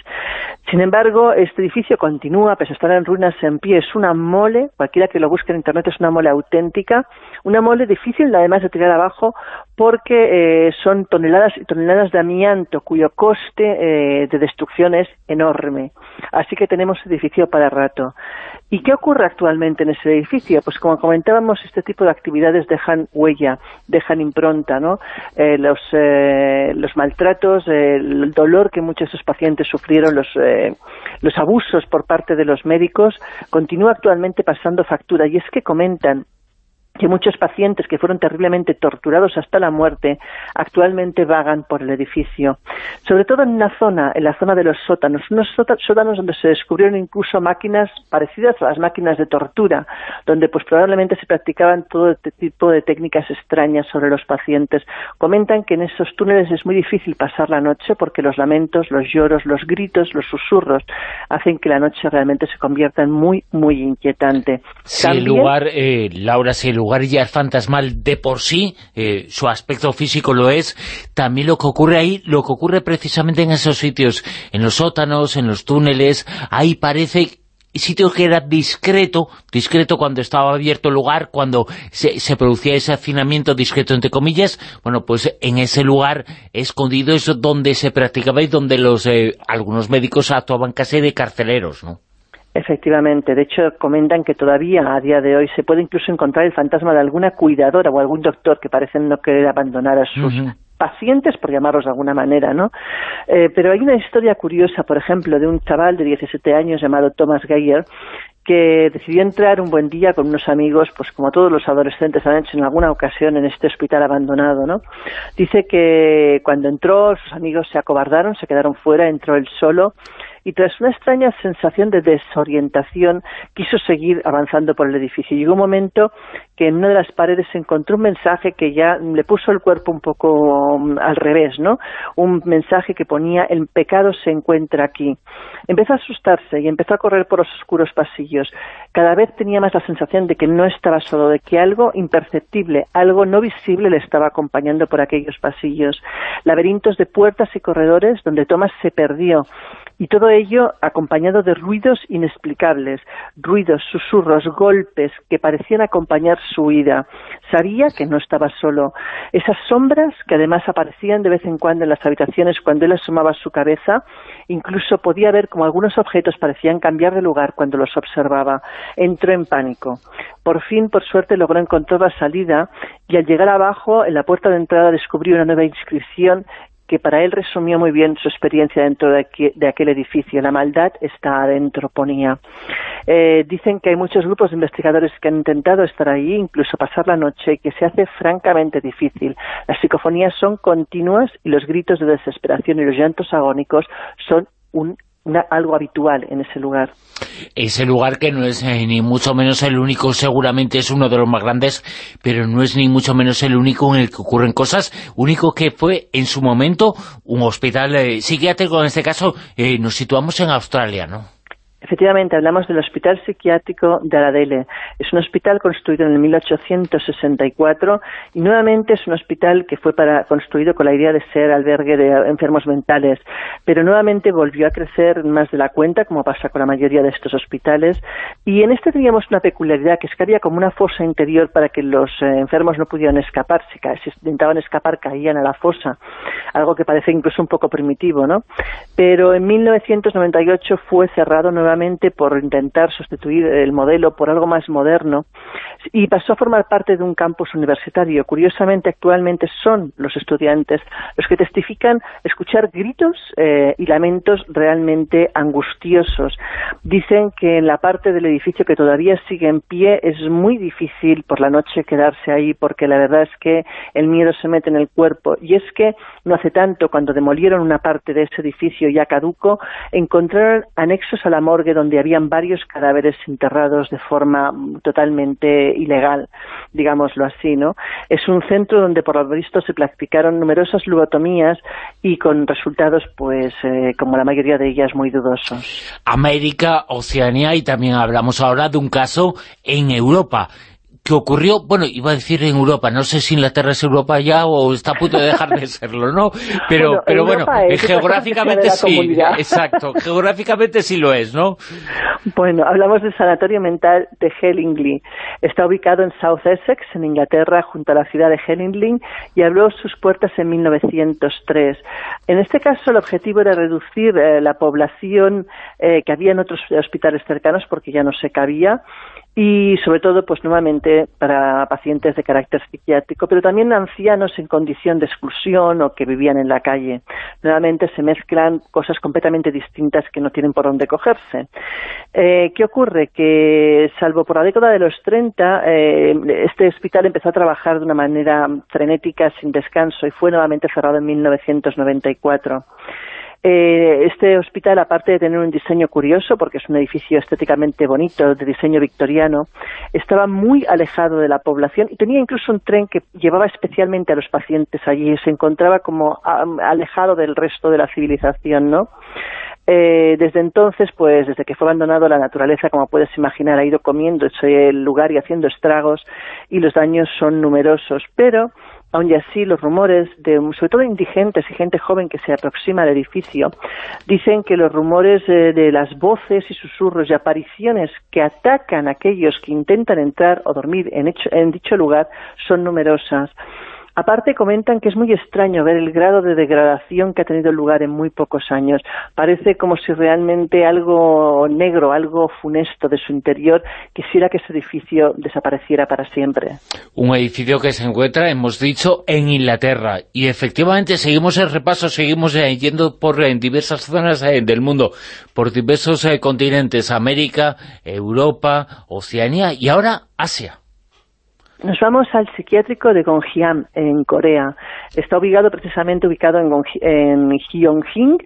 Sin embargo, este edificio continúa, pese a estar en ruinas en pie, es una mole, cualquiera que lo busque en Internet es una mole auténtica, una mole difícil además de tirar abajo porque eh, son toneladas y toneladas de amianto cuyo coste eh, de destrucción es enorme. Así que tenemos edificio para rato. ¿Y qué ocurre actualmente en ese edificio? Pues como comentábamos, este tipo de actividades dejan huella, dejan impronta, ¿no? Eh, los, eh, los maltratos, eh, el dolor que muchos de esos pacientes sufrieron, los, eh, los abusos por parte de los médicos, continúa actualmente pasando factura. Y es que comentan que muchos pacientes que fueron terriblemente torturados hasta la muerte actualmente vagan por el edificio. Sobre todo en una zona, en la zona de los sótanos, unos sóta- sótanos donde se descubrieron incluso máquinas parecidas a las máquinas de tortura, donde pues probablemente se practicaban todo este tipo de técnicas extrañas sobre los pacientes. Comentan que en esos túneles es muy difícil pasar la noche porque los lamentos, los lloros, los gritos, los susurros hacen que la noche realmente se convierta en muy, muy inquietante. Si el lugar, eh, Laura, si el lugar ya es fantasmal de por sí, eh, su aspecto físico lo es, también lo que ocurre ahí, lo que ocurre precisamente en esos sitios, en los sótanos, en los túneles, ahí parece sitio que era discreto, discreto cuando estaba abierto el lugar, cuando se, se producía ese hacinamiento discreto entre comillas, bueno, pues en ese lugar escondido es donde se practicaba y donde los eh, algunos médicos actuaban casi de carceleros, ¿no? Efectivamente, de hecho comentan que todavía a día de hoy se puede incluso encontrar el fantasma de alguna cuidadora o algún doctor que parecen no querer abandonar a sus pacientes, por llamarlos de alguna manera, ¿no? Eh, pero hay una historia curiosa, por ejemplo, de un chaval de 17 años llamado Thomas Geyer, que decidió entrar un buen día con unos amigos, pues como todos los adolescentes han hecho en alguna ocasión en este hospital abandonado, ¿no? Dice que cuando entró, sus amigos se acobardaron, se quedaron fuera, entró él solo, y tras una extraña sensación de desorientación quiso seguir avanzando por el edificio. Llegó un momento que en una de las paredes encontró un mensaje que ya le puso el cuerpo un poco um, al revés, ¿no? Un mensaje que ponía el pecado se encuentra aquí. Empezó a asustarse y empezó a correr por los oscuros pasillos. Cada vez tenía más la sensación de que no estaba solo, de que algo imperceptible, algo no visible le estaba acompañando por aquellos pasillos. Laberintos de puertas y corredores donde Thomas se perdió y todo ello acompañado de ruidos inexplicables, ruidos, susurros, golpes que parecían acompañar su huida. Sabía que no estaba solo. Esas sombras que además aparecían de vez en cuando en las habitaciones cuando él asomaba su cabeza, incluso podía ver como algunos objetos parecían cambiar de lugar cuando los observaba. Entró en pánico. Por fin, por suerte, logró encontrar la salida y al llegar abajo, en la puerta de entrada descubrió una nueva inscripción que para él resumió muy bien su experiencia dentro de, aquí- de aquel edificio. La maldad está adentro, ponía. Eh, dicen que hay muchos grupos de investigadores que han intentado estar ahí, incluso pasar la noche, que se hace francamente difícil. Las psicofonías son continuas y los gritos de desesperación y los llantos agónicos son un- una- algo habitual en ese lugar. ese lugar que no es eh, ni mucho menos el único, seguramente es uno de los más grandes, pero no es ni mucho menos el único en el que ocurren cosas, único que fue en su momento un hospital eh, psiquiátrico, en este caso eh, nos situamos en Australia, ¿no? Efectivamente, hablamos del Hospital Psiquiátrico de Aradele. Es un hospital construido en el 1864 y nuevamente es un hospital que fue para, construido con la idea de ser albergue de enfermos mentales, pero nuevamente volvió a crecer más de la cuenta, como pasa con la mayoría de estos hospitales, y en este teníamos una peculiaridad, que es que había como una fosa interior para que los eh, enfermos no pudieran escapar, si, si intentaban escapar caían a la fosa, algo que parece incluso un poco primitivo, ¿no? Pero en 1998 fue cerrado nuevamente por intentar sustituir el modelo por algo más moderno y pasó a formar parte de un campus universitario. Curiosamente, actualmente son los estudiantes los que testifican escuchar gritos eh, y lamentos realmente angustiosos. Dicen que en la parte del edificio que todavía sigue en pie es muy difícil por la noche quedarse ahí porque la verdad es que el miedo se mete en el cuerpo. Y es que no hace tanto, cuando demolieron una parte de ese edificio ya caduco, encontraron anexos a la morgue donde habían varios cadáveres enterrados de forma totalmente ilegal, digámoslo así, ¿no? Es un centro donde por lo visto se practicaron numerosas lobotomías y con resultados, pues, eh, como la mayoría de ellas, muy dudosos. América, Oceanía y también hablamos ahora de un caso en Europa que ocurrió, bueno, iba a decir en Europa, no sé si Inglaterra es Europa ya o está a punto de dejar de serlo, ¿no? Pero Bueno, pero bueno, es eh, geográficamente sí, comunidad. exacto, geográficamente sí lo es, ¿no? Bueno, hablamos del Sanatorio Mental de Hellingly. Está ubicado en South Essex, en Inglaterra, junto a la ciudad de Hellingly, y abrió sus puertas en 1903. En este caso, el objetivo era reducir eh, la población eh, que había en otros hospitales cercanos, porque ya no se cabía, y sobre todo, pues nuevamente para pacientes de carácter psiquiátrico, pero también ancianos en condición de exclusión o que vivían en la calle. Nuevamente se mezclan cosas completamente distintas que no tienen por dónde cogerse. Eh, ¿Qué ocurre? Que salvo por la década de los 30, eh, este hospital empezó a trabajar de una manera frenética, sin descanso, y fue nuevamente cerrado en 1994. Eh, este hospital, aparte de tener un diseño curioso, porque es un edificio estéticamente bonito, de diseño victoriano, estaba muy alejado de la población y tenía incluso un tren que llevaba especialmente a los pacientes allí se encontraba como alejado del resto de la civilización, ¿no? Eh, desde entonces, pues desde que fue abandonado, la naturaleza, como puedes imaginar, ha ido comiendo ese lugar y haciendo estragos y los daños son numerosos. Pero, aun y así, los rumores, de, sobre todo indigentes y gente joven que se aproxima al edificio, dicen que los rumores eh, de las voces y susurros y apariciones que atacan a aquellos que intentan entrar o dormir en, hecho- en dicho lugar son numerosas. Aparte comentan que es muy extraño ver el grado de degradación que ha tenido lugar en muy pocos años. Parece como si realmente algo negro, algo funesto de su interior quisiera que ese edificio desapareciera para siempre. Un edificio que se encuentra, hemos dicho, en Inglaterra. Y efectivamente seguimos el repaso, seguimos eh, yendo por eh, diversas zonas eh, del mundo, por diversos eh, continentes, América, Europa, Oceanía y ahora Asia. Nos vamos al psiquiátrico de Gongjiam, en Corea. Está ubicado precisamente ubicado en, en Gyeongjin,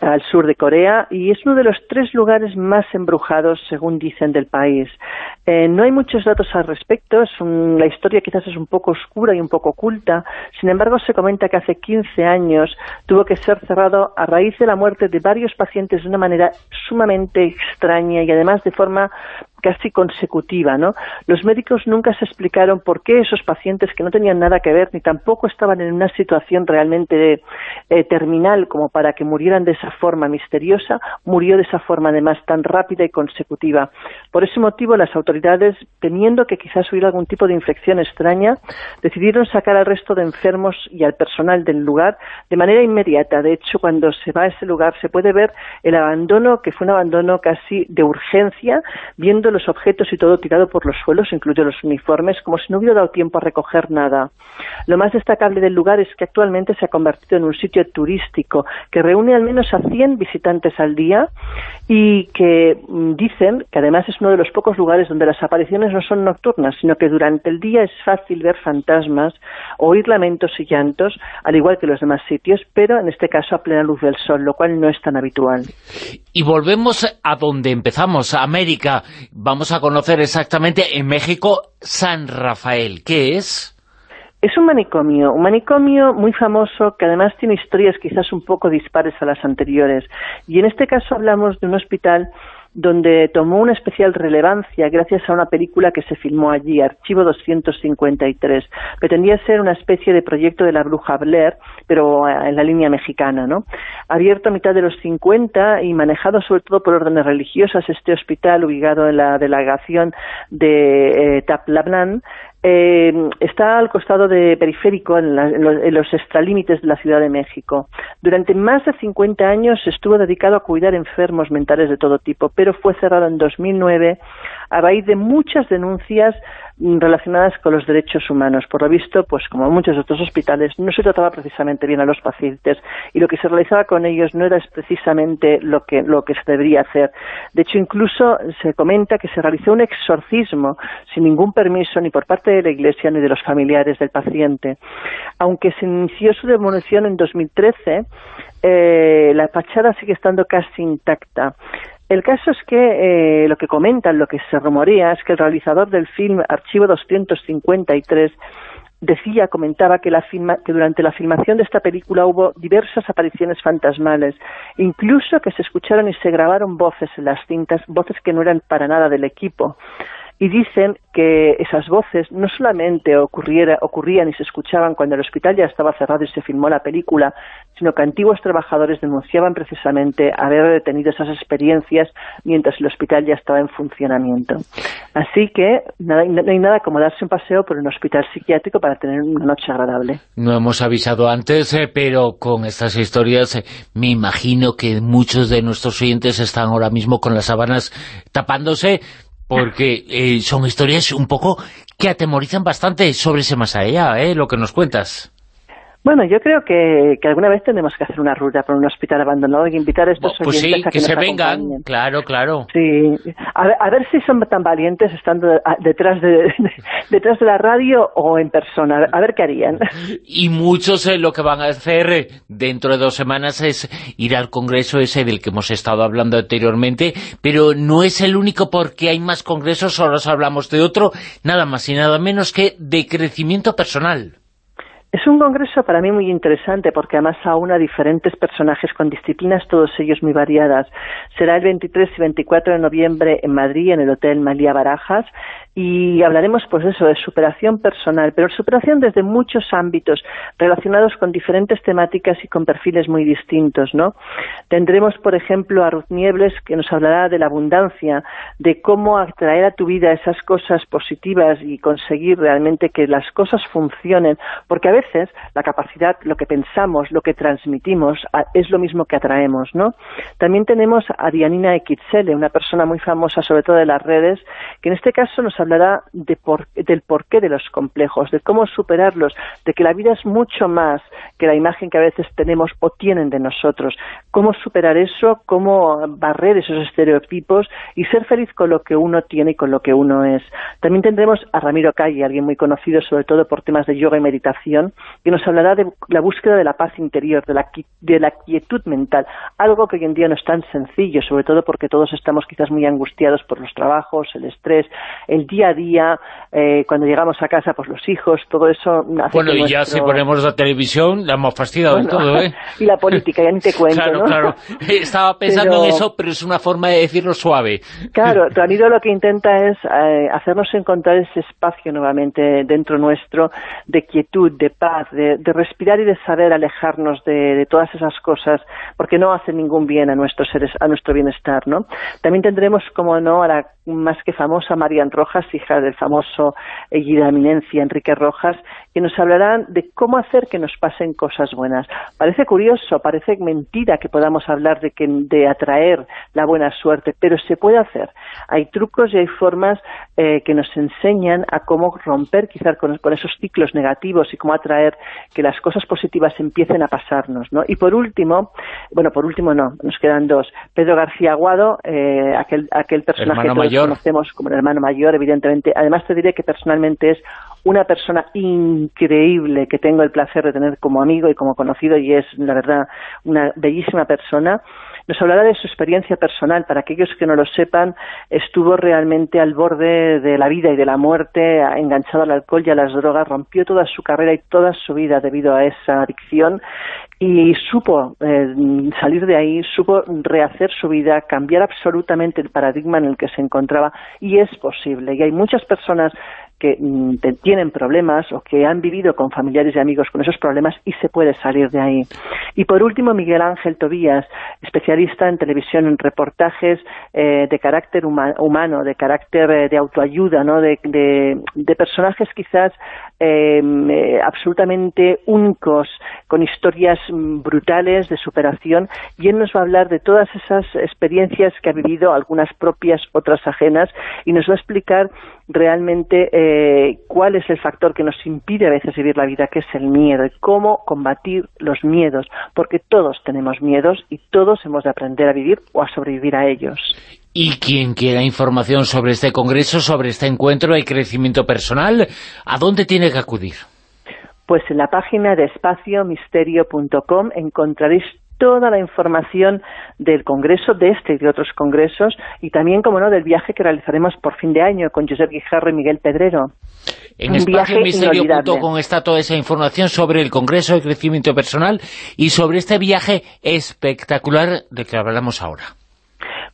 al sur de Corea, y es uno de los tres lugares más embrujados, según dicen, del país. Eh, no hay muchos datos al respecto, es un- la historia quizás es un poco oscura y un poco oculta, sin embargo se comenta que hace 15 años tuvo que ser cerrado a raíz de la muerte de varios pacientes de una manera sumamente extraña y además de forma casi consecutiva, ¿no? Los médicos nunca se explicaron por qué esos pacientes que no tenían nada que ver ni tampoco estaban en una situación realmente eh, terminal como para que murieran de esa forma misteriosa, murió de esa forma además tan rápida y consecutiva. Por ese motivo las autoridades, temiendo que quizás hubiera algún tipo de infección extraña, decidieron sacar al resto de enfermos y al personal del lugar de manera inmediata. De hecho, cuando se va a ese lugar se puede ver el abandono, que fue un abandono casi de urgencia, viendo los objetos y todo tirado por los suelos, incluidos los uniformes, como si no hubiera dado tiempo a recoger nada. Lo más destacable del lugar es que actualmente se ha convertido en un sitio turístico que reúne al menos a 100 visitantes al día y que mm, dicen que además es uno de los pocos lugares donde las apariciones no son nocturnas, sino que durante el día es fácil ver fantasmas, oír lamentos y llantos, al igual que los demás sitios, pero en este caso a plena luz del sol, lo cual no es tan habitual. Y volvemos a donde empezamos, América. Vamos a conocer exactamente en México San Rafael. ¿Qué es? Es un manicomio, un manicomio muy famoso que además tiene historias quizás un poco dispares a las anteriores. Y en este caso hablamos de un hospital donde tomó una especial relevancia gracias a una película que se filmó allí, Archivo 253. Pretendía ser una especie de proyecto de la bruja Blair, pero eh, en la línea mexicana, ¿no? Abierto a mitad de los 50 y manejado sobre todo por órdenes religiosas, este hospital ubicado en la delegación de eh, eh, está al costado de periférico, en, la- en los, en los extralímites de la Ciudad de México. Durante más de 50 años estuvo dedicado a cuidar enfermos mentales de todo tipo, pero fue cerrado en 2009 a raíz de muchas denuncias mm, relacionadas con los derechos humanos. Por lo visto, pues como muchos otros hospitales, no se trataba precisamente bien a los pacientes y lo que se realizaba con ellos no era precisamente lo que, lo que se debería hacer. De hecho, incluso se comenta que se realizó un exorcismo sin ningún permiso ni por parte de la Iglesia ni de los familiares del paciente. Aunque se inició su demolición en 2013, eh, la fachada sigue estando casi intacta. El caso es que eh, lo que comentan, lo que se rumorea, es que el realizador del film Archivo 253 decía, comentaba que, la filma- que durante la filmación de esta película hubo diversas apariciones fantasmales, incluso que se escucharon y se grabaron voces en las cintas, voces que no eran para nada del equipo. Y dicen que esas voces no solamente ocurriera, ocurrían y se escuchaban cuando el hospital ya estaba cerrado y se filmó la película, sino que antiguos trabajadores denunciaban precisamente haber tenido esas experiencias mientras el hospital ya estaba en funcionamiento. Así que no hay nada como darse un paseo por un hospital psiquiátrico para tener una noche agradable. No hemos avisado antes, eh, pero con estas historias eh, me imagino que muchos de nuestros oyentes están ahora mismo con las sábanas tapándose porque eh, son historias un poco que atemorizan bastante sobre ese más allá, ¿eh? lo que nos cuentas. Bueno, yo creo que, que alguna vez tenemos que hacer una ruta por un hospital abandonado y invitar a estos Pues sí, a que que se nos vengan, acompañen. claro, claro. Sí, a ver, a ver si son tan valientes estando detrás de, detrás de la radio o en persona, a ver qué harían. Y muchos eh, lo que van a hacer eh, dentro de dos semanas es ir al congreso ese del que hemos estado hablando anteriormente, pero no es el único porque hay más congresos, os hablamos de otro, nada más y nada menos que de crecimiento personal. Es un congreso para mí muy interesante porque además aúna diferentes personajes con disciplinas, todos ellos muy variadas. Será el 23 y 24 de noviembre en Madrid, en el Hotel Malía Barajas, y hablaremos pues eso, de superación personal, pero superación desde muchos ámbitos relacionados con diferentes temáticas y con perfiles muy distintos, ¿no? Tendremos, por ejemplo, a Ruth Niebles, que nos hablará de la abundancia, de cómo atraer a tu vida esas cosas positivas y conseguir realmente que las cosas funcionen, porque a veces la capacidad, lo que pensamos, lo que transmitimos, es lo mismo que atraemos, ¿no? También tenemos a Dianina Equitzele, una persona muy famosa, sobre todo de las redes, que en este caso nos hablará del porqué de los complejos, de cómo superarlos, de que la vida es mucho más que la imagen que a veces tenemos o tienen de nosotros, cómo superar eso, cómo barrer esos estereotipos y ser feliz con lo que uno tiene y con lo que uno es. También tendremos a Ramiro Calle, alguien muy conocido sobre todo por temas de yoga y meditación, que nos hablará de la búsqueda de la paz interior, de la, de la quietud mental, algo que hoy en día no es tan sencillo, sobre todo porque todos estamos quizás muy angustiados por los trabajos, el estrés, el día a día, eh, cuando llegamos a casa, pues los hijos, todo eso hace Bueno, y ya si nuestro- ponemos la televisión, la hemos fastidiado Bueno, en todo, ¿eh? y la política, ya ni te cuento, Claro, ¿no? claro. Estaba pensando Pero- en eso, pero es una forma de decirlo suave. Claro, Ramiro lo que intenta es eh, hacernos encontrar ese espacio nuevamente dentro nuestro de quietud, de paz, de, de respirar y de saber alejarnos de, de todas esas cosas, porque no hacen ningún bien a nuestros seres, a nuestro bienestar, ¿no? También tendremos, como no, a la más que famosa Marian Rojas, hija del famoso guía de eminencia Enrique Rojas, que nos hablarán de cómo hacer que nos pasen cosas buenas. Parece curioso, parece mentira que podamos hablar de, que, de atraer la buena suerte, pero se puede hacer. Hay trucos y hay formas eh, que nos enseñan a cómo romper quizás con, con esos ciclos negativos y cómo atraer que las cosas positivas empiecen a pasarnos. ¿no? Y por último, bueno, por último no, nos quedan dos. Pedro García Aguado, eh, aquel, aquel personaje que todos mayor. conocemos como el hermano mayor, evidentemente. Además te diré que personalmente es una persona increíble que tengo el placer de tener como amigo y como conocido y es, la verdad, una bellísima persona. Nos hablará de su experiencia personal. Para aquellos que no lo sepan, estuvo realmente al borde de la vida y de la muerte, enganchado al alcohol y a las drogas, rompió toda su carrera y toda su vida debido a esa adicción y supo eh, salir de ahí, supo rehacer su vida, cambiar absolutamente el paradigma en el que se encontraba y es posible. Y hay muchas personas que mm, tienen problemas o que han vivido con familiares y amigos con esos problemas y se puede salir de ahí. Y por último, Miguel Ángel Tobías, especialista en televisión, en reportajes eh, de carácter huma- humano, de carácter eh, de autoayuda, ¿no? de- de personajes quizás eh, eh, absolutamente únicos, con historias mm, brutales de superación, y él nos va a hablar de todas esas experiencias que ha vivido, algunas propias, otras ajenas, y nos va a explicar realmente eh, cuál es el factor que nos impide a veces vivir la vida, que es el miedo, y cómo combatir los miedos, porque todos tenemos miedos y todos hemos de aprender a vivir o a sobrevivir a ellos. Y quien quiera información sobre este congreso, sobre este encuentro de crecimiento personal, ¿a dónde tiene que acudir? Pues en la página de espaciomisterio.com encontraréis toda la información del congreso, de este y de otros congresos, y también, como no, del viaje que realizaremos por fin de año con Josep Guijarro y Miguel Pedrero. En espaciomisterio.com está toda esa información sobre el Congreso de Crecimiento Personal y sobre este viaje espectacular del que hablamos ahora.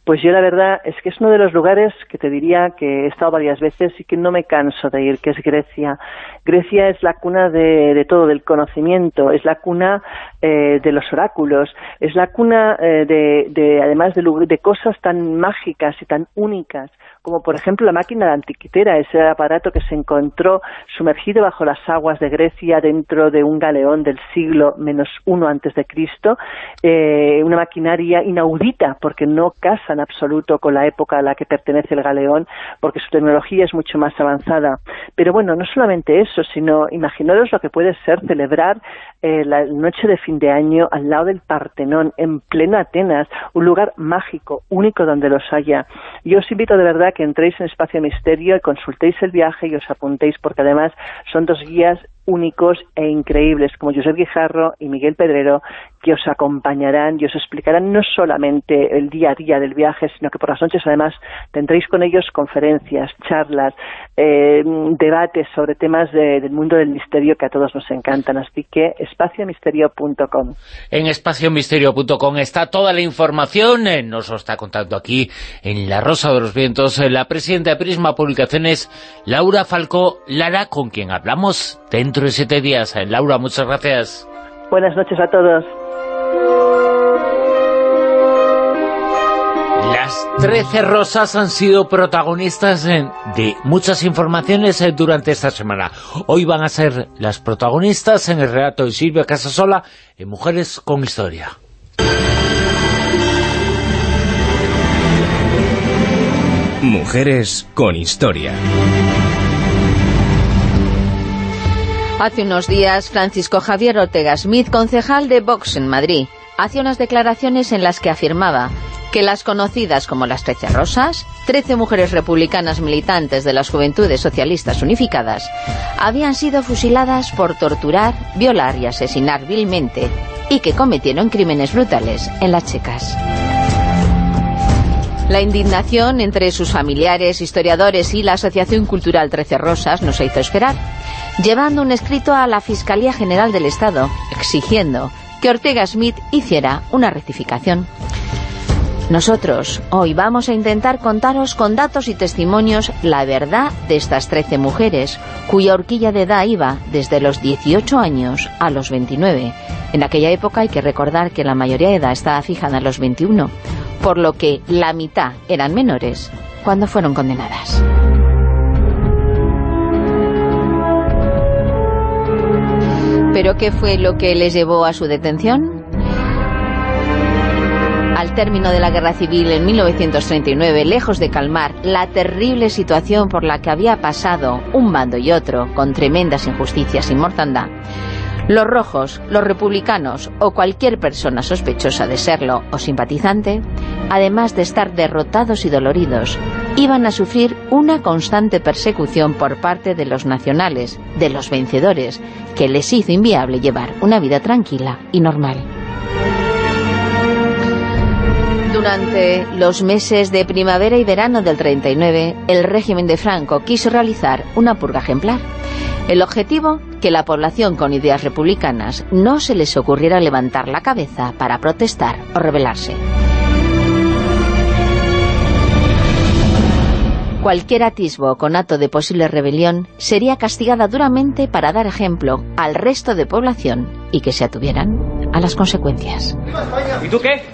Pues yo la verdad es que es uno de los lugares que te diría que he estado varias veces y que no me canso de ir, que es Grecia. Grecia es la cuna de, todo, del conocimiento, es la cuna eh, de los oráculos, es la cuna eh, de, de, además de, de cosas tan mágicas y tan únicas como por ejemplo la máquina de antiquitera, ese aparato que se encontró sumergido bajo las aguas de Grecia dentro de un galeón del siglo menos uno antes de Cristo, eh, una maquinaria inaudita porque no casa en absoluto con la época a la que pertenece el galeón, porque su tecnología es mucho más avanzada. Pero bueno, no solamente eso, sino imaginaros lo que puede ser celebrar eh, la noche de fin de año al lado del Partenón, en pleno Atenas, un lugar mágico, único donde los haya. Yo os invito de verdad que entréis en Espacio Misterio y consultéis el viaje y os apuntéis, porque además son dos guías únicos e increíbles como Josep Guijarro y Miguel Pedrero que os acompañarán y os explicarán no solamente el día a día del viaje, sino que por las noches además tendréis con ellos conferencias, charlas, eh, debates sobre temas de- del mundo del misterio que a todos nos encantan. Así que espaciomisterio.com. En espaciomisterio.com está toda la información, eh, nos lo está contando aquí en La Rosa de los Vientos eh, la presidenta de Prisma Publicaciones, Laura Falcó Lara, con quien hablamos dentro de siete días. Eh, Laura, muchas gracias. Buenas noches a todos. Las 13 rosas han sido protagonistas eh, de muchas informaciones eh, durante esta semana. Hoy van a ser las protagonistas en el relato de Silvia Casasola en Mujeres con Historia. Mujeres con historia. Hace unos días, Francisco Javier Ortega Smith, concejal de Vox en Madrid, hacía unas declaraciones en las que afirmaba que las conocidas como las Trece Rosas, 13 mujeres republicanas militantes de las Juventudes Socialistas Unificadas, habían sido fusiladas por torturar, violar y asesinar vilmente, y que cometieron crímenes brutales en las checas. La indignación entre sus familiares, historiadores y la Asociación Cultural Trece Rosas no se hizo esperar, llevando un escrito a la Fiscalía General del Estado exigiendo que Ortega Smith hiciera una rectificación. Nosotros hoy vamos a intentar contaros con datos y testimonios la verdad de estas 13 mujeres, cuya horquilla de edad iba desde los 18 años a los 29. En aquella época hay que recordar que la mayoría de edad estaba fijada a los 21, por lo que la mitad eran menores cuando fueron condenadas. ¿Pero qué fue lo que les llevó a su detención? Al término de la Guerra Civil en 1939, lejos de calmar la terrible situación por la que había pasado un bando y otro, con tremendas injusticias y mortandad, los rojos, los republicanos o cualquier persona sospechosa de serlo o simpatizante, además de estar derrotados y doloridos, iban a sufrir una constante persecución por parte de los nacionales, de los vencedores, que les hizo inviable llevar una vida tranquila y normal. Durante los meses de primavera y verano del 39, el régimen de Franco quiso realizar una purga ejemplar. El objetivo, que la población con ideas republicanas no se les ocurriera levantar la cabeza para protestar o rebelarse. Cualquier atisbo o conato de posible rebelión sería castigada duramente para dar ejemplo al resto de población y que se atuvieran a las consecuencias. ¿Y tú qué?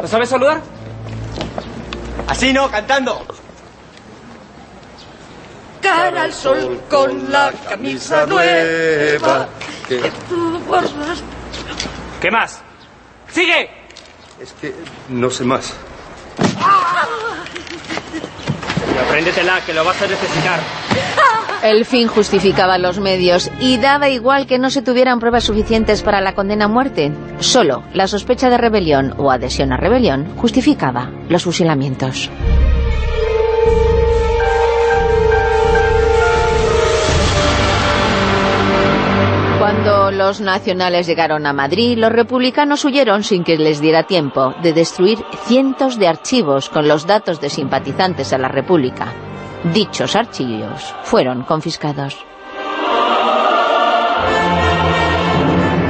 ¿No sabes saludar? Así no, cantando. Cara al sol con la camisa nueva. ¿Qué más? ¡Sigue! Es que no sé más. Apréndetela, que lo vas a necesitar. El fin justificaba los medios y daba igual que no se tuvieran pruebas suficientes para la condena a muerte. Solo la sospecha de rebelión o adhesión a rebelión justificaba los fusilamientos. Los nacionales llegaron a Madrid, los republicanos huyeron sin que les diera tiempo de destruir cientos de archivos con los datos de simpatizantes a la República. Dichos archivos fueron confiscados.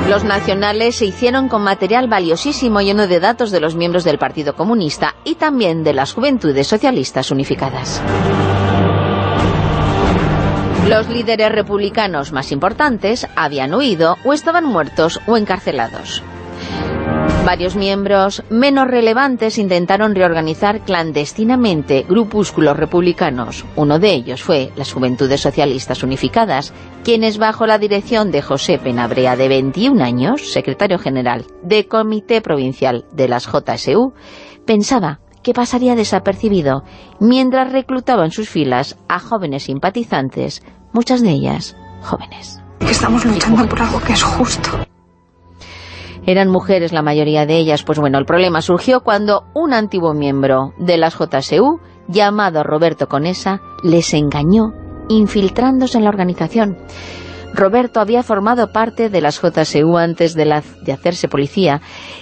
Los nacionales se hicieron con material valiosísimo lleno de datos de los miembros del Partido Comunista y también de las Juventudes Socialistas Unificadas. Los líderes republicanos más importantes habían huido o estaban muertos o encarcelados. Varios miembros menos relevantes intentaron reorganizar clandestinamente grupúsculos republicanos. Uno de ellos fue las Juventudes Socialistas Unificadas, quienes bajo la dirección de José Penabrea, de 21 años, secretario general de Comité Provincial de las JSU, pensaba que pasaría desapercibido mientras reclutaba en sus filas a jóvenes simpatizantes, muchas de ellas jóvenes. estamos luchando por algo que es justo. Eran mujeres la mayoría de ellas. Pues bueno, el problema surgió cuando un antiguo miembro de las JSU, llamado Roberto Conesa, les engañó, infiltrándose en la organización. Roberto había formado parte de las JSU antes de, de, hacerse policía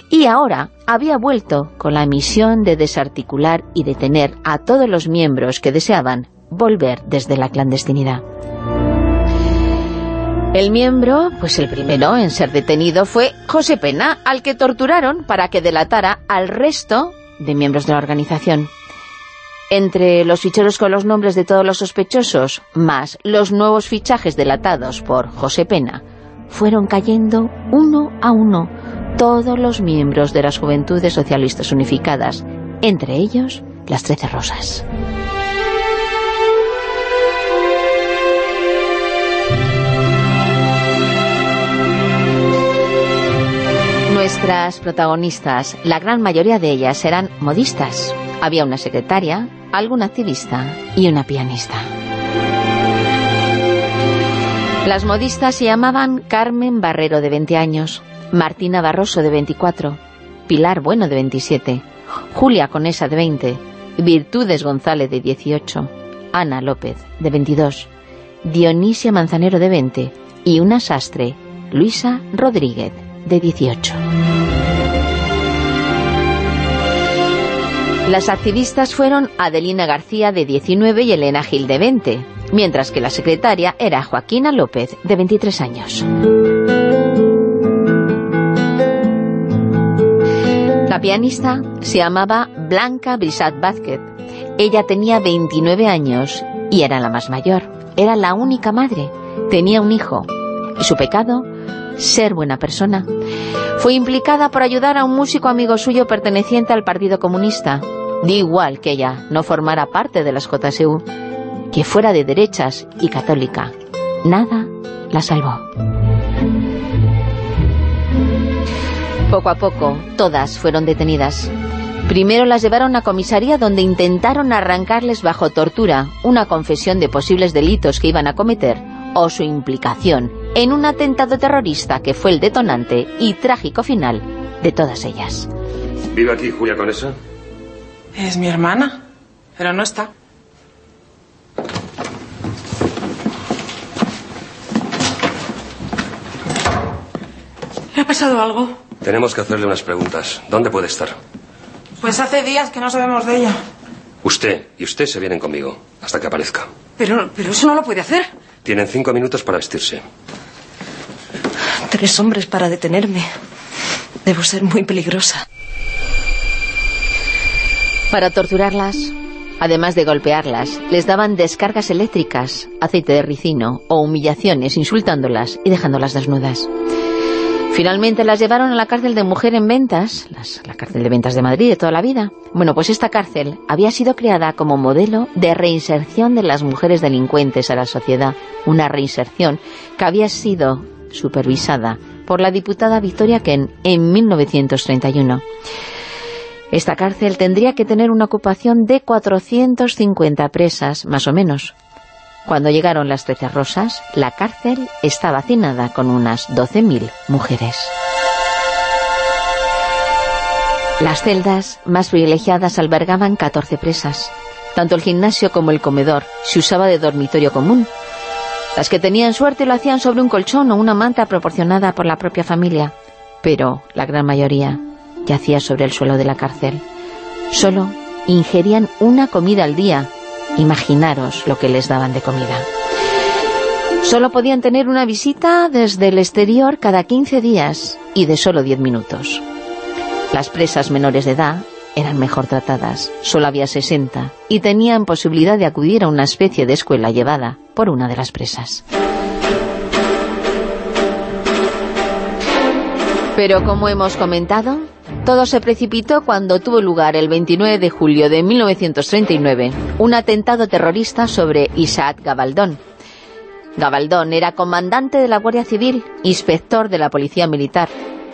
y ahora había vuelto con la misión de desarticular y detener a todos los miembros que deseaban volver desde la clandestinidad. El miembro, pues el primero en ser detenido fue José Pena, al que torturaron para que delatara al resto de miembros de la organización. Entre los ficheros con los nombres de todos los sospechosos, más los nuevos fichajes delatados por José Pena, fueron cayendo uno a uno todos los miembros de las Juventudes Socialistas Unificadas, entre ellos las Trece Rosas. Nuestras protagonistas, la gran mayoría de ellas eran modistas. Había una secretaria, algún activista y una pianista. Las modistas se llamaban Carmen Barrero, de 20 años, Martina Barroso, de 24, Pilar Bueno, de 27, Julia Conesa, de 20, Virtudes González, de 18, Ana López, de 22, Dionisia Manzanero, de 20, y una sastre, Luisa Rodríguez, de 18. Las activistas fueron Adelina García, de 19, y Elena Gil, de 20, mientras que la secretaria era Joaquina López, de 23 años. La pianista se llamaba Blanca Brisat Vázquez. Ella tenía 29 años y era la más mayor. Era la única madre. Tenía un hijo. Y su pecado ser buena persona. Fue implicada por ayudar a un músico amigo suyo perteneciente al Partido Comunista. Di igual que ella no formara parte de las JSU, que fuera de derechas y católica. Nada la salvó. Poco a poco, todas fueron detenidas. Primero las llevaron a comisaría donde intentaron arrancarles bajo tortura una confesión de posibles delitos que iban a cometer o su implicación en un atentado terrorista que fue el detonante y trágico final de todas ellas. ¿Vive aquí Julia Conesa? Es mi hermana, pero no está. ¿Le ha pasado algo? Tenemos que hacerle unas preguntas. ¿Dónde puede estar? Pues hace días que no sabemos de ella. Usted y usted se vienen conmigo hasta que aparezca. Pero, pero eso no lo puede hacer. Tienen cinco minutos para vestirse. Tres hombres para detenerme. Debo ser muy peligrosa. Para torturarlas, además de golpearlas, les daban descargas eléctricas, aceite de ricino o humillaciones, insultándolas y dejándolas desnudas. Finalmente las llevaron a la cárcel de mujer en ventas, la cárcel de ventas de Madrid de toda la vida. Bueno, pues esta cárcel había sido creada como modelo de reinserción de las mujeres delincuentes a la sociedad. Una reinserción que había sido supervisada por la diputada Victoria Ken en 1931. Esta cárcel tendría que tener una ocupación de 450 presas, más o menos, cuando llegaron las Trece Rosas, la cárcel estaba hacinada con unas 12.000 mujeres. Las celdas más privilegiadas albergaban 14 presas. Tanto el gimnasio como el comedor se usaba de dormitorio común. Las que tenían suerte lo hacían sobre un colchón o una manta proporcionada por la propia familia. Pero la gran mayoría yacía sobre el suelo de la cárcel. Solo ingerían una comida al día Imaginaros lo que les daban de comida. Solo podían tener una visita desde el exterior cada 15 días y de solo 10 minutos. Las presas menores de edad eran mejor tratadas, solo había 60, y tenían posibilidad de acudir a una especie de escuela llevada por una de las presas. Pero como hemos comentado, todo se precipitó cuando tuvo lugar el 29 de julio de 1939 un atentado terrorista sobre Isaac Gabaldón. Gabaldón era comandante de la Guardia Civil, inspector de la Policía Militar,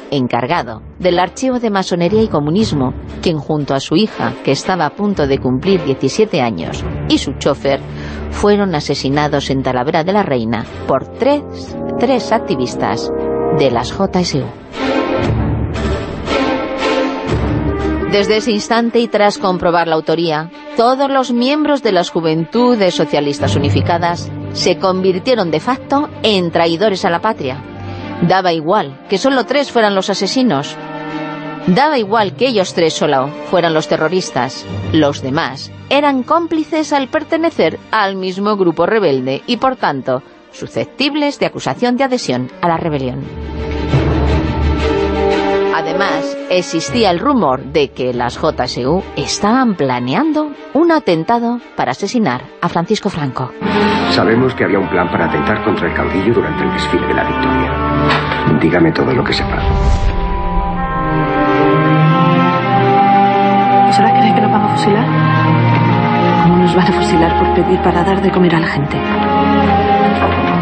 encargado del archivo de masonería y comunismo, quien junto a su hija, que estaba a punto de cumplir 17 años, y su chofer, fueron asesinados en Talavera de la Reina por tres, tres activistas de las JSU. Desde ese instante y tras comprobar la autoría, todos los miembros de las Juventudes Socialistas Unificadas se convirtieron de facto en traidores a la patria. Daba igual que solo tres fueran los asesinos. Daba igual que ellos tres solo fueran los terroristas. Los demás eran cómplices al pertenecer al mismo grupo rebelde y, por tanto, susceptibles de acusación de adhesión a la rebelión. Además, existía el rumor de que las JSU estaban planeando un atentado para asesinar a Francisco Franco. Sabemos que había un plan para atentar contra el caudillo durante el desfile de la victoria. Dígame todo lo que sepa. ¿Ahora cree que nos van a fusilar? ¿Cómo nos van a fusilar por pedir para dar de comer a la gente?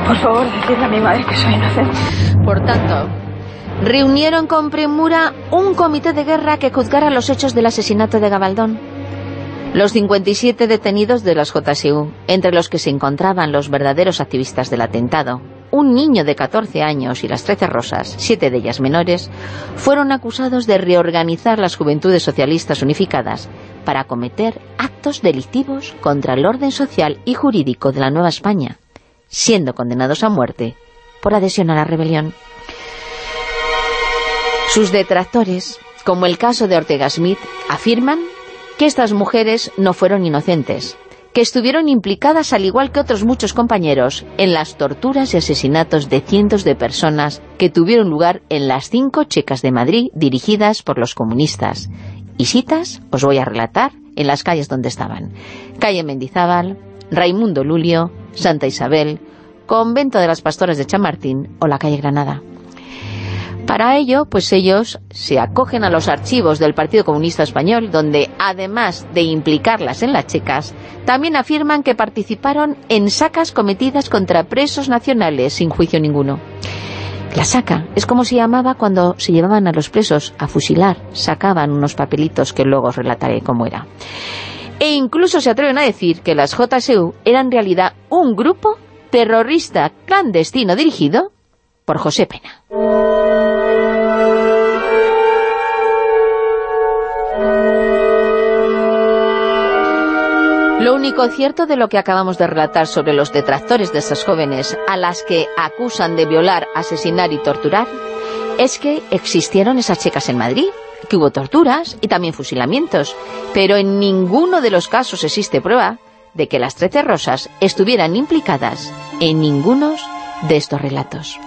Por favor, decidle a mi madre que soy inocente. Por tanto, reunieron con premura un comité de guerra que juzgara los hechos del asesinato de Gabaldón. Los 57 detenidos de las JSU, entre los que se encontraban los verdaderos activistas del atentado, un niño de 14 años y las 13 rosas, siete de ellas menores, fueron acusados de reorganizar las Juventudes Socialistas Unificadas para cometer actos delictivos contra el orden social y jurídico de la Nueva España, siendo condenados a muerte por adhesión a la rebelión. Sus detractores, como el caso de Ortega Smith, afirman que estas mujeres no fueron inocentes, que estuvieron implicadas al igual que otros muchos compañeros en las torturas y asesinatos de cientos de personas que tuvieron lugar en las cinco checas de Madrid dirigidas por los comunistas. Y citas os voy a relatar en las calles donde estaban. Calle Mendizábal, Raimundo Lulio, Santa Isabel, Convento de las Pastoras de Chamartín o la calle Granada. Para ello, pues ellos se acogen a los archivos del Partido Comunista Español, donde, además de implicarlas en las checas, también afirman que participaron en sacas cometidas contra presos nacionales sin juicio ninguno. La saca es como se llamaba cuando se llevaban a los presos a fusilar, sacaban unos papelitos que luego os relataré cómo era. E incluso se atreven a decir que las JSU eran en realidad un grupo terrorista clandestino dirigido por José Pena. Lo único cierto de lo que acabamos de relatar sobre los detractores de esas jóvenes a las que acusan de violar, asesinar y torturar es que existieron esas checas en Madrid, que hubo torturas y también fusilamientos, pero en ninguno de los casos existe prueba de que las Trece Rosas estuvieran implicadas en ninguno de estos relatos.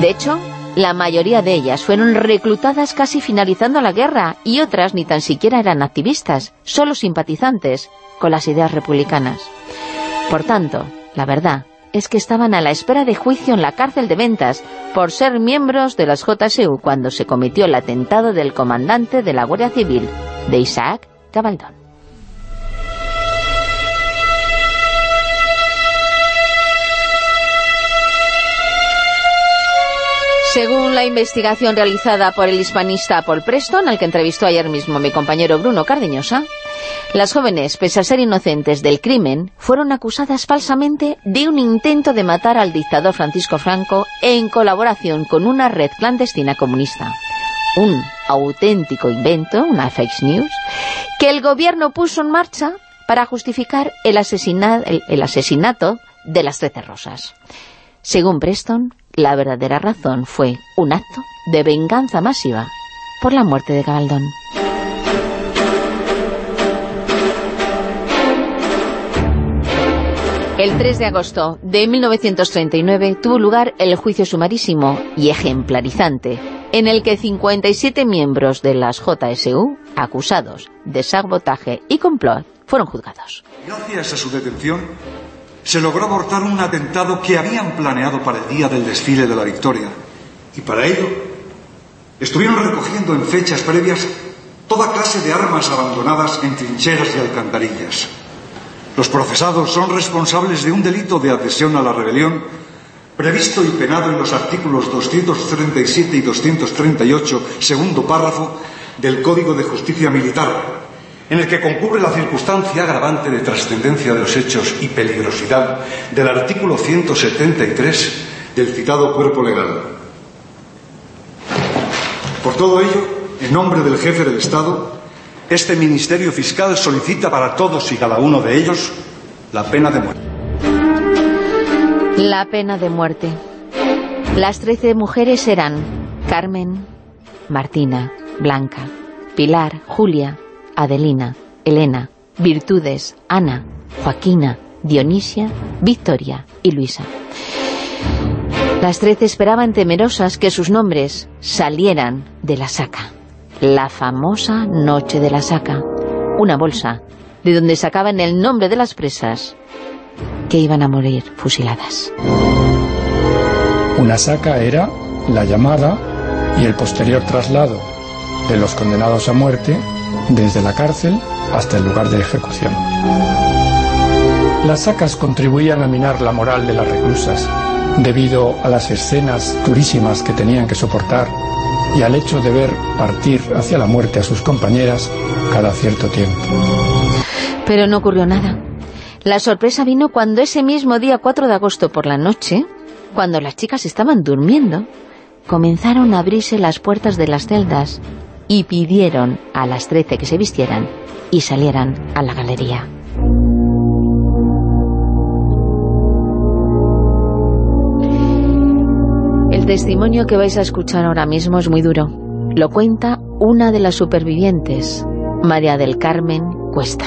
De hecho, la mayoría de ellas fueron reclutadas casi finalizando la guerra y otras ni tan siquiera eran activistas, solo simpatizantes con las ideas republicanas. Por tanto, la verdad es que estaban a la espera de juicio en la cárcel de Ventas por ser miembros de las JSU cuando se cometió el atentado del comandante de la Guardia Civil, de Isaac Gabaldón. Según la investigación realizada por el hispanista Paul Preston, al que entrevistó ayer mismo mi compañero Bruno Cardeñosa, las jóvenes, pese a ser inocentes del crimen, fueron acusadas falsamente de un intento de matar al dictador Francisco Franco en colaboración con una red clandestina comunista. Un auténtico invento, una fake news, que el gobierno puso en marcha para justificar el, el asesinato de las Trece Rosas. Según Preston, la verdadera razón fue un acto de venganza masiva por la muerte de Gabaldón. El 3 de agosto de 1939 tuvo lugar el juicio sumarísimo y ejemplarizante, en el que 57 miembros de las JSU, acusados de sabotaje y complot, fueron juzgados. Gracias a su detención, se logró abortar un atentado que habían planeado para el día del desfile de la victoria. Y para ello estuvieron recogiendo en fechas previas toda clase de armas abandonadas en trincheras y alcantarillas. Los procesados son responsables de un delito de adhesión a la rebelión previsto y penado en los artículos 237 y 238, segundo párrafo, del Código de Justicia Militar, en el que concurre la circunstancia agravante de trascendencia de los hechos y peligrosidad del artículo 173 del citado cuerpo legal. Por todo ello, en nombre del jefe del Estado, este Ministerio Fiscal solicita para todos y cada uno de ellos la pena de muerte. La pena de muerte. Las trece mujeres eran Carmen, Martina, Blanca, Pilar, Julia, Adelina, Elena, Virtudes, Ana, Joaquina, Dionisia, Victoria y Luisa. Las trece esperaban temerosas que sus nombres salieran de la saca. La famosa Noche de la Saca. Una bolsa de donde sacaban el nombre de las presas que iban a morir fusiladas. Una saca era la llamada y el posterior traslado de los condenados a muerte desde la cárcel hasta el lugar de ejecución. Las sacas contribuían a minar la moral de las reclusas, debido a las escenas durísimas que tenían que soportar y al hecho de ver partir hacia la muerte a sus compañeras cada cierto tiempo. Pero no ocurrió nada. La sorpresa vino cuando ese mismo día 4 de agosto por la noche, cuando las chicas estaban durmiendo, comenzaron a abrirse las puertas de las celdas y pidieron a las trece que se vistieran y salieran a la galería. El testimonio que vais a escuchar ahora mismo es muy duro. Lo cuenta una de las supervivientes, María del Carmen Cuesta.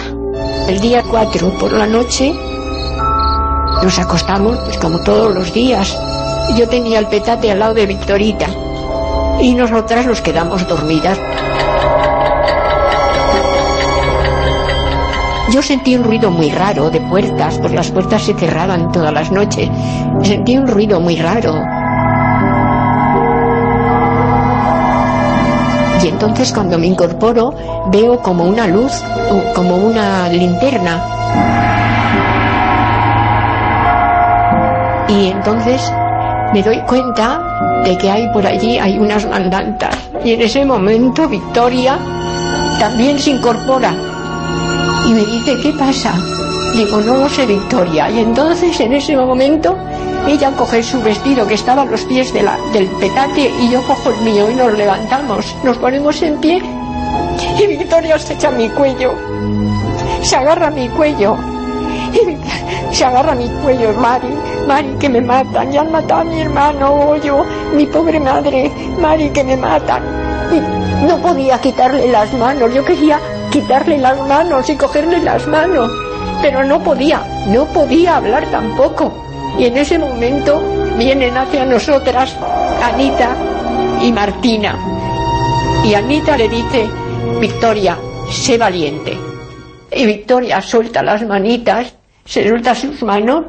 El día 4 por la noche nos acostamos, pues como todos los días. Yo tenía el petate al lado de Victorita y nosotras nos quedamos dormidas. Yo sentí un ruido muy raro de puertas, pues las puertas se cerraban todas las noches. Sentí un ruido muy raro. Y entonces cuando me incorporo veo como una luz, como una linterna. Y entonces me doy cuenta de que hay por allí hay unas mandantas. Y en ese momento Victoria también se incorpora y me dice, ¿qué pasa? Digo, no lo sé, Victoria. Y entonces en ese momento ella coge su vestido que estaba a los pies de la, del petate y yo cojo el mío y nos levantamos, nos ponemos en pie y Victoria se echa a mi cuello, se agarra a mi cuello y se agarra a mi cuello, Mari, Mari que me matan, ya han matado a mi hermano, yo, mi pobre madre, Mari que me matan. No podía quitarle las manos, yo quería quitarle las manos y cogerle las manos, pero no podía, no podía hablar tampoco. Y en ese momento vienen hacia nosotras Anita y Martina. Y Anita le dice, Victoria, sé valiente. Y Victoria suelta las manitas, se suelta sus manos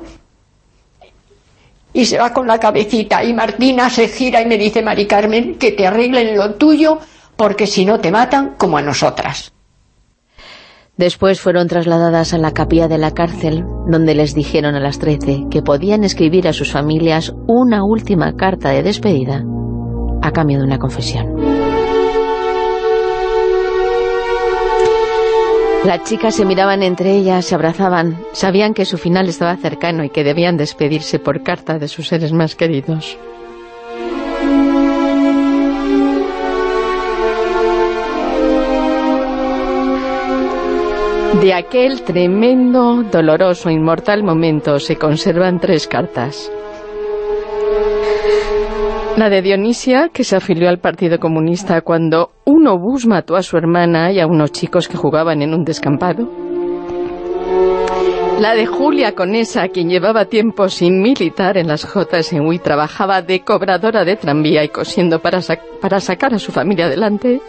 y se va con la cabecita. Y Martina se gira y me dice, Mari Carmen, que te arreglen lo tuyo, porque si no te matan como a nosotras. Después fueron trasladadas a la capilla de la cárcel, donde les dijeron a las trece que podían escribir a sus familias una última carta de despedida a cambio de una confesión. Las chicas se miraban entre ellas, se abrazaban, sabían que su final estaba cercano y que debían despedirse por carta de sus seres más queridos. De aquel tremendo, doloroso, inmortal momento se conservan tres cartas. La de Dionisia, que se afilió al Partido Comunista cuando un obús mató a su hermana y a unos chicos que jugaban en un descampado. La de Julia Conesa, quien llevaba tiempo sin militar en las en Hui, trabajaba de cobradora de tranvía y cosiendo para, para sacar a su familia adelante.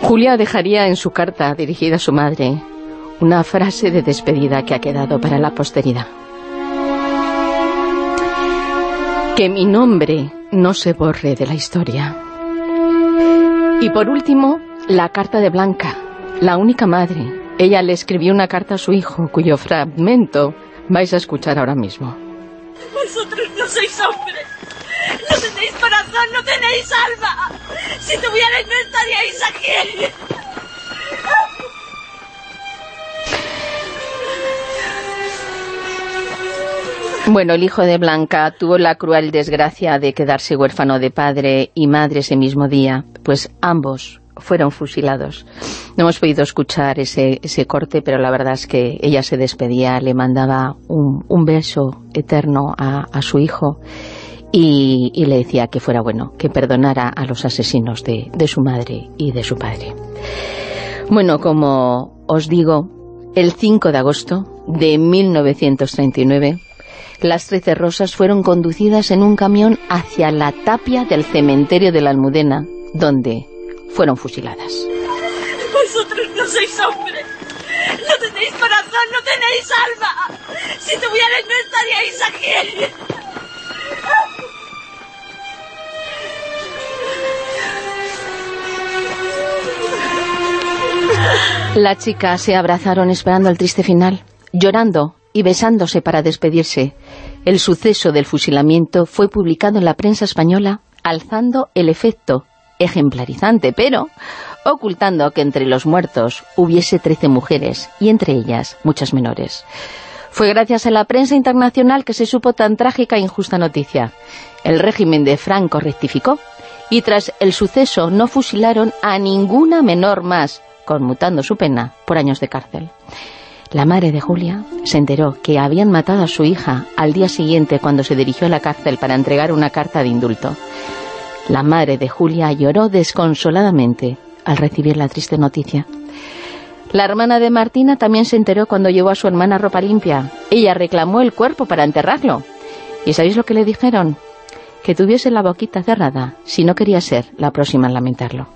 Julia dejaría en su carta dirigida a su madre una frase de despedida que ha quedado para la posteridad. Que mi nombre no se borre de la historia. Y por último, la carta de Blanca, la única madre. Ella le escribió una carta a su hijo, cuyo fragmento vais a escuchar ahora mismo. Vosotros no sois hombres. No tenéis corazón, no tenéis alma. Si tuvierais no estaríais aquí. Bueno, el hijo de Blanca tuvo la cruel desgracia de quedarse huérfano de padre y madre ese mismo día, pues ambos fueron fusilados. No hemos podido escuchar ese, ese corte, pero la verdad es que ella se despedía, le mandaba un, un beso eterno a, a su hijo y, y, le decía que fuera bueno, que perdonara a los asesinos de, de su madre y de su padre. Bueno, como os digo, el 5 de agosto de 1939 las Trece Rosas fueron conducidas en un camión hacia la tapia del cementerio de la Almudena, donde fueron fusiladas. Vosotros no sois hombres. No tenéis corazón, no tenéis alma. Si tuvierais no estaríais aquí. La chica se abrazaron esperando el triste final, llorando y besándose para despedirse. El suceso del fusilamiento fue publicado en la prensa española alzando el efecto ejemplarizante, pero ocultando que entre los muertos hubiese trece mujeres, y entre ellas muchas menores. Fue gracias a la prensa internacional que se supo tan trágica e injusta noticia. El régimen de Franco rectificó, y tras el suceso no fusilaron a ninguna menor más, conmutando su pena por años de cárcel. La madre de Julia se enteró que habían matado a su hija al día siguiente cuando se dirigió a la cárcel para entregar una carta de indulto. La madre de Julia lloró desconsoladamente al recibir la triste noticia. La hermana de Martina también se enteró cuando llevó a su hermana ropa limpia. Ella reclamó el cuerpo para enterrarlo. ¿Y sabéis lo que le dijeron? Que tuviese la boquita cerrada si no quería ser la próxima en lamentarlo.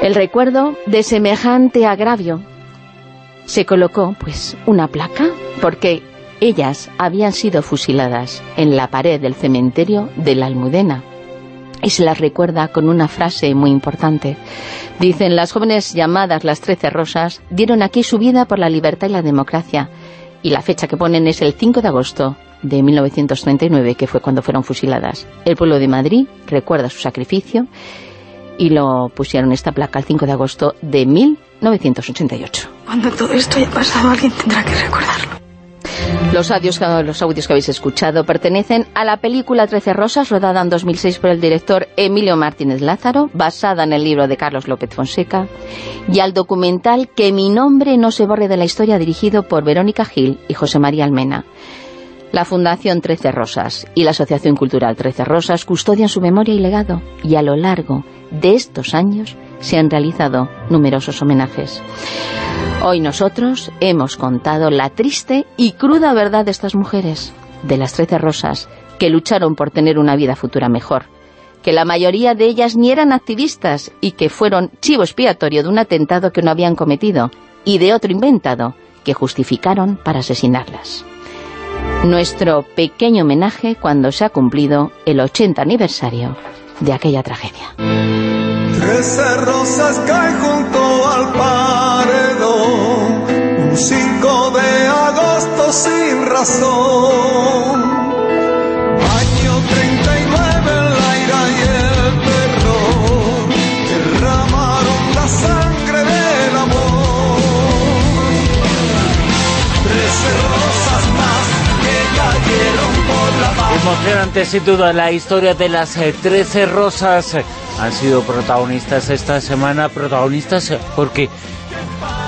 El recuerdo de semejante agravio se colocó, pues, una placa, porque ellas habían sido fusiladas en la pared del cementerio de la Almudena. Y se las recuerda con una frase muy importante. Dicen, las jóvenes llamadas las Trece Rosas dieron aquí su vida por la libertad y la democracia. Y la fecha que ponen es el 5 de agosto de 1939, que fue cuando fueron fusiladas. El pueblo de Madrid recuerda su sacrificio y lo pusieron esta placa el 5 de agosto de 1988. Cuando todo esto haya pasado, alguien tendrá que recordarlo. Los audios, los audios que habéis escuchado pertenecen a la película Trece Rosas, rodada en 2006 por el director Emilio Martínez Lázaro, basada en el libro de Carlos López Fonseca, y al documental Que mi nombre no se borre de la historia, dirigido por Verónica Gil y José María Almena. La Fundación Trece Rosas y la Asociación Cultural Trece Rosas custodian su memoria y legado, y a lo largo de estos años se han realizado numerosos homenajes. Hoy nosotros hemos contado la triste y cruda verdad de estas mujeres, de las Trece Rosas, que lucharon por tener una vida futura mejor, que la mayoría de ellas ni eran activistas y que fueron chivo expiatorio de un atentado que no habían cometido y de otro inventado que justificaron para asesinarlas. Nuestro pequeño homenaje cuando se ha cumplido el 80 aniversario de aquella tragedia. Trece rosas caen junto al paredón, un 5 de agosto sin razón. Emocionante sin duda la historia de las eh, Trece Rosas. Han sido protagonistas esta semana, protagonistas eh, porque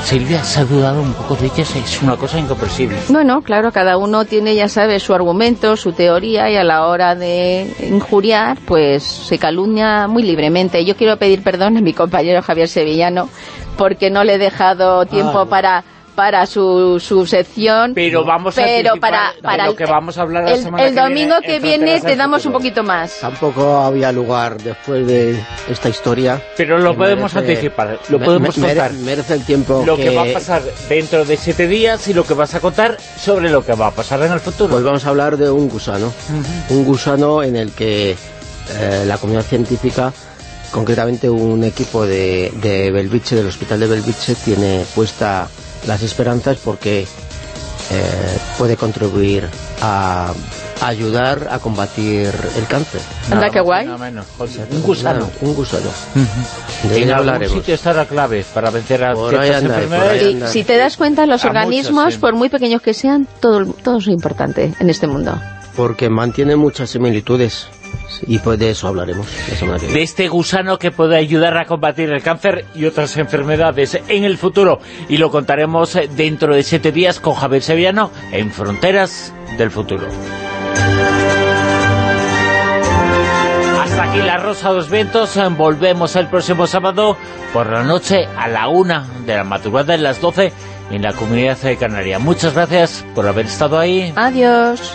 Silvia se ha dudado un poco de ellas, es una cosa incomprensible. Bueno, claro, cada uno tiene, ya sabes, su argumento, su teoría y a la hora de injuriar, pues se calumnia muy libremente. Yo quiero pedir perdón a mi compañero Javier Sevillano porque no le he dejado tiempo Ah. para para su, su sección. Pero vamos a pero para, de para lo el, que vamos a hablar la el, semana el que viene domingo en que viene te damos un poquito más. Tampoco había lugar después de esta historia. Pero lo que podemos merece- anticipar, lo me- podemos me- contar. merece el tiempo Lo que... va a pasar dentro de siete días y lo que vas a contar sobre lo que va a pasar en el futuro. Pues vamos a hablar de un gusano. Un gusano en el que eh, la comunidad científica, concretamente un equipo de, de Belviche, del Hospital de Belviche, tiene puesta las esperanzas porque eh, puede contribuir a ayudar a combatir el cáncer. Anda, qué guay. Un gusano. un gusano. De en algún hablaremos. sitio está la clave para vencer a Por ahí ciertas anda, por enfermedades. ahí Y si te das cuenta, los A organismos, muchos, sí. por muy pequeños que sean, todo, todo es importante en este mundo. Porque mantiene muchas similitudes. Y pues de eso hablaremos la semana que viene. de este gusano que puede ayudar a combatir el cáncer y otras enfermedades en el futuro. Y lo contaremos dentro de siete días con Javier Sevillano en Fronteras del Futuro. Hasta aquí la Rosa de los Vientos. Volvemos el próximo sábado por la noche a la una de la madrugada en las 12 en la Comunidad de Canaria. Muchas gracias por haber estado ahí. Adiós.